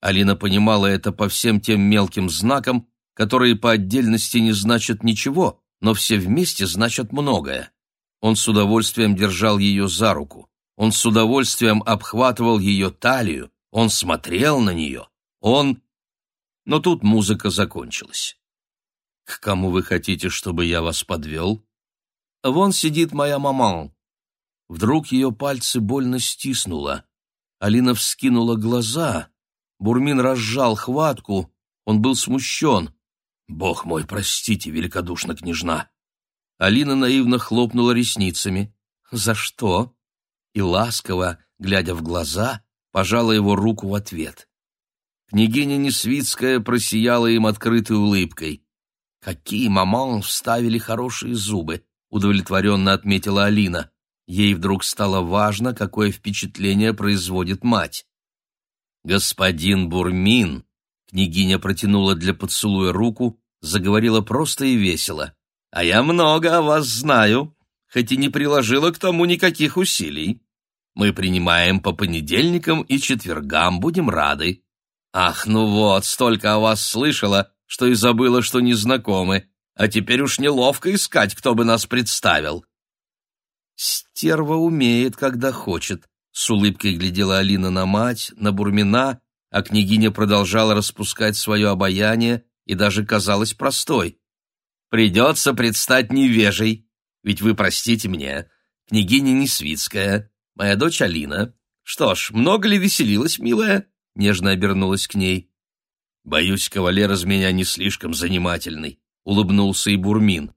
Алина понимала это по всем тем мелким знакам, которые по отдельности не значат ничего, но все вместе значат многое. Он с удовольствием держал ее за руку, он с удовольствием обхватывал ее талию, он смотрел на нее, он... Но тут музыка закончилась. «К кому вы хотите, чтобы я вас подвел?» «Вон сидит моя маман», Вдруг ее пальцы больно стиснуло. Алина вскинула глаза. Бурмин разжал хватку, он был смущен. «Бог мой, простите, великодушно княжна!» Алина наивно хлопнула ресницами. «За что?» И ласково, глядя в глаза, пожала его руку в ответ. Княгиня Несвицкая просияла им открытой улыбкой. «Какие маман вставили хорошие зубы!» — удовлетворенно отметила Алина. Ей вдруг стало важно, какое впечатление производит мать. «Господин Бурмин!» — княгиня протянула для поцелуя руку, заговорила просто и весело. «А я много о вас знаю, хоть и не приложила к тому никаких усилий. Мы принимаем по понедельникам и четвергам, будем рады. Ах, ну вот, столько о вас слышала, что и забыла, что не знакомы, а теперь уж неловко искать, кто бы нас представил. Стерва умеет, когда хочет, с улыбкой глядела Алина на мать, на Бурмина, а княгиня продолжала распускать свое обаяние и даже казалась простой. Придется предстать невежей, ведь вы простите мне, княгиня Несвицкая, моя дочь Алина. Что ж, много ли веселилась, милая? Нежно обернулась к ней. Боюсь, кавалер из меня не слишком занимательный, улыбнулся и Бурмин.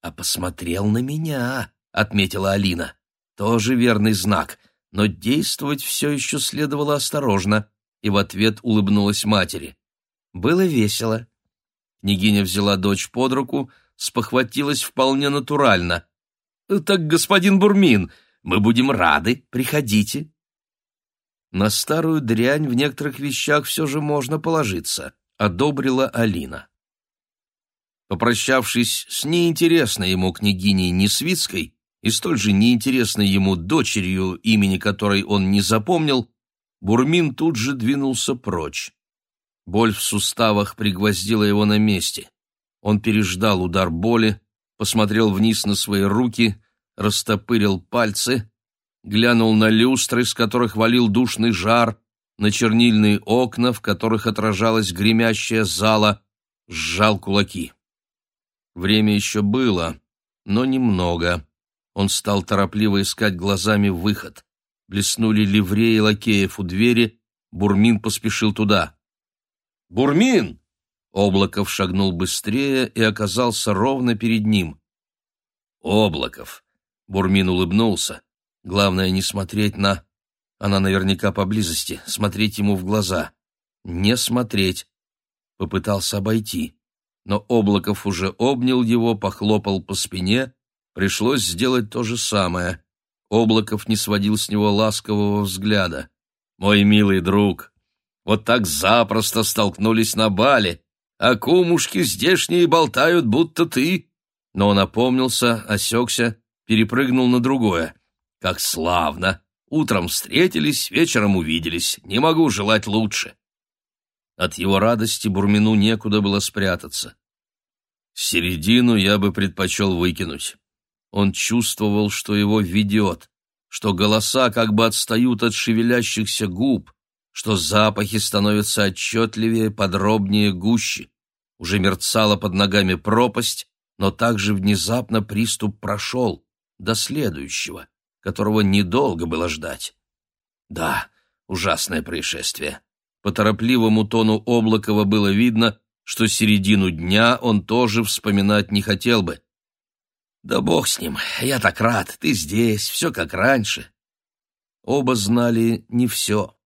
А посмотрел на меня, отметила Алина. Тоже верный знак, но действовать все еще следовало осторожно, и в ответ улыбнулась матери. Было весело. Княгиня взяла дочь под руку, спохватилась вполне натурально. «Так, господин Бурмин, мы будем рады, приходите». На старую дрянь в некоторых вещах все же можно положиться, одобрила Алина. Попрощавшись с неинтересной ему княгиней Несвицкой и столь же неинтересной ему дочерью, имени которой он не запомнил, Бурмин тут же двинулся прочь. Боль в суставах пригвоздила его на месте. Он переждал удар боли, посмотрел вниз на свои руки, растопырил пальцы, глянул на люстры, с которых валил душный жар, на чернильные окна, в которых отражалась гремящая зала, сжал кулаки. Время еще было, но немного. Он стал торопливо искать глазами выход. Блеснули ливреи лакеев у двери, Бурмин поспешил туда. «Бурмин!» Облаков шагнул быстрее и оказался ровно перед ним. «Облаков!» Бурмин улыбнулся. «Главное не смотреть на...» Она наверняка поблизости, смотреть ему в глаза. «Не смотреть!» Попытался обойти. Но Облаков уже обнял его, похлопал по спине. Пришлось сделать то же самое. Облаков не сводил с него ласкового взгляда. «Мой милый друг, вот так запросто столкнулись на бале, а кумушки здешние болтают, будто ты. Но он опомнился, осекся, перепрыгнул на другое. Как славно! Утром встретились, вечером увиделись. Не могу желать лучше. От его радости Бурмину некуда было спрятаться. Середину я бы предпочел выкинуть. Он чувствовал, что его ведет, что голоса как бы отстают от шевелящихся губ, что запахи становятся отчетливее, подробнее, гуще. Уже мерцала под ногами пропасть, но также внезапно приступ прошел до следующего, которого недолго было ждать. Да, ужасное происшествие. По торопливому тону Облакова было видно, что середину дня он тоже вспоминать не хотел бы. «Да бог с ним, я так рад, ты здесь, все как раньше». Оба знали не все.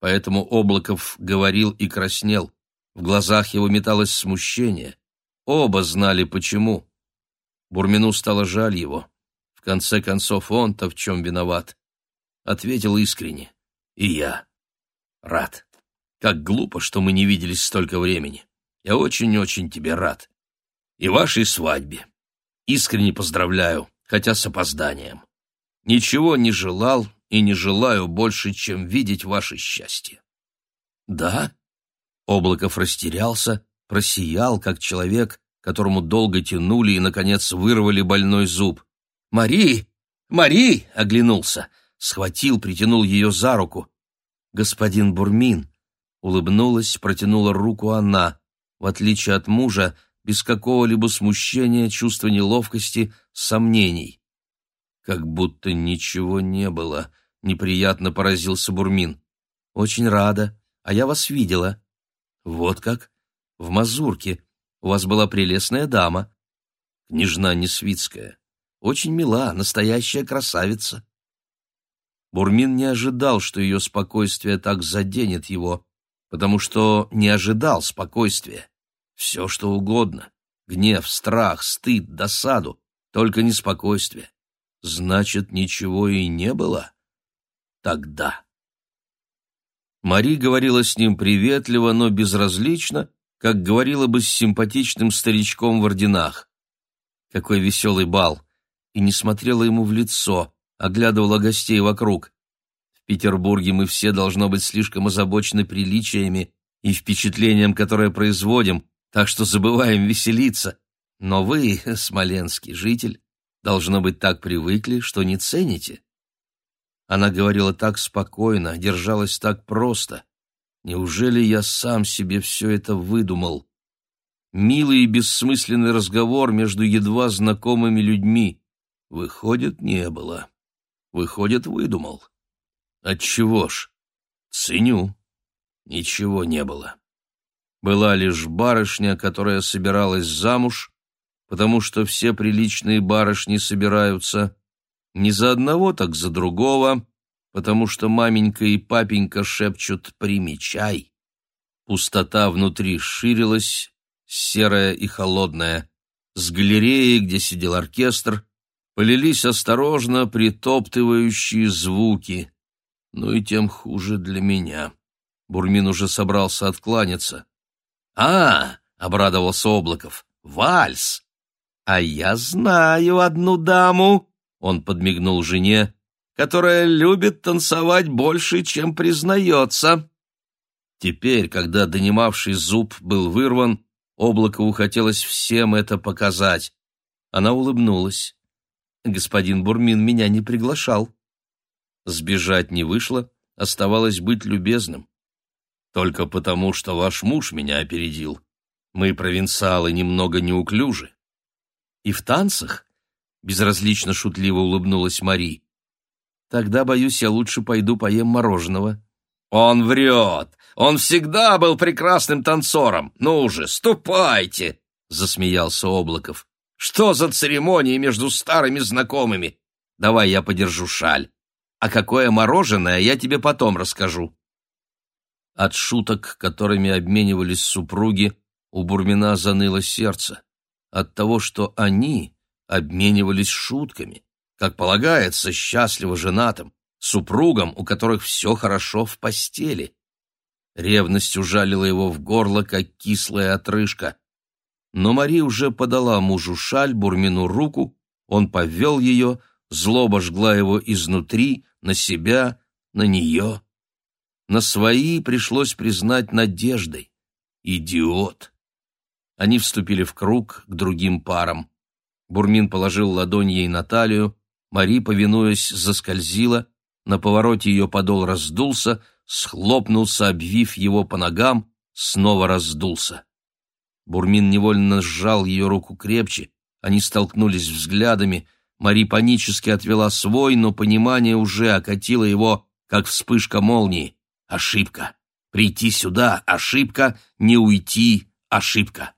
Поэтому Облаков говорил и краснел. В глазах его металось смущение. Оба знали, почему. Бурмину стало жаль его. В конце концов, он-то в чем виноват. Ответил искренне. И я. Рад. Как глупо, что мы не виделись столько времени. Я очень-очень тебе рад. И вашей свадьбе. Искренне поздравляю, хотя с опозданием. Ничего не желал и не желаю больше, чем видеть ваше счастье. Да? Облаков растерялся, просиял, как человек, которому долго тянули и, наконец, вырвали больной зуб. «Мари! Мари!» — оглянулся, схватил, притянул ее за руку. «Господин Бурмин!» — улыбнулась, протянула руку она. В отличие от мужа, без какого-либо смущения, чувства неловкости, сомнений. Как будто ничего не было, неприятно поразился Бурмин. Очень рада. А я вас видела. Вот как? В Мазурке. У вас была прелестная дама. Княжна Несвицкая. Очень мила, настоящая красавица. Бурмин не ожидал, что ее спокойствие так заденет его, потому что не ожидал спокойствия. Все, что угодно. Гнев, страх, стыд, досаду. Только не спокойствие. Значит, ничего и не было? Тогда. Мари говорила с ним приветливо, но безразлично, как говорила бы с симпатичным старичком в орденах. Какой веселый бал! И не смотрела ему в лицо, оглядывала гостей вокруг. В Петербурге мы все должно быть слишком озабочены приличиями и впечатлением, которое производим, так что забываем веселиться. Но вы, смоленский житель, должно быть так привыкли, что не цените. Она говорила так спокойно, держалась так просто. Неужели я сам себе все это выдумал? Милый и бессмысленный разговор между едва знакомыми людьми. Выходит, не было. Выходит, выдумал. Отчего ж? Ценю. Ничего не было. Была лишь барышня, которая собиралась замуж, потому что все приличные барышни собираются не за одного, так за другого, потому что маменька и папенька шепчут «примечай». Пустота внутри ширилась, серая и холодная. С галереи, где сидел оркестр, полились осторожно притоптывающие звуки. Ну и тем хуже для меня. Бурмин уже собрался откланяться. «А!» — обрадовался Облаков. «Вальс! А я знаю одну даму!» — он подмигнул жене, которая любит танцевать больше, чем признается. Теперь, когда донимавший зуб был вырван, Облакову хотелось всем это показать. Она улыбнулась. «Господин Бурмин меня не приглашал». Сбежать не вышло, оставалось быть любезным. Только потому, что ваш муж меня опередил. Мы, провинциалы, немного неуклюжи. И в танцах? Безразлично шутливо улыбнулась Мари. Тогда, боюсь, я лучше пойду поем мороженого. Он врет. Он всегда был прекрасным танцором. Ну уже, ступайте, засмеялся Облаков. Что за церемонии между старыми знакомыми? Давай я подержу шаль. А какое мороженое, я тебе потом расскажу. От шуток, которыми обменивались супруги, у Бурмина заныло сердце. От того, что они обменивались шутками, как полагается счастливо женатым, супругам, у которых все хорошо в постели. Ревность ужалила его в горло, как кислая отрыжка. Но Мари уже подала мужу шаль, Бурмину руку, он повел ее, злоба жгла его изнутри, на себя, на нее на свои пришлось признать надеждой. Идиот! Они вступили в круг к другим парам. Бурмин положил ладонь ей на талию, Мари, повинуясь, заскользила, на повороте ее подол раздулся, схлопнулся, обвив его по ногам, снова раздулся. Бурмин невольно сжал ее руку крепче, они столкнулись взглядами, Мари панически отвела свой, но понимание уже окатило его, как вспышка молнии. Ошибка. Прийти сюда — ошибка, не уйти — ошибка.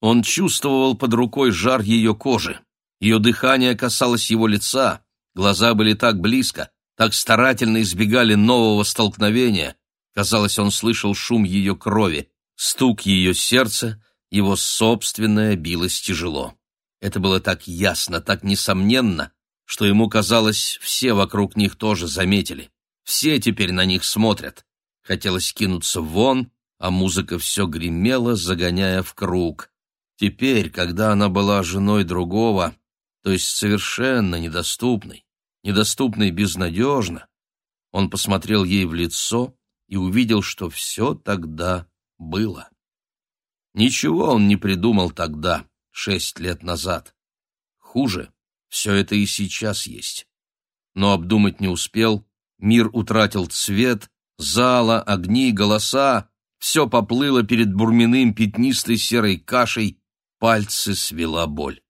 Он чувствовал под рукой жар ее кожи. Ее дыхание касалось его лица, глаза были так близко, так старательно избегали нового столкновения. Казалось, он слышал шум ее крови, стук ее сердца, его собственное билось тяжело. Это было так ясно, так несомненно, что ему казалось, все вокруг них тоже заметили. Все теперь на них смотрят. Хотелось кинуться вон, а музыка все гремела, загоняя в круг. Теперь, когда она была женой другого, то есть совершенно недоступной, недоступной безнадежно, он посмотрел ей в лицо и увидел, что все тогда было. Ничего он не придумал тогда, шесть лет назад. Хуже, все это и сейчас есть. Но обдумать не успел, Мир утратил цвет, зала, огни, голоса. Все поплыло перед Бурминым пятнистой серой кашей, пальцы свела боль.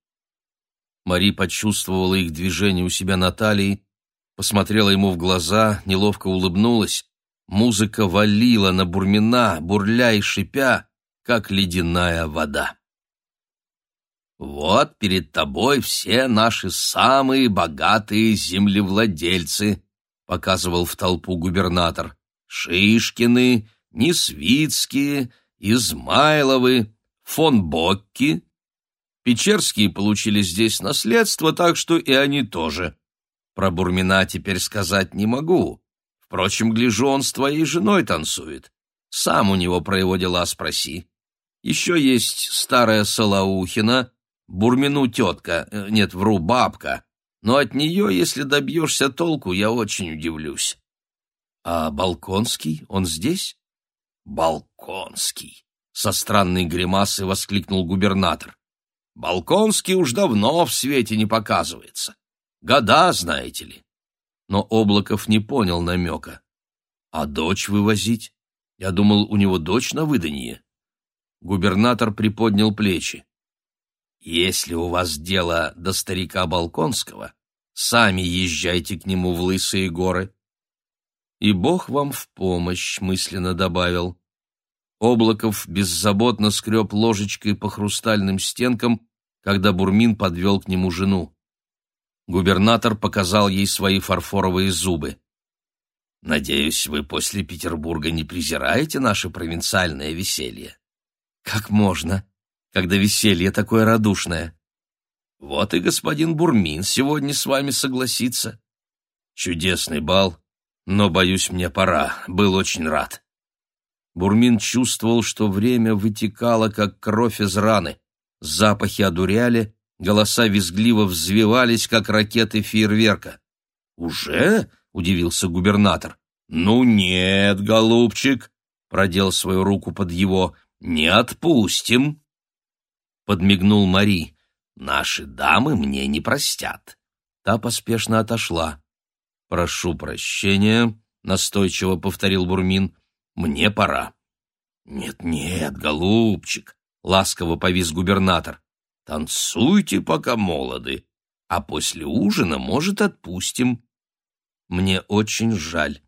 Мари почувствовала их движение у себя на талии, посмотрела ему в глаза, неловко улыбнулась. Музыка валила на Бурмина, бурля и шипя, как ледяная вода. «Вот перед тобой все наши самые богатые землевладельцы», — показывал в толпу губернатор. «Шишкины, Несвицкие, Измайловы, фон Бокки. Печерские получили здесь наследство, так что и они тоже. Про Бурмина теперь сказать не могу. Впрочем, гляжу, он с твоей женой танцует. Сам у него про его дела спроси. Еще есть старая Салаухина, Бурмину тетка, э, нет, вру, бабка. Но от нее, если добьешься толку, я очень удивлюсь. А Балконский, он здесь? Балконский! Со странной гримасой воскликнул губернатор. Балконский уж давно в свете не показывается. Года, знаете ли. Но Облаков не понял намека. А дочь вывозить? Я думал, у него дочь на выданье. Губернатор приподнял плечи. Если у вас дело до старика Балконского, сами езжайте к нему в Лысые горы. И Бог вам в помощь, мысленно добавил. Облаков беззаботно скреб ложечкой по хрустальным стенкам, когда Бурмин подвел к нему жену. Губернатор показал ей свои фарфоровые зубы. «Надеюсь, вы после Петербурга не презираете наше провинциальное веселье?» «Как можно, когда веселье такое радушное?» «Вот и господин Бурмин сегодня с вами согласится. Чудесный бал, но, боюсь, мне пора, был очень рад». Бурмин чувствовал, что время вытекало, как кровь из раны. Запахи одуряли, голоса визгливо взвивались, как ракеты фейерверка. «Уже?» — удивился губернатор. «Ну нет, голубчик!» — продел свою руку под его. «Не отпустим!» Подмигнул Мари. «Наши дамы мне не простят». Та поспешно отошла. «Прошу прощения», — настойчиво повторил Бурмин. Мне пора. Нет-нет, голубчик, ласково повис губернатор. Танцуйте, пока молоды, а после ужина, может, отпустим. Мне очень жаль.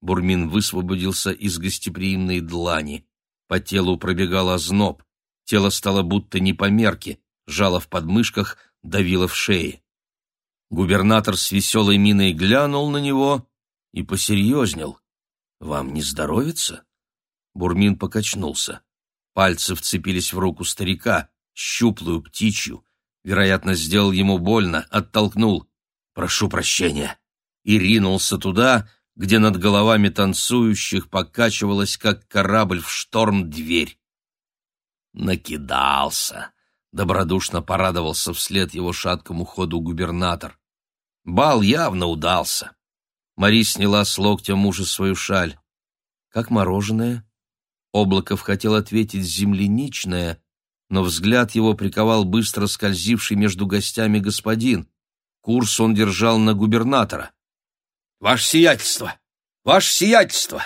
Бурмин высвободился из гостеприимной длани. По телу пробегал озноб. Тело стало будто не по мерке, жало в подмышках, давило в шее. Губернатор с веселой миной глянул на него и посерьезнел. «Вам не здоровится?» Бурмин покачнулся. Пальцы вцепились в руку старика, щуплую птичью. Вероятно, сделал ему больно, оттолкнул. «Прошу прощения!» И ринулся туда, где над головами танцующих покачивалась, как корабль в шторм, дверь. «Накидался!» — добродушно порадовался вслед его шаткому ходу губернатор. Бал явно удался. Мари сняла с локтя мужа свою шаль. «Как мороженое?» Облаков хотел ответить «земляничное», но взгляд его приковал быстро скользивший между гостями господин. Курс он держал на губернатора. «Ваше сиятельство! Ваше сиятельство!»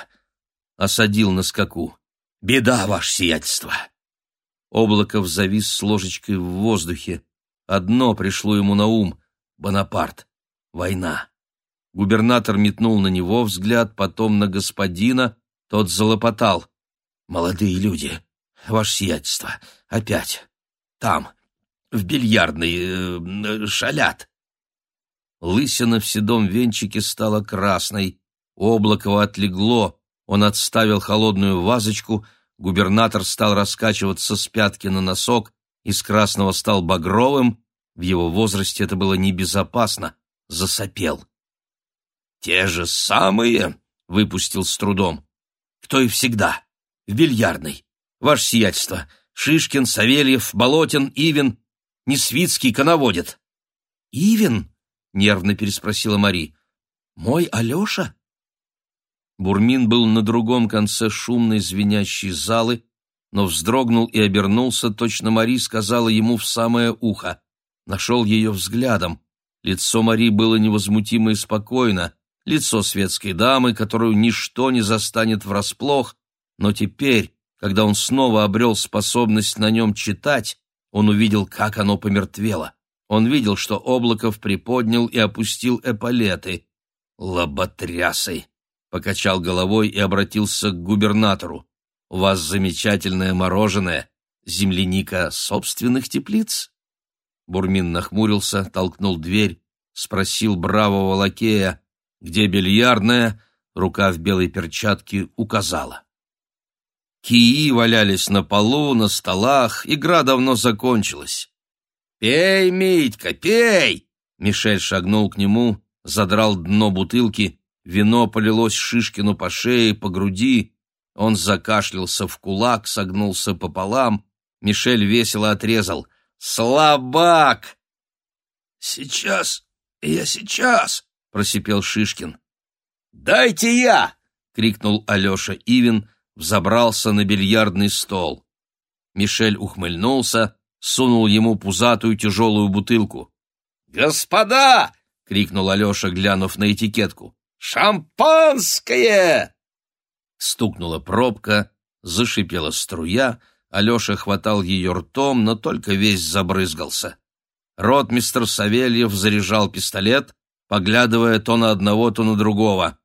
Осадил на скаку. «Беда, ваше сиятельство!» Облаков завис с ложечкой в воздухе. Одно пришло ему на ум — Бонапарт. Война. Губернатор метнул на него взгляд, потом на господина. Тот залопотал. «Молодые люди, ваше сиятельство, опять. Там, в бильярдной, э, шалят». Лысина в седом венчике стала красной. Облаково отлегло. Он отставил холодную вазочку. Губернатор стал раскачиваться с пятки на носок. Из красного стал багровым. В его возрасте это было небезопасно. Засопел. «Те же самые?» — выпустил с трудом. «Кто и всегда. В бильярдной. Ваше сиятельство. Шишкин, Савельев, Болотин, Ивин. Несвицкий коноводит». «Ивин?» — нервно переспросила Мари. «Мой Алеша?» Бурмин был на другом конце шумной звенящей залы, но вздрогнул и обернулся, точно Мари сказала ему в самое ухо. Нашел ее взглядом. Лицо Мари было невозмутимо и спокойно, лицо светской дамы, которую ничто не застанет врасплох, но теперь, когда он снова обрел способность на нем читать, он увидел, как оно помертвело. Он видел, что Облаков приподнял и опустил эполеты. «Лоботрясой!» — покачал головой и обратился к губернатору. «У вас замечательное мороженое, земляника собственных теплиц?» Бурмин нахмурился, толкнул дверь, спросил бравого лакея, где бильярдная, рука в белой перчатке указала. Кии валялись на полу, на столах, игра давно закончилась. «Пей, Митька, пей!» Мишель шагнул к нему, задрал дно бутылки, вино полилось Шишкину по шее, по груди. Он закашлялся в кулак, согнулся пополам. Мишель весело отрезал. «Слабак!» «Сейчас, я сейчас!» — просипел Шишкин. «Дайте я!» — крикнул Алеша Ивин, взобрался на бильярдный стол. Мишель ухмыльнулся, сунул ему пузатую тяжелую бутылку. «Господа!» — крикнул Алеша, глянув на этикетку. «Шампанское!» Стукнула пробка, зашипела струя, Алеша хватал ее ртом, но только весь забрызгался. Ротмистр Савельев заряжал пистолет, поглядывая то на одного, то на другого.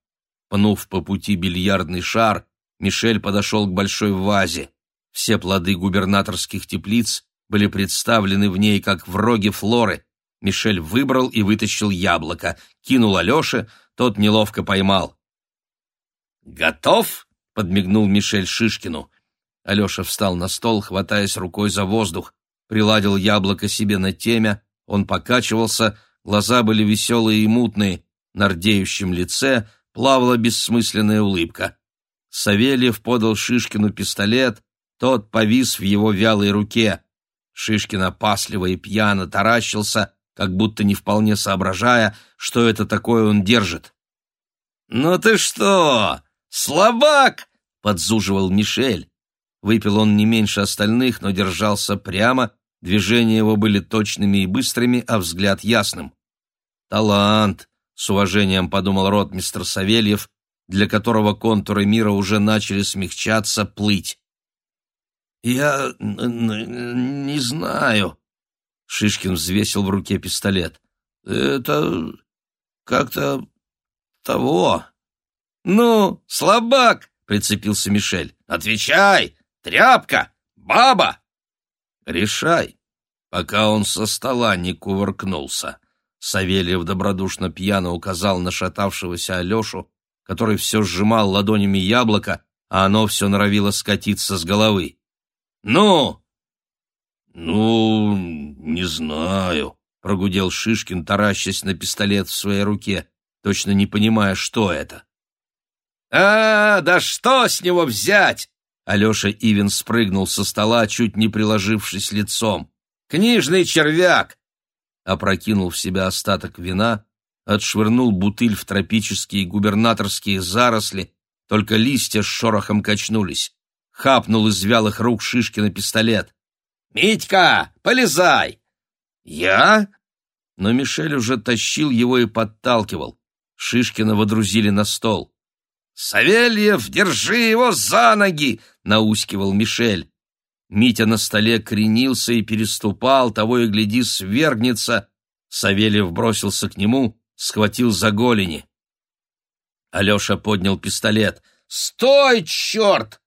Пнув по пути бильярдный шар, Мишель подошел к большой вазе. Все плоды губернаторских теплиц были представлены в ней как в роге флоры. Мишель выбрал и вытащил яблоко, кинул Алёше, тот неловко поймал. «Готов?» — подмигнул Мишель Шишкину. Алёша встал на стол, хватаясь рукой за воздух, приладил яблоко себе на темя, он покачивался, глаза были веселые и мутные, на рдеющем лице плавала бессмысленная улыбка. Савельев подал Шишкину пистолет, тот повис в его вялой руке. Шишкин опасливо и пьяно таращился, как будто не вполне соображая, что это такое он держит. «Ну ты что, слабак!» — подзуживал Мишель. Выпил он не меньше остальных, но держался прямо, движения его были точными и быстрыми, а взгляд ясным. «Талант!» — с уважением подумал ротмистр Савельев, для которого контуры мира уже начали смягчаться, плыть. «Я не знаю». Шишкин взвесил в руке пистолет. «Это как-то того». «Ну, слабак!» — прицепился Мишель. «Отвечай! Тряпка! Баба!» «Решай, пока он со стола не кувыркнулся». Савельев добродушно пьяно указал на шатавшегося Алешу, который все сжимал ладонями яблоко, а оно все норовило скатиться с головы. «Ну!» «Ну, не знаю», — прогудел Шишкин, таращась на пистолет в своей руке, точно не понимая, что это. «А, да что с него взять?» Алеша Ивин спрыгнул со стола, чуть не приложившись лицом. «Книжный червяк!» Опрокинул в себя остаток вина, отшвырнул бутыль в тропические губернаторские заросли, только листья с шорохом качнулись хапнул из вялых рук Шишкина пистолет. «Митька, полезай!» «Я?» Но Мишель уже тащил его и подталкивал. Шишкина водрузили на стол. «Савельев, держи его за ноги!» — наускивал Мишель. Митя на столе кренился и переступал, того и гляди, свергнется. Савельев бросился к нему, схватил за голени. Алеша поднял пистолет. «Стой, черт!»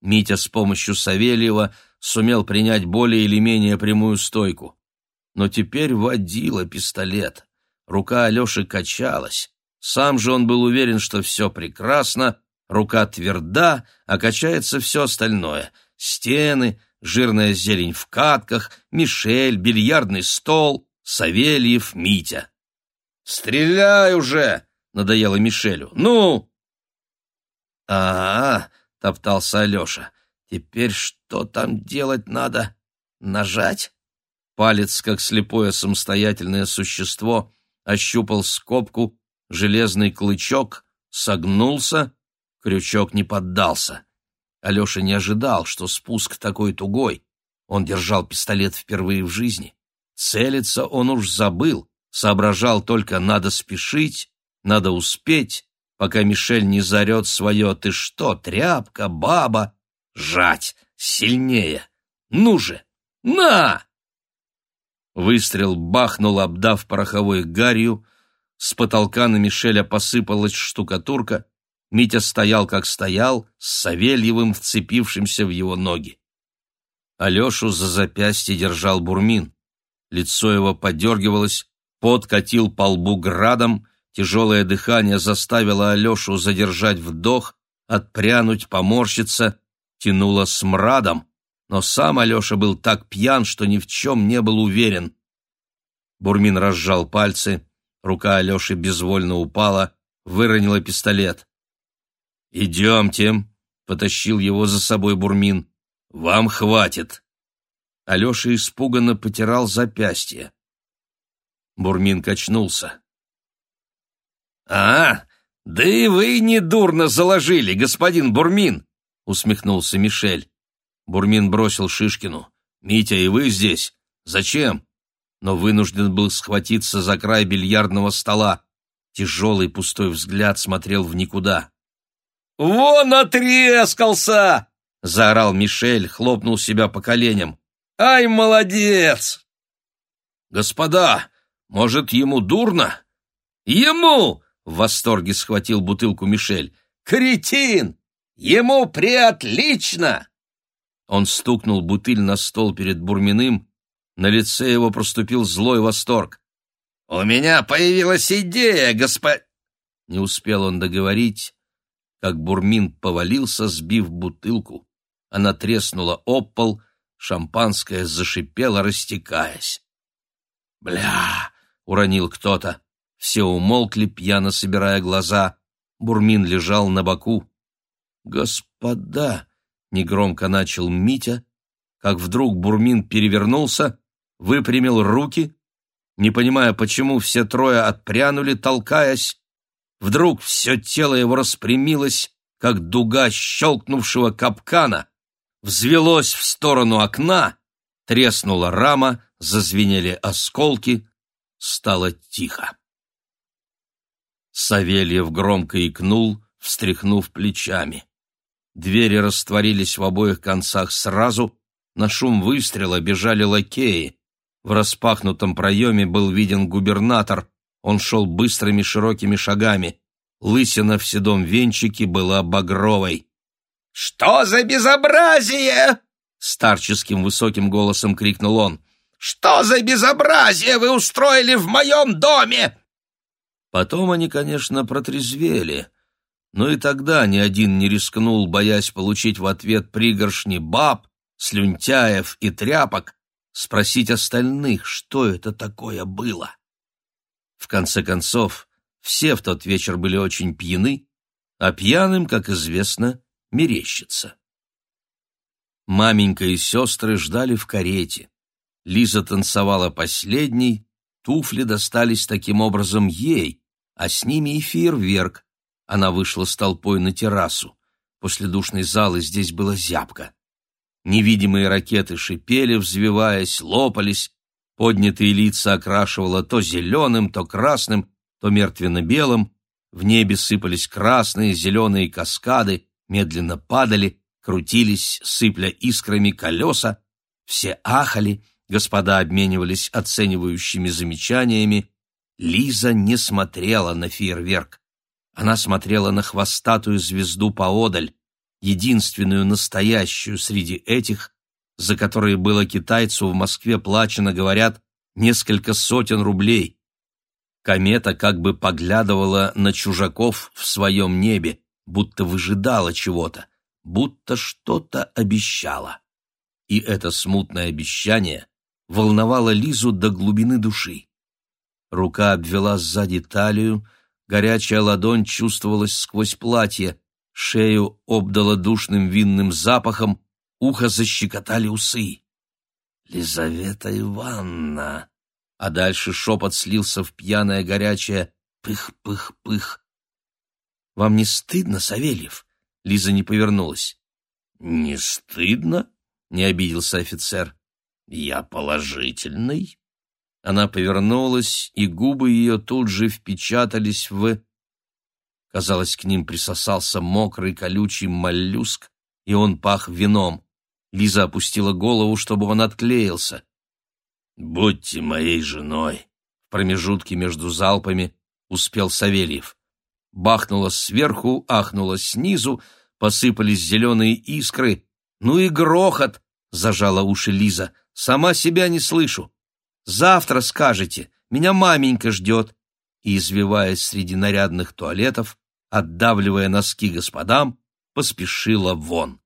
Митя с помощью Савельева сумел принять более или менее прямую стойку. Но теперь водила пистолет. Рука Алеши качалась. Сам же он был уверен, что все прекрасно, рука тверда, а качается все остальное. Стены, жирная зелень в катках, Мишель, бильярдный стол, Савельев, Митя. «Стреляй уже!» — надоело Мишелю. «Ну!» «А-а-а!» — топтался Алеша. «Теперь что там делать надо? Нажать?» Палец, как слепое самостоятельное существо, ощупал скобку, железный клычок, согнулся, крючок не поддался. Алеша не ожидал, что спуск такой тугой. Он держал пистолет впервые в жизни. Целиться он уж забыл, соображал только «надо спешить», «надо успеть», пока Мишель не зарет свое «Ты что, тряпка, баба?» Жать! Сильнее! Ну же! На! Выстрел бахнул, обдав пороховой гарью, с потолка на Мишеля посыпалась штукатурка, Митя стоял, как стоял, с Савельевым, вцепившимся в его ноги. Алешу за запястье держал Бурмин. Лицо его подергивалось, пот катил по лбу градом, тяжелое дыхание заставило Алешу задержать вдох, отпрянуть, поморщиться, тянуло смрадом, но сам Алеша был так пьян, что ни в чем не был уверен. Бурмин разжал пальцы, рука Алеши безвольно упала, выронила пистолет. «Идемте», — потащил его за собой Бурмин. «Вам хватит». Алеша испуганно потирал запястье. Бурмин качнулся. «А, да и вы недурно заложили, господин Бурмин!» — усмехнулся Мишель. Бурмин бросил Шишкину. «Митя, и вы здесь? Зачем?» Но вынужден был схватиться за край бильярдного стола. Тяжелый пустой взгляд смотрел в никуда. «Вон отрескался!» — заорал Мишель, хлопнул себя по коленям. «Ай, молодец!» «Господа, может, ему дурно?» «Ему!» — в восторге схватил бутылку Мишель. «Кретин! Ему приотлично!» Он стукнул бутыль на стол перед Бурминым, на лице его проступил злой восторг. «У меня появилась идея, госпо...» Не успел он договорить, как Бурмин повалился, сбив бутылку. Она треснула об пол, шампанское зашипело, растекаясь. «Бля!» — уронил кто-то. Все умолкли, пьяно собирая глаза. Бурмин лежал на боку. «Господа!» — негромко начал Митя, как вдруг Бурмин перевернулся, выпрямил руки, не понимая, почему все трое отпрянули, толкаясь. Вдруг все тело его распрямилось, как дуга щелкнувшего капкана, взвелось в сторону окна, треснула рама, зазвенели осколки, стало тихо. Савельев громко икнул, встряхнув плечами. Двери растворились в обоих концах сразу, на шум выстрела бежали лакеи. В распахнутом проеме был виден губернатор, он шел быстрыми широкими шагами. Лысина в седом венчике была багровой. «Что за безобразие?» — старческим высоким голосом крикнул он. «Что за безобразие вы устроили в моем доме?» Потом они, конечно, протрезвели, но и тогда ни один не рискнул, боясь получить в ответ пригоршни баб, слюнтяев и тряпок, спросить остальных, что это такое было. В конце концов, все в тот вечер были очень пьяны, а пьяным, как известно, мерещится. Маменька и сестры ждали в карете. Лиза танцевала последней, туфли достались таким образом ей, а с ними и фейерверк. Она вышла с толпой на террасу. После душной залы здесь было зябко. Невидимые ракеты шипели, взвиваясь, лопались, поднятые лица окрашивало то зеленым, то красным, то мертвенно-белым, в небе сыпались красные, зеленые каскады, медленно падали, крутились, сыпля искрами колеса, все ахали, господа обменивались оценивающими замечаниями. Лиза не смотрела на фейерверк. Она смотрела на хвостатую звезду поодаль, единственную настоящую среди этих, за которые было китайцу в Москве плачено, говорят, несколько сотен рублей. Комета как бы поглядывала на чужаков в своем небе, будто выжидала чего-то, будто что-то обещала. И это смутное обещание волновало Лизу до глубины души. Рука обвела сзади талию, горячая ладонь чувствовалась сквозь платье, шею обдало душным винным запахом, ухо защекотали усы. «Лизавета Ивановна!» А дальше шепот слился в пьяное горячее «пых-пых-пых». «Вам не стыдно, Савельев?» Лиза не повернулась. «Не стыдно?» — не обиделся офицер. «Я положительный». Она повернулась, и губы ее тут же впечатались в Казалось, к ним присосался мокрый колючий моллюск, и он пах вином. Лиза опустила голову, чтобы он отклеился. «Будьте моей женой!» В промежутке между залпами успел Савельев. Бахнуло сверху, ахнуло снизу, посыпались зеленые искры. «Ну и грохот!» — зажала уши Лиза. «Сама себя не слышу. Завтра скажете, меня маменька ждет». И, извиваясь среди нарядных туалетов, отдавливая носки господам, поспешила вон.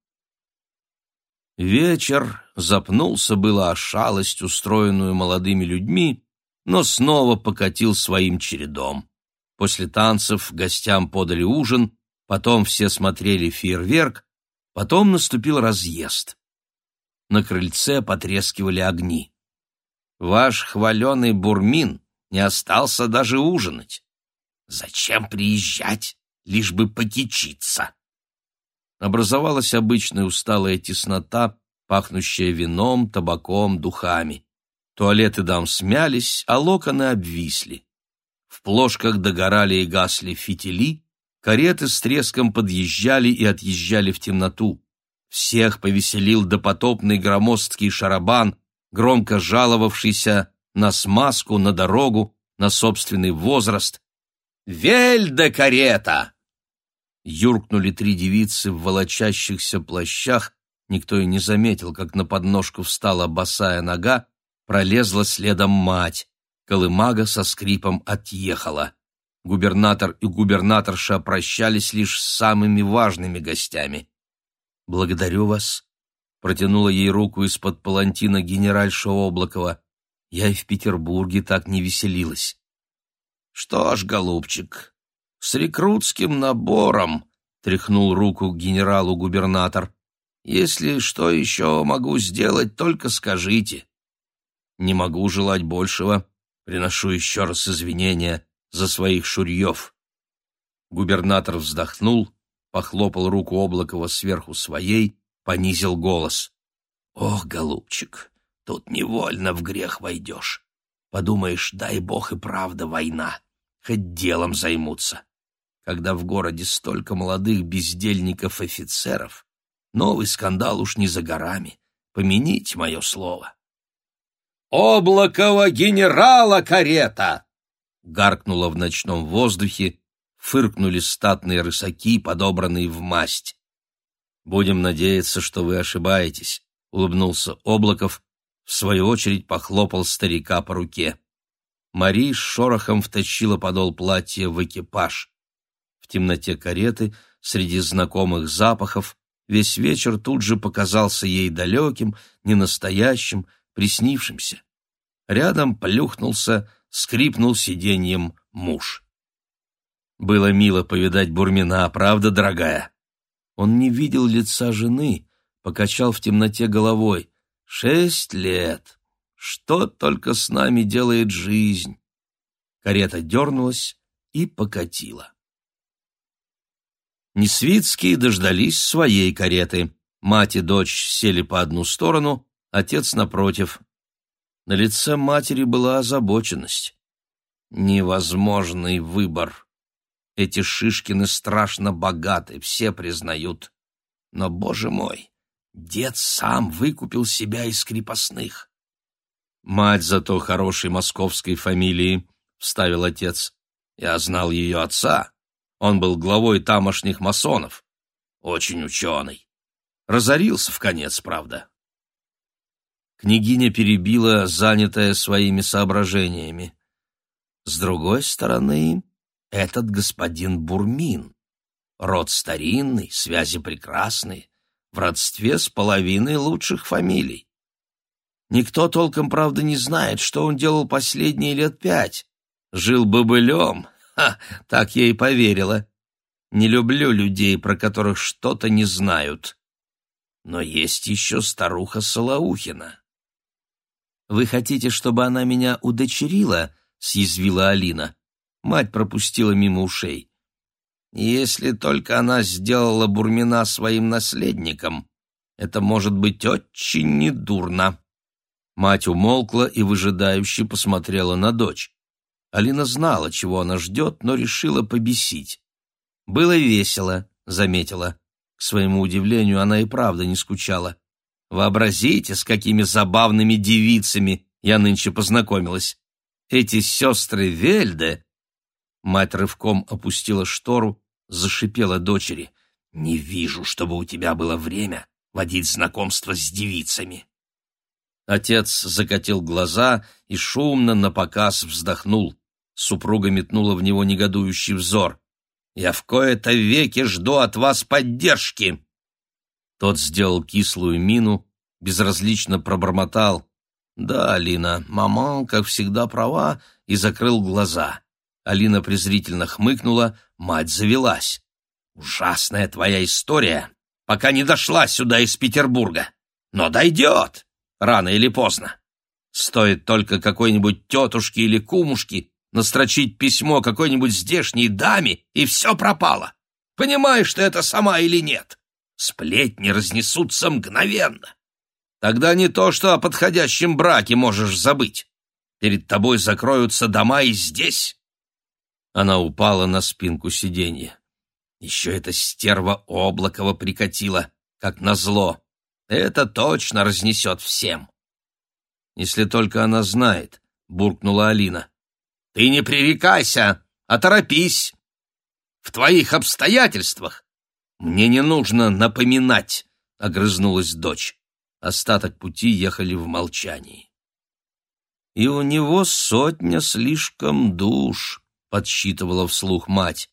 Вечер запнулся было о шалость, устроенную молодыми людьми, но снова покатил своим чередом. После танцев гостям подали ужин, потом все смотрели фейерверк, потом наступил разъезд. На крыльце потрескивали огни. Ваш хваленый Бурмин не остался даже ужинать. Зачем приезжать, лишь бы покичиться? Образовалась обычная усталая теснота, пахнущая вином, табаком, духами. Туалеты дам смялись, а локоны обвисли. В плошках догорали и гасли фитили, кареты с треском подъезжали и отъезжали в темноту. Всех повеселил допотопный громоздкий шарабан, громко жаловавшийся на смазку, на дорогу, на собственный возраст. «Вель карета!» Юркнули три девицы в волочащихся плащах, никто и не заметил, как на подножку встала босая нога, пролезла следом мать. Колымага со скрипом отъехала. Губернатор и губернаторша прощались лишь с самыми важными гостями. «Благодарю вас», — протянула ей руку из-под палантина генеральша Облакова. «Я и в Петербурге так не веселилась». «Что ж, голубчик, с рекрутским набором», — тряхнул руку генералу-губернатор. «Если что еще могу сделать, только скажите». «Не могу желать большего», Приношу еще раз извинения за своих шурьев. Губернатор вздохнул, похлопал руку Облакова сверху своей, понизил голос. «Ох, голубчик, тут невольно в грех войдешь. Подумаешь, дай бог и правда война, хоть делом займутся. Когда в городе столько молодых бездельников-офицеров, новый скандал уж не за горами, помяните мое слово». «Облаково генерала карета!» Гаркнуло в ночном воздухе, фыркнули статные рысаки, подобранные в масть. «Будем надеяться, что вы ошибаетесь», — улыбнулся Облаков, в свою очередь похлопал старика по руке. Мари с шорохом втащила подол платья в экипаж. В темноте кареты, среди знакомых запахов, весь вечер тут же показался ей далеким, ненастоящим, приснившимся. Рядом плюхнулся, скрипнул сиденьем муж. Было мило повидать Бурмина, правда, дорогая? Он не видел лица жены, покачал в темноте головой. Шесть лет. Что только с нами делает жизнь. Карета дернулась и покатила. Несвицкие дождались своей кареты. Мать и дочь сели по одну сторону, отец напротив. На лице матери была озабоченность. Невозможный выбор. Эти Шишкины страшно богаты, все признают. Но, боже мой, дед сам выкупил себя из крепостных. Мать зато хорошей московской фамилии, — вставил отец. Я знал ее отца. Он был главой тамошних масонов. Очень ученый. Разорился в конец, правда. Княгиня перебила, занятая своими соображениями. С другой стороны, этот господин Бурмин. Род старинный, связи прекрасные, в родстве с половиной лучших фамилий. Никто толком, правда, не знает, что он делал последние лет пять. Жил бобылем, ха, так я и поверила. Не люблю людей, про которых что-то не знают. Но есть еще старуха Солоухина. «Вы хотите, чтобы она меня удочерила?» — съязвила Алина. Мать пропустила мимо ушей. «Если только она сделала Бурмина своим наследником, это может быть очень недурно». Мать умолкла и выжидающе посмотрела на дочь. Алина знала, чего она ждет, но решила побесить. «Было весело», — заметила. К своему удивлению, она и правда не скучала. Вообразите, с какими забавными девицами я нынче познакомилась. Эти сестры Вельде... Мать рывком опустила штору, зашипела дочери. «Не вижу, чтобы у тебя было время водить знакомство с девицами». Отец закатил глаза и шумно напоказ вздохнул. Супруга метнула в него негодующий взор. «Я в кои-то веки жду от вас поддержки!» Тот сделал кислую мину, безразлично пробормотал. «Да, Алина, мама, как всегда, права», и закрыл глаза. Алина презрительно хмыкнула, мать завелась. «Ужасная твоя история, пока не дошла сюда из Петербурга. Но дойдет, рано или поздно. Стоит только какой-нибудь тетушке или кумушке настрочить письмо какой-нибудь здешней даме, и все пропало. Понимаешь ты это сама или нет? Сплетни разнесутся мгновенно. Тогда не то, что о подходящем браке можешь забыть. Перед тобой закроются дома и здесь. Она упала на спинку сиденья. Еще эта стерва Облакова прикатила, как назло. Это точно разнесет всем. Если только она знает, — буркнула Алина. Ты не пререкайся, а торопись. В твоих обстоятельствах мне не нужно напоминать, — огрызнулась дочь. Остаток пути ехали в молчании. «И у него сотня слишком душ», — подсчитывала вслух мать.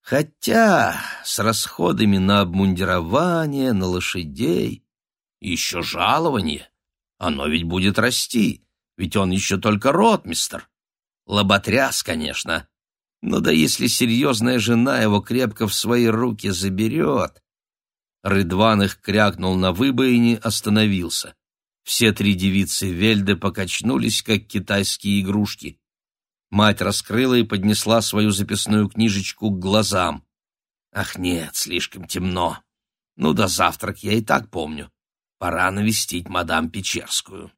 «Хотя с расходами на обмундирование, на лошадей, еще жалование, оно ведь будет расти, ведь он еще только ротмистер. Лоботряс, конечно, но да если серьезная жена его крепко в свои руки заберет, Рыдван их крякнул на выбоине, остановился. Все три девицы Вельды покачнулись, как китайские игрушки. Мать раскрыла и поднесла свою записную книжечку к глазам. «Ах нет, слишком темно. Ну да завтрак я и так помню. Пора навестить мадам Печерскую».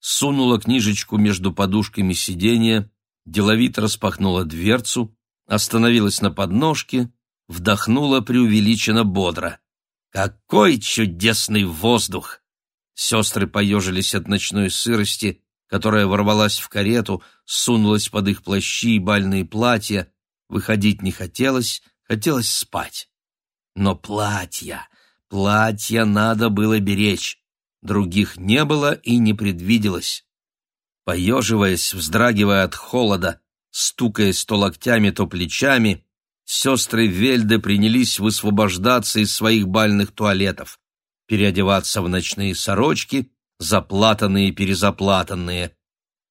Сунула книжечку между подушками сиденья, деловито распахнула дверцу, остановилась на подножке вдохнула преувеличенно бодро. «Какой чудесный воздух!» Сестры поежились от ночной сырости, которая ворвалась в карету, сунулась под их плащи и бальные платья. Выходить не хотелось, хотелось спать. Но платья, платья надо было беречь. Других не было и не предвиделось. Поеживаясь, вздрагивая от холода, стукаясь то локтями, то плечами, сестры Вельды принялись высвобождаться из своих бальных туалетов, переодеваться в ночные сорочки, заплатанные и перезаплатанные.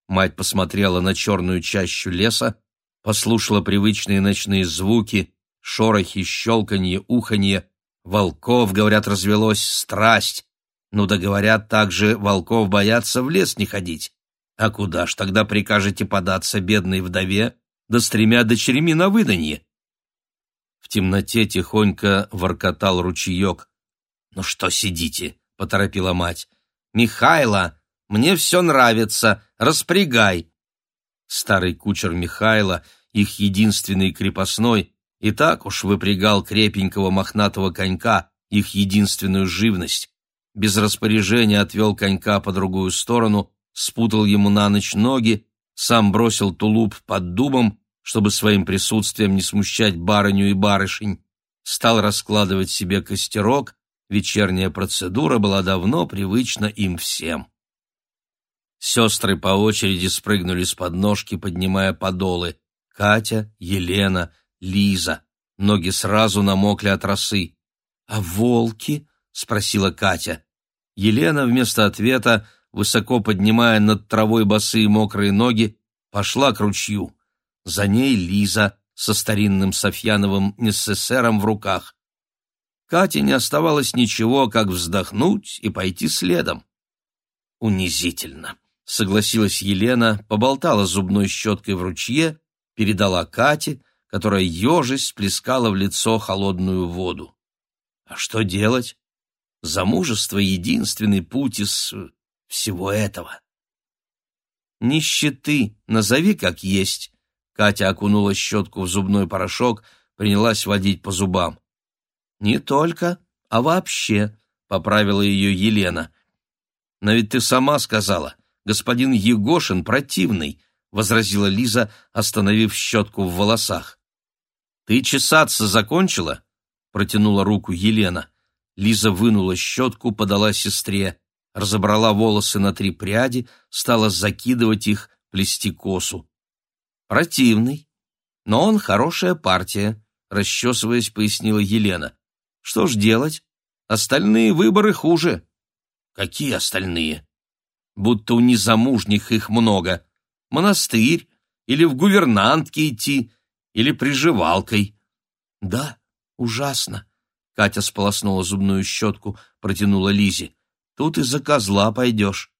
Мать посмотрела на черную чащу леса, послушала привычные ночные звуки, шорохи, щелканье, уханье. Волков, говорят, развелось страсть. Ну да говорят также, волков боятся в лес не ходить. А куда ж тогда прикажете податься бедной вдове, да с тремя дочерьми на выданье? В темноте тихонько воркотал ручеек. «Ну что сидите?» — поторопила мать. «Михайло, мне все нравится, распрягай!» Старый кучер Михайло, их единственный крепостной, и так уж выпрягал крепенького мохнатого конька, их единственную живность. Без распоряжения отвел конька по другую сторону, спутал ему на ночь ноги, сам бросил тулуп под дубом чтобы своим присутствием не смущать барыню и барышень, стал раскладывать себе костерок, вечерняя процедура была давно привычна им всем. Сестры по очереди спрыгнули с подножки, поднимая подолы. Катя, Елена, Лиза. Ноги сразу намокли от росы. «А волки?» — спросила Катя. Елена вместо ответа, высоко поднимая над травой босые мокрые ноги, пошла к ручью за ней Лиза со старинным Софьяновым НССРом в руках. Кате не оставалось ничего, как вздохнуть и пойти следом. «Унизительно», — согласилась Елена, поболтала зубной щеткой в ручье, передала Кате, которая ежесть плескала в лицо холодную воду. «А что делать? Замужество — единственный путь из всего этого». «Нищеты, назови как есть», Катя окунула щетку в зубной порошок, принялась водить по зубам. «Не только, а вообще», — поправила ее Елена. «Но ведь ты сама сказала, господин Егошин противный, — возразила Лиза, остановив щетку в волосах. «Ты чесаться закончила?» — протянула руку Елена. Лиза вынула щетку, подала сестре, разобрала волосы на три пряди, стала закидывать их, плести косу. «Противный, но он хорошая партия», — расчесываясь, пояснила Елена. «Что ж делать? Остальные выборы хуже». «Какие остальные?» «Будто у незамужних их много. Монастырь или в гувернантки идти, или приживалкой». «Да, ужасно», — Катя сполоснула зубную щетку, протянула Лизе. «Тут из-за козла пойдешь».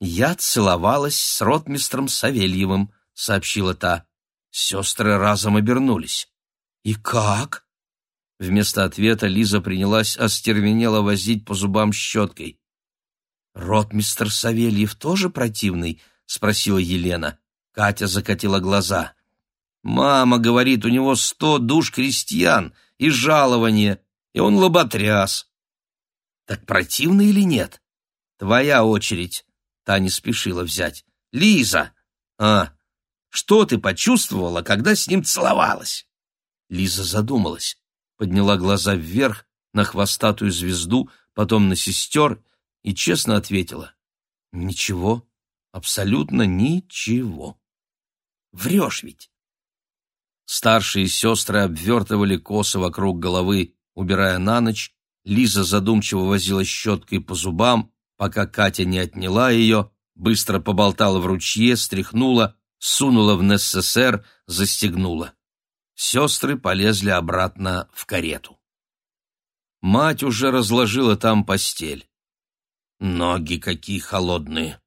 «Я целовалась с ротмистром Савельевым», — сообщила та. Сестры разом обернулись. «И как?» Вместо ответа Лиза принялась остервенело возить по зубам щеткой. «Ротмистр Савельев тоже противный?» — спросила Елена. Катя закатила глаза. «Мама говорит, у него сто душ крестьян и жалование, и он лоботряс». «Так противный или нет?» «Твоя очередь», — та не спешила взять. «Лиза!» «А, что ты почувствовала, когда с ним целовалась?» Лиза задумалась подняла глаза вверх на хвостатую звезду, потом на сестер и честно ответила. «Ничего, абсолютно ничего». «Врешь ведь!» Старшие сестры обвертывали косы вокруг головы, убирая на ночь. Лиза задумчиво возила щеткой по зубам, пока Катя не отняла ее, быстро поболтала в ручье, стряхнула, сунула в НССР, застегнула сестры полезли обратно в карету. Мать уже разложила там постель. «Ноги какие холодные!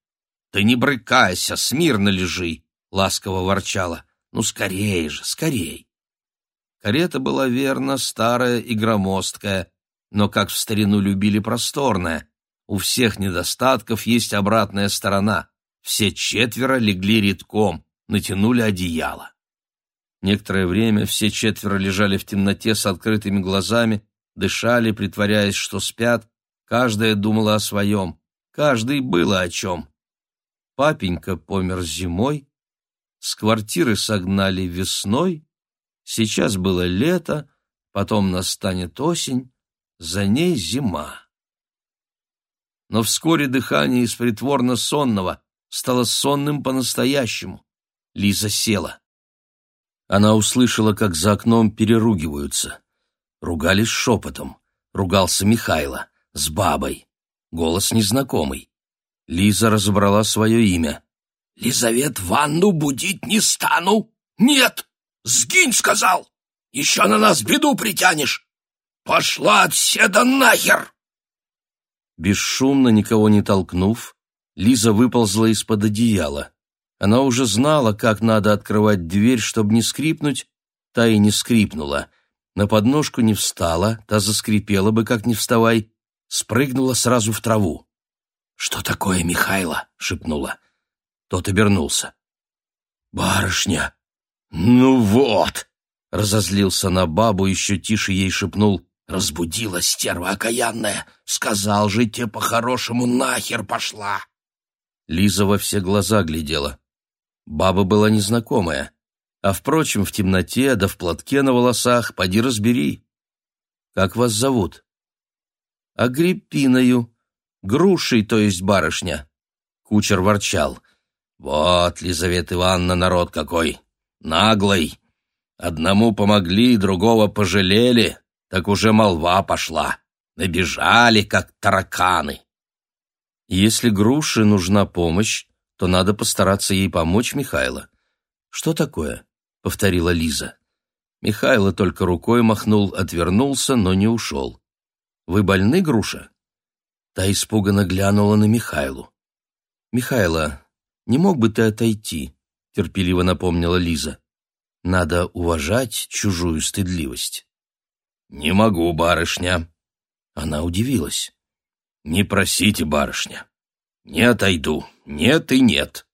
Ты не брыкайся, смирно лежи!» — ласково ворчала. «Ну, скорее же, скорей!» Карета была верно старая и громоздкая, но, как в старину любили, просторная. У всех недостатков есть обратная сторона. Все четверо легли редком, натянули одеяло. Некоторое время все четверо лежали в темноте с открытыми глазами, дышали, притворяясь, что спят. Каждая думала о своем, каждый было о чем. Папенька помер зимой, с квартиры согнали весной, сейчас было лето, потом настанет осень, за ней зима. Но вскоре дыхание из притворно-сонного стало сонным по-настоящему. Лиза села. Она услышала, как за окном переругиваются. Ругались шепотом. Ругался Михайло с бабой. Голос незнакомый. Лиза разобрала свое имя. «Лизавет Ванну будить не стану! Нет! Сгинь, сказал! Еще на нас беду притянешь! Пошла отседа нахер!» Бесшумно, никого не толкнув, Лиза выползла из-под одеяла. Она уже знала, как надо открывать дверь, чтобы не скрипнуть, та и не скрипнула. На подножку не встала, та заскрипела бы, как не вставай, спрыгнула сразу в траву. «Что такое, Михайло?» — шепнула. Тот обернулся. «Барышня! Ну вот!» — разозлился на бабу, еще тише ей шепнул. «Разбудила стерва окаянная! Сказал же тебе по-хорошему нахер пошла!» Лиза во все глаза глядела. Баба была незнакомая. А, впрочем, в темноте, да в платке на волосах, поди разбери. Как вас зовут? Агриппиною. Грушей, то есть барышня. Кучер ворчал. Вот, Лизавета Ивановна, народ какой! Наглый! Одному помогли, другого пожалели, так уже молва пошла. Набежали, как тараканы. Если груше нужна помощь, то надо постараться ей помочь, Михайло. Что такое? повторила Лиза. Михайло только рукой махнул, отвернулся, но не ушел. Вы больны, Груша? Та испуганно глянула на Михайлу. Михайло, не мог бы ты отойти? терпеливо напомнила Лиза. Надо уважать чужую стыдливость. Не могу, барышня. Она удивилась. Не просите, барышня. Не отойду. Нет и нет.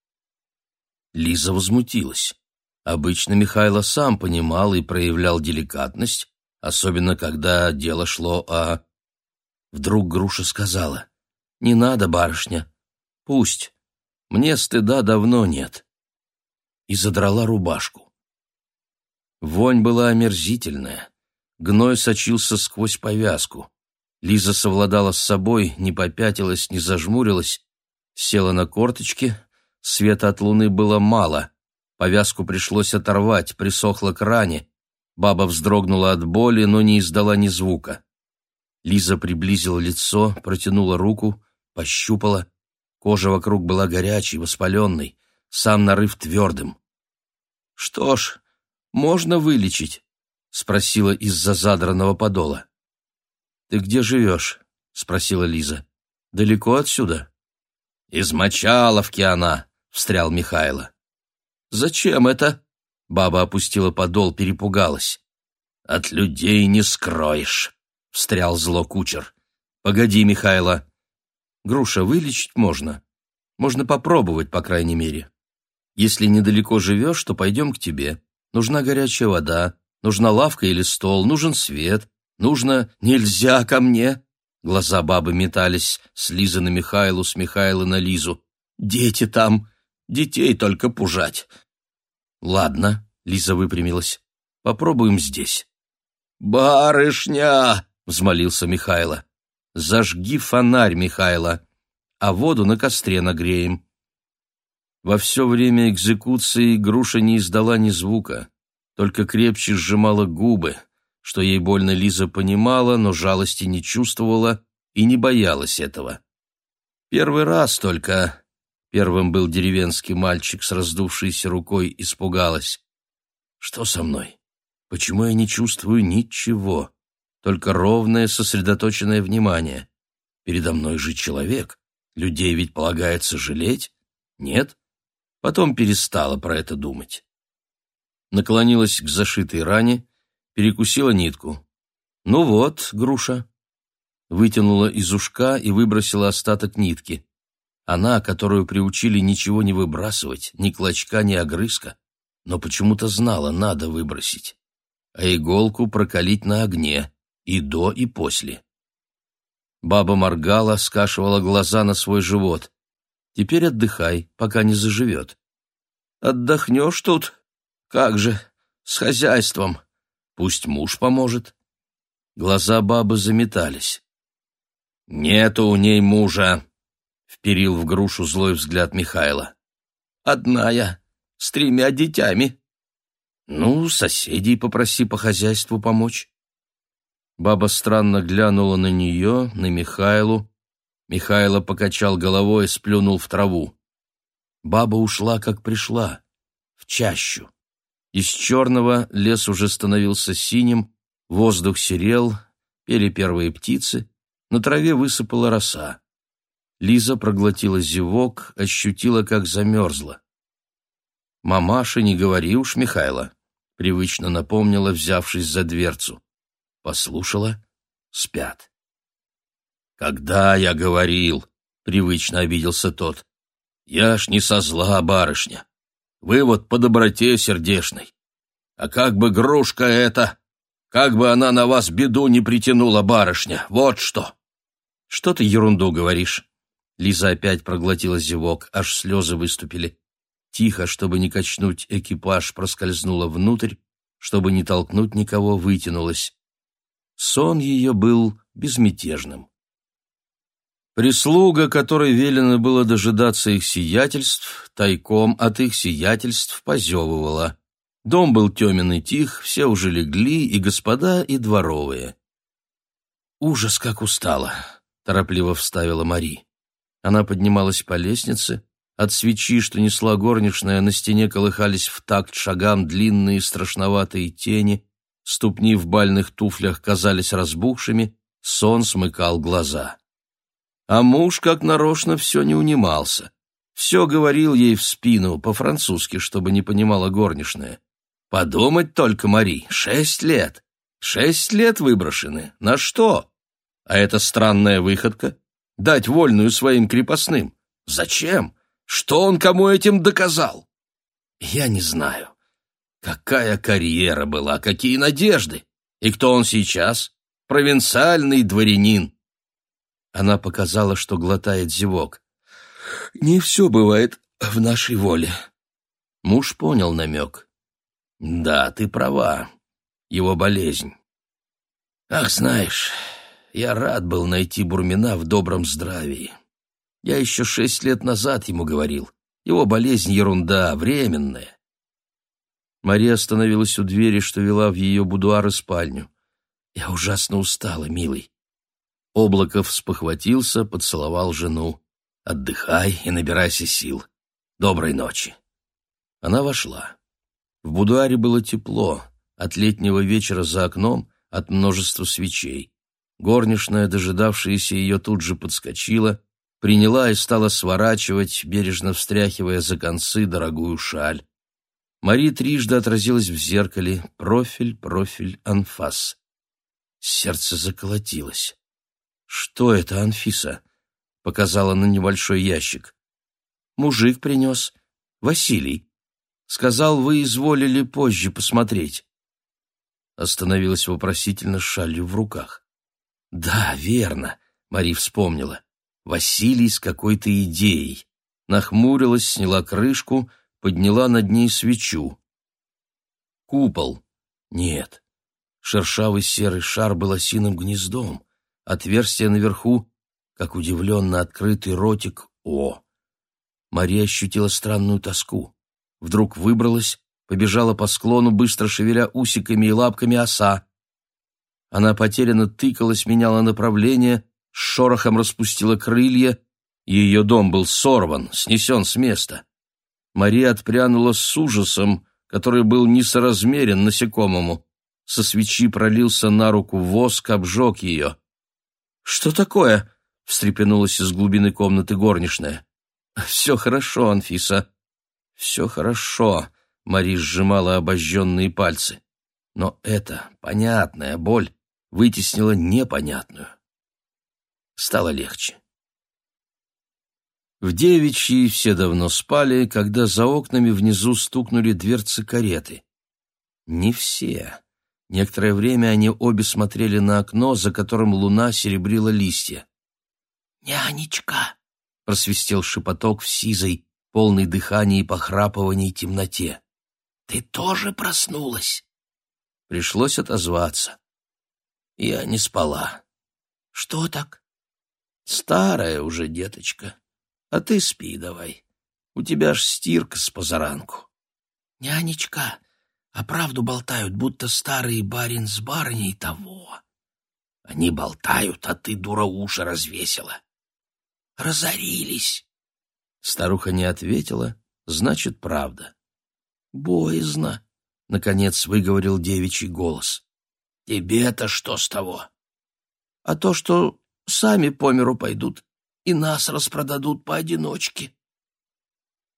Лиза возмутилась. Обычно Михайло сам понимал и проявлял деликатность, особенно когда дело шло о... Вдруг Груша сказала, «Не надо, барышня, пусть. Мне стыда давно нет. и задрала рубашку. Вонь была омерзительная. Гной сочился сквозь повязку. Лиза совладала с собой, не попятилась, не зажмурилась, села на корточки. Света от луны было мало. Повязку пришлось оторвать, присохла к ране. Баба вздрогнула от боли, но не издала ни звука. Лиза приблизила лицо, протянула руку, пощупала. Кожа вокруг была горячей, воспаленной, сам нарыв твердым. «Что ж, можно вылечить?» — спросила из-за задранного подола. «Ты где живешь?» — спросила Лиза. «Далеко отсюда?» «Из Мочаловки она», — встрял Михайло. «Зачем это?» — баба опустила подол, перепугалась. «От людей не скроешь», — встрял зло кучер. «Погоди, Михайло. Груша вылечить можно. Можно попробовать, по крайней мере. Если недалеко живешь, то пойдем к тебе. Нужна горячая вода, нужна лавка или стол, нужен свет, нужно «нельзя ко мне». Глаза бабы метались с Лизы на Михайлу, с Михайла на Лизу. «Дети там, детей только пужать». «Ладно», — Лиза выпрямилась, — «попробуем здесь». «Барышня!» — взмолился Михайло. «Зажги фонарь, Михайло, а воду на костре нагреем». Во все время экзекуции Груша не издала ни звука, только крепче сжимала губы, что ей больно Лиза понимала, но жалости не чувствовала и не боялась этого. Первый раз только, первым был деревенский мальчик с раздувшейся рукой, испугалась. Что со мной? Почему я не чувствую ничего? Только ровное, сосредоточенное внимание. Передо мной же человек. Людей ведь полагается жалеть? Нет? Потом перестала про это думать. Наклонилась к зашитой ране, перекусила нитку. «Ну вот, груша». Вытянула из ушка и выбросила остаток нитки. Она, которую приучили ничего не выбрасывать, ни клочка, ни огрызка, но почему-то знала, надо выбросить. А иголку прокалить на огне, и до, и после. Баба моргала, скашивала глаза на свой живот. Теперь отдыхай, пока не заживет. Отдохнешь тут? Как же, с хозяйством. Пусть муж поможет. Глаза бабы заметались. Нету у ней мужа, вперил в грушу злой взгляд Михайла. Одна я, с тремя детьми. Ну, соседей попроси по хозяйству помочь. Баба странно глянула на нее, на Михайлу, Михайло покачал головой и сплюнул в траву. Баба ушла, как пришла, в чащу. Из черного лес уже становился синим, воздух серел, пели первые птицы, на траве высыпала роса. Лиза проглотила зевок, ощутила, как замерзла. «Мамаша, не говори уж, Михайло», — привычно напомнила, взявшись за дверцу. Послушала — спят. «Когда я говорил?» — привычно обиделся тот. «Я ж не со зла, барышня. Вы вот по доброте сердешной. А как бы грушка эта, как бы она на вас беду не притянула, барышня, вот что!» «Что ты ерунду говоришь?» Лиза опять проглотила зевок, аж слезы выступили. Тихо, чтобы не качнуть экипаж, проскользнула внутрь, чтобы не толкнуть никого, вытянулась. Сон ее был безмятежным. Прислуга, которой велено было дожидаться их сиятельств, тайком от их сиятельств позевывала. Дом был темен и тих, все уже легли, и господа, и дворовые. «Ужас, как устала!» — торопливо вставила Мари. Она поднималась по лестнице, от свечи, что несла горничная, на стене колыхались в такт шагам длинные страшноватые тени, ступни в бальных туфлях казались разбухшими, сон смыкал глаза. А муж, как нарочно, все не унимался. Все говорил ей в спину, по-французски, чтобы не понимала горничная. Подумать только, Мари, шесть лет. Шесть лет выброшены. На что? А эта странная выходка? Дать вольную своим крепостным. Зачем? Что он кому этим доказал? Я не знаю. Какая карьера была, какие надежды. И кто он сейчас? Провинциальный дворянин. Она показала, что глотает зевок. «Не все бывает в нашей воле». Муж понял намек. «Да, ты права. Его болезнь. Ах, знаешь, я рад был найти Бурмина в добром здравии. Я еще шесть лет назад ему говорил. Его болезнь — ерунда, временная. Мария остановилась у двери, что вела в ее будуар и спальню. «Я ужасно устала, милый». Облаков спохватился, поцеловал жену. «Отдыхай и набирайся сил. Доброй ночи». Она вошла. В будуаре было тепло, от летнего вечера за окном, от множества свечей. Горничная, дожидавшаяся ее, тут же подскочила, приняла и стала сворачивать, бережно встряхивая за концы дорогую шаль. Мари трижды отразилась в зеркале. Профиль, профиль, анфас. Сердце заколотилось. «Что это, Анфиса?» — показала на небольшой ящик. «Мужик принес. Василий. Сказал, вы изволили позже посмотреть». Остановилась вопросительно с шалью в руках. «Да, верно», — Мари вспомнила. «Василий с какой-то идеей». Нахмурилась, сняла крышку — подняла над ней свечу. Купол. Нет. Шершавый серый шар был осиным гнездом. Отверстие наверху, как удивленно открытый ротик «О». Мария ощутила странную тоску. Вдруг выбралась, побежала по склону, быстро шевеля усиками и лапками оса. Она потерянно тыкалась, меняла направление, с шорохом распустила крылья. Ее дом был сорван, снесен с места. Мария отпрянула с ужасом, который был несоразмерен насекомому. Со свечи пролился на руку воск, обжег ее. «Что такое?» — встрепенулась из глубины комнаты горничная. «Все хорошо, Анфиса, все хорошо», — Мари сжимала обожженные пальцы. Но эта понятная боль вытеснила непонятную. Стало легче. В девичьи все давно спали, когда за окнами внизу стукнули дверцы кареты. Не все. Некоторое время они обе смотрели на окно, за которым луна серебрила листья. «Нянечка!» — просвистел шепоток в сизой, полной дыхания и похрапываний темноте. «Ты тоже проснулась?» Пришлось отозваться. Я не спала. «Что так?» «Старая уже деточка. А ты спи давай. У тебя ж стирка с позаранку. Нянечка, а правду болтают, будто старый барин с барыней того. Они болтают, а ты, дура, уши развесила. Разорились. Старуха не ответила, значит, правда. Боязно, — наконец выговорил девичий голос. Тебе-то что с того? А то, что сами по миру пойдут, и нас распродадут поодиночке.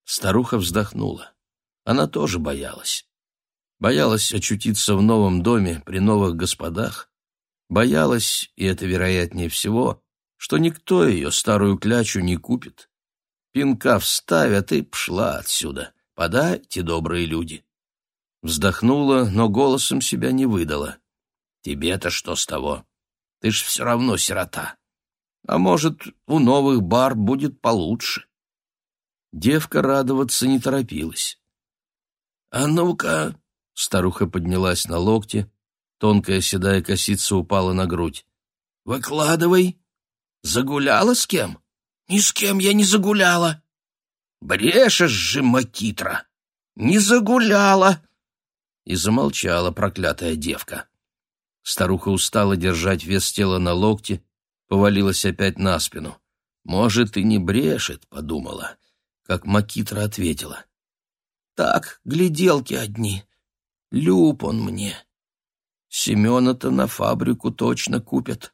Старуха вздохнула. Она тоже боялась. Боялась очутиться в новом доме при новых господах. Боялась, и это вероятнее всего, что никто ее старую клячу не купит. Пинка вставят и пшла отсюда. Подайте, добрые люди. Вздохнула, но голосом себя не выдала. Тебе-то что с того? Ты ж все равно сирота. А может, у новых бар будет получше. Девка радоваться не торопилась. — А ну-ка! — старуха поднялась на локте, тонкая седая косица упала на грудь. — Выкладывай! Загуляла с кем? — Ни с кем я не загуляла. — Брешешь же, Макитра! Не загуляла! И замолчала проклятая девка. Старуха устала держать вес тела на локте, повалилась опять на спину. «Может, и не брешет», — подумала, как Макитра ответила. «Так, гляделки одни. Люб он мне. Семена-то на фабрику точно купят.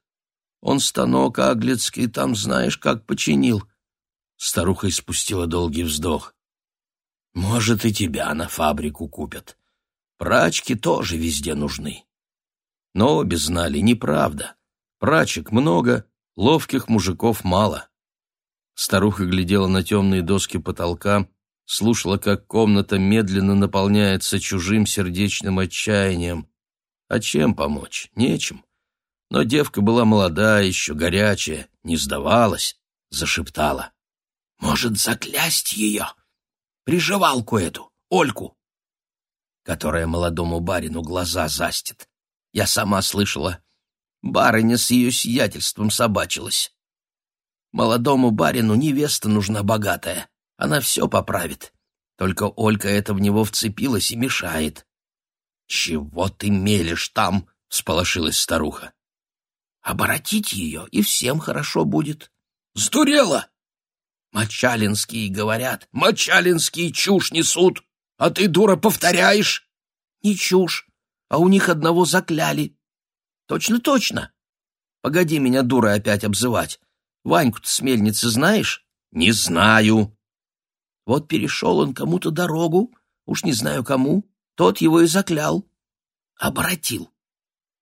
Он станок аглицкий там знаешь, как починил». Старуха испустила долгий вздох. «Может, и тебя на фабрику купят. Прачки тоже везде нужны». Но обе знали, неправда. Прачек много, ловких мужиков мало. Старуха глядела на темные доски потолка, слушала, как комната медленно наполняется чужим сердечным отчаянием. А чем помочь? Нечем. Но девка была молодая, еще горячая, не сдавалась, зашептала. «Может, заклясть ее? Приживалку эту, Ольку, которая молодому барину глаза застит. Я сама слышала. Барыня с ее сиятельством собачилась. Молодому барину невеста нужна богатая. Она все поправит. Только Олька это в него вцепилась и мешает. «Чего ты мелешь там?» — всполошилась старуха. «Оборотить ее, и всем хорошо будет». «Сдурела!» «Мочалинские говорят, мочалинские чушь несут, а ты, дура, повторяешь?» «Не чушь, а у них одного закляли». «Точно, точно. Погоди меня, дура, опять обзывать. Ваньку-то с мельницы знаешь?» «Не знаю». Вот перешел он кому-то дорогу, уж не знаю кому, тот его и заклял. Обратил.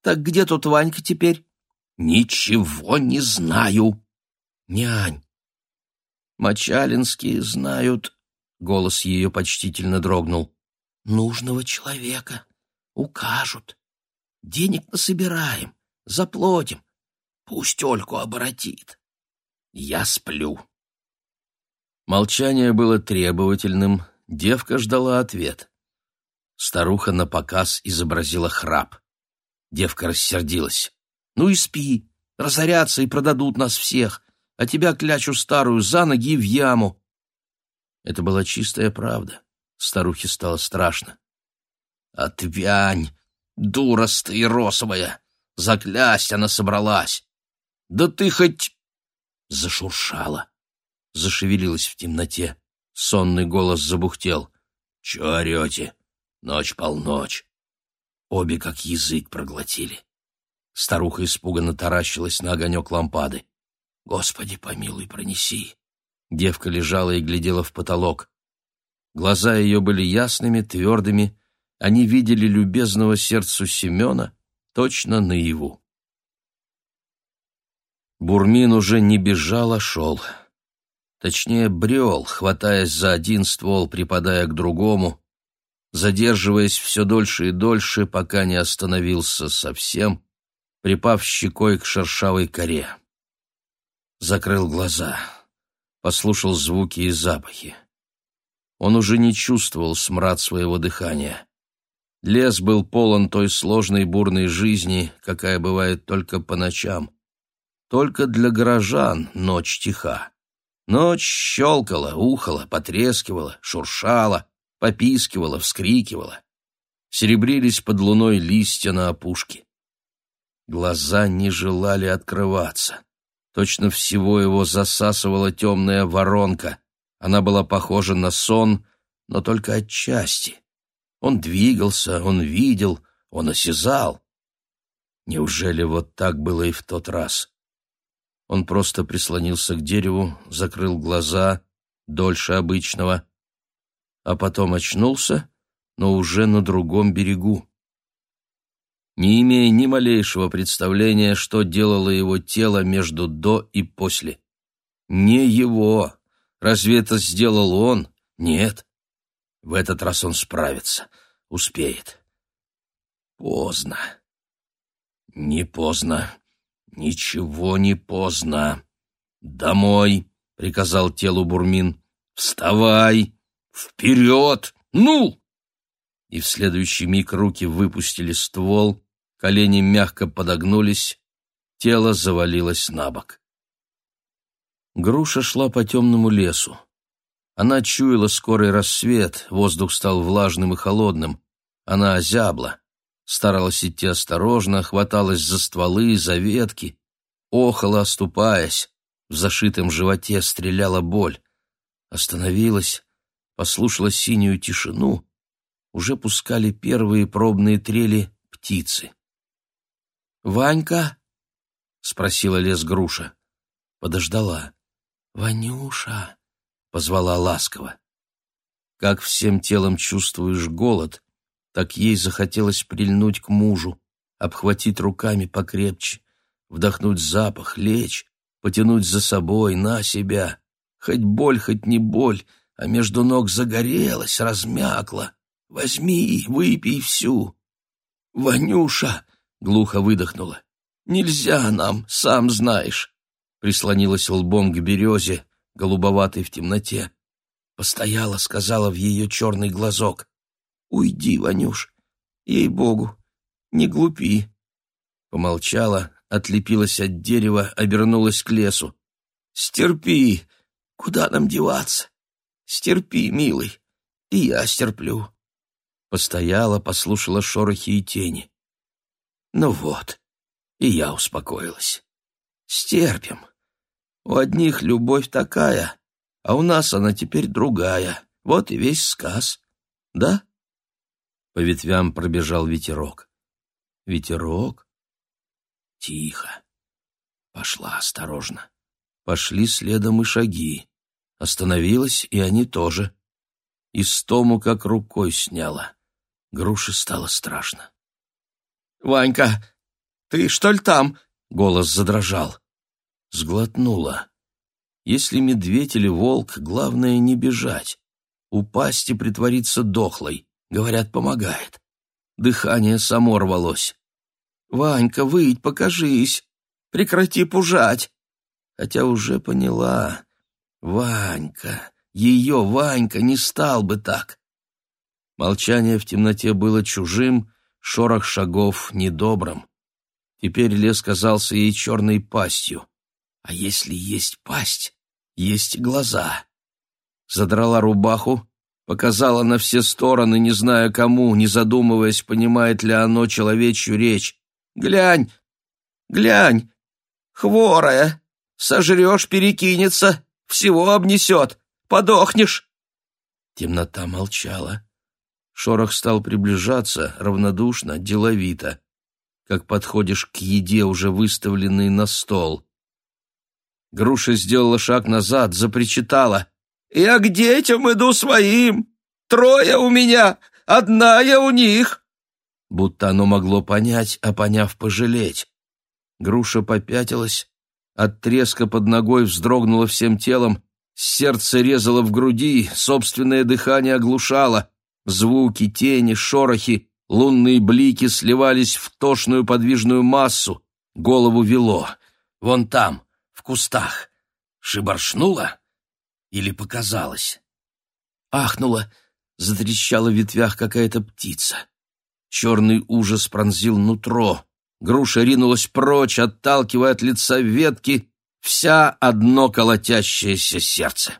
Так где тут Ванька теперь? Ничего не знаю. Нянь. Мочалинские знают, голос ее почтительно дрогнул. Нужного человека. Укажут. Денег насобираем, заплатим. Пусть Ольку оборотит. Я сплю. Молчание было требовательным, девка ждала ответ. Старуха напоказ изобразила храп. Девка рассердилась. «Ну и спи, разорятся и продадут нас всех, а тебя, клячу старую, за ноги и в яму». Это была чистая правда. Старухе стало страшно. «Отвянь, дура стаиросовая! Заклясть она собралась! Да ты хоть...» Зашуршала, зашевелилась в темноте. Сонный голос забухтел. «Чё орёте? Ночь полночь. Обе как язык проглотили. Старуха испуганно таращилась на огонек лампады. «Господи, помилуй, пронеси!» Девка лежала и глядела в потолок. Глаза ее были ясными, твердыми. Они видели любезного сердцу Семена точно наяву. Бурмин уже не бежал, а шел. Точнее, брел, хватаясь за один ствол, припадая к другому, задерживаясь все дольше и дольше, пока не остановился совсем, припав щекой к шершавой коре. Закрыл глаза, послушал звуки и запахи. Он уже не чувствовал смрад своего дыхания. Лес был полон той сложной бурной жизни, какая бывает только по ночам. Только для горожан ночь тиха. Ночь щелкала, ухала, потрескивала, шуршала, попискивала, вскрикивала. Серебрились под луной листья на опушке. Глаза не желали открываться. Точно всего его засасывала темная воронка. Она была похожа на сон, но только отчасти. Он двигался, он видел, он осязал. Неужели вот так было и в тот раз? Он просто прислонился к дереву, закрыл глаза, дольше обычного, а потом очнулся, но уже на другом берегу. Не имея ни малейшего представления, что делало его тело между до и после. Не его. Разве это сделал он? Нет. В этот раз он справится, успеет. Поздно. Не поздно. Ничего не поздно. Домой, приказал телу Бурмин. Вставай. «Вперед! Ну!» И в следующий миг руки выпустили ствол, колени мягко подогнулись, тело завалилось на бок. Груша шла по темному лесу. Она чуяла скорый рассвет, воздух стал влажным и холодным. Она озябла, старалась идти осторожно, хваталась за стволы, за ветки, охала, оступаясь. В зашитом животе стреляла боль. Остановилась, послушала синюю тишину, уже пускали первые пробные трели птицы. «Ванька?» — спросила лес груша. Подождала. «Ванюша!» — позвала ласково. Как всем телом чувствуешь голод, так ей захотелось прильнуть к мужу, обхватить руками покрепче, вдохнуть запах, лечь, потянуть за собой, на себя. Хоть боль, хоть не боль, а между ног загорелась, размякла. Возьми, выпей всю. Ванюша, глухо выдохнула. Нельзя нам, сам знаешь. Прислонилась лбом к березе, голубоватой в темноте. Постояла, сказала в ее черный глазок. «Уйди, Ванюш, ей-богу, не глупи». Помолчала, отлепилась от дерева, обернулась к лесу. «Стерпи! Куда нам деваться? Стерпи, милый, и я стерплю». Постояла, послушала шорохи и тени. Ну вот, и я успокоилась. Стерпим. У одних любовь такая, а у нас она теперь другая. Вот и весь сказ. Да? По ветвям пробежал ветерок. Ветерок? Тихо. Пошла осторожно. Пошли следом и шаги. Остановилась, и они тоже. Истому как рукой сняла. Груше стало страшно. «Ванька, ты что ли там?» — голос задрожал. Сглотнула. Если медведь или волк, главное не бежать. Упасть и притвориться дохлой. Говорят, помогает. Дыхание само рвалось. «Ванька, выйдь, покажись! Прекрати пужать!» Хотя уже поняла. Ванька, ее Ванька не стал бы так. Молчание в темноте было чужим, шорох шагов недобрым. Теперь лес казался ей черной пастью. А если есть пасть, есть глаза. Задрала рубаху, показала на все стороны, не зная кому, не задумываясь, понимает ли оно человечью речь. «Глянь! Глянь! Хворая! Сожрешь, перекинется, всего обнесет, подохнешь!» Темнота молчала. Шорох стал приближаться, равнодушно, деловито, как подходишь к еде, уже выставленной на стол. Груша сделала шаг назад, запричитала. «Я к детям иду своим! Трое у меня, одна я у них!» Будто оно могло понять, а поняв, пожалеть. Груша попятилась, от треска под ногой вздрогнула всем телом, сердце резало в груди, собственное дыхание оглушало — Звуки, тени, шорохи, лунные блики сливались в тошную подвижную массу. Голову вело. Вон там, в кустах. Шибаршнула? Или показалось? Ахнула, затрещала в ветвях какая-то птица. Черный ужас пронзил нутро. Груша ринулась прочь, отталкивая от лица ветки, вся одно колотящееся сердце.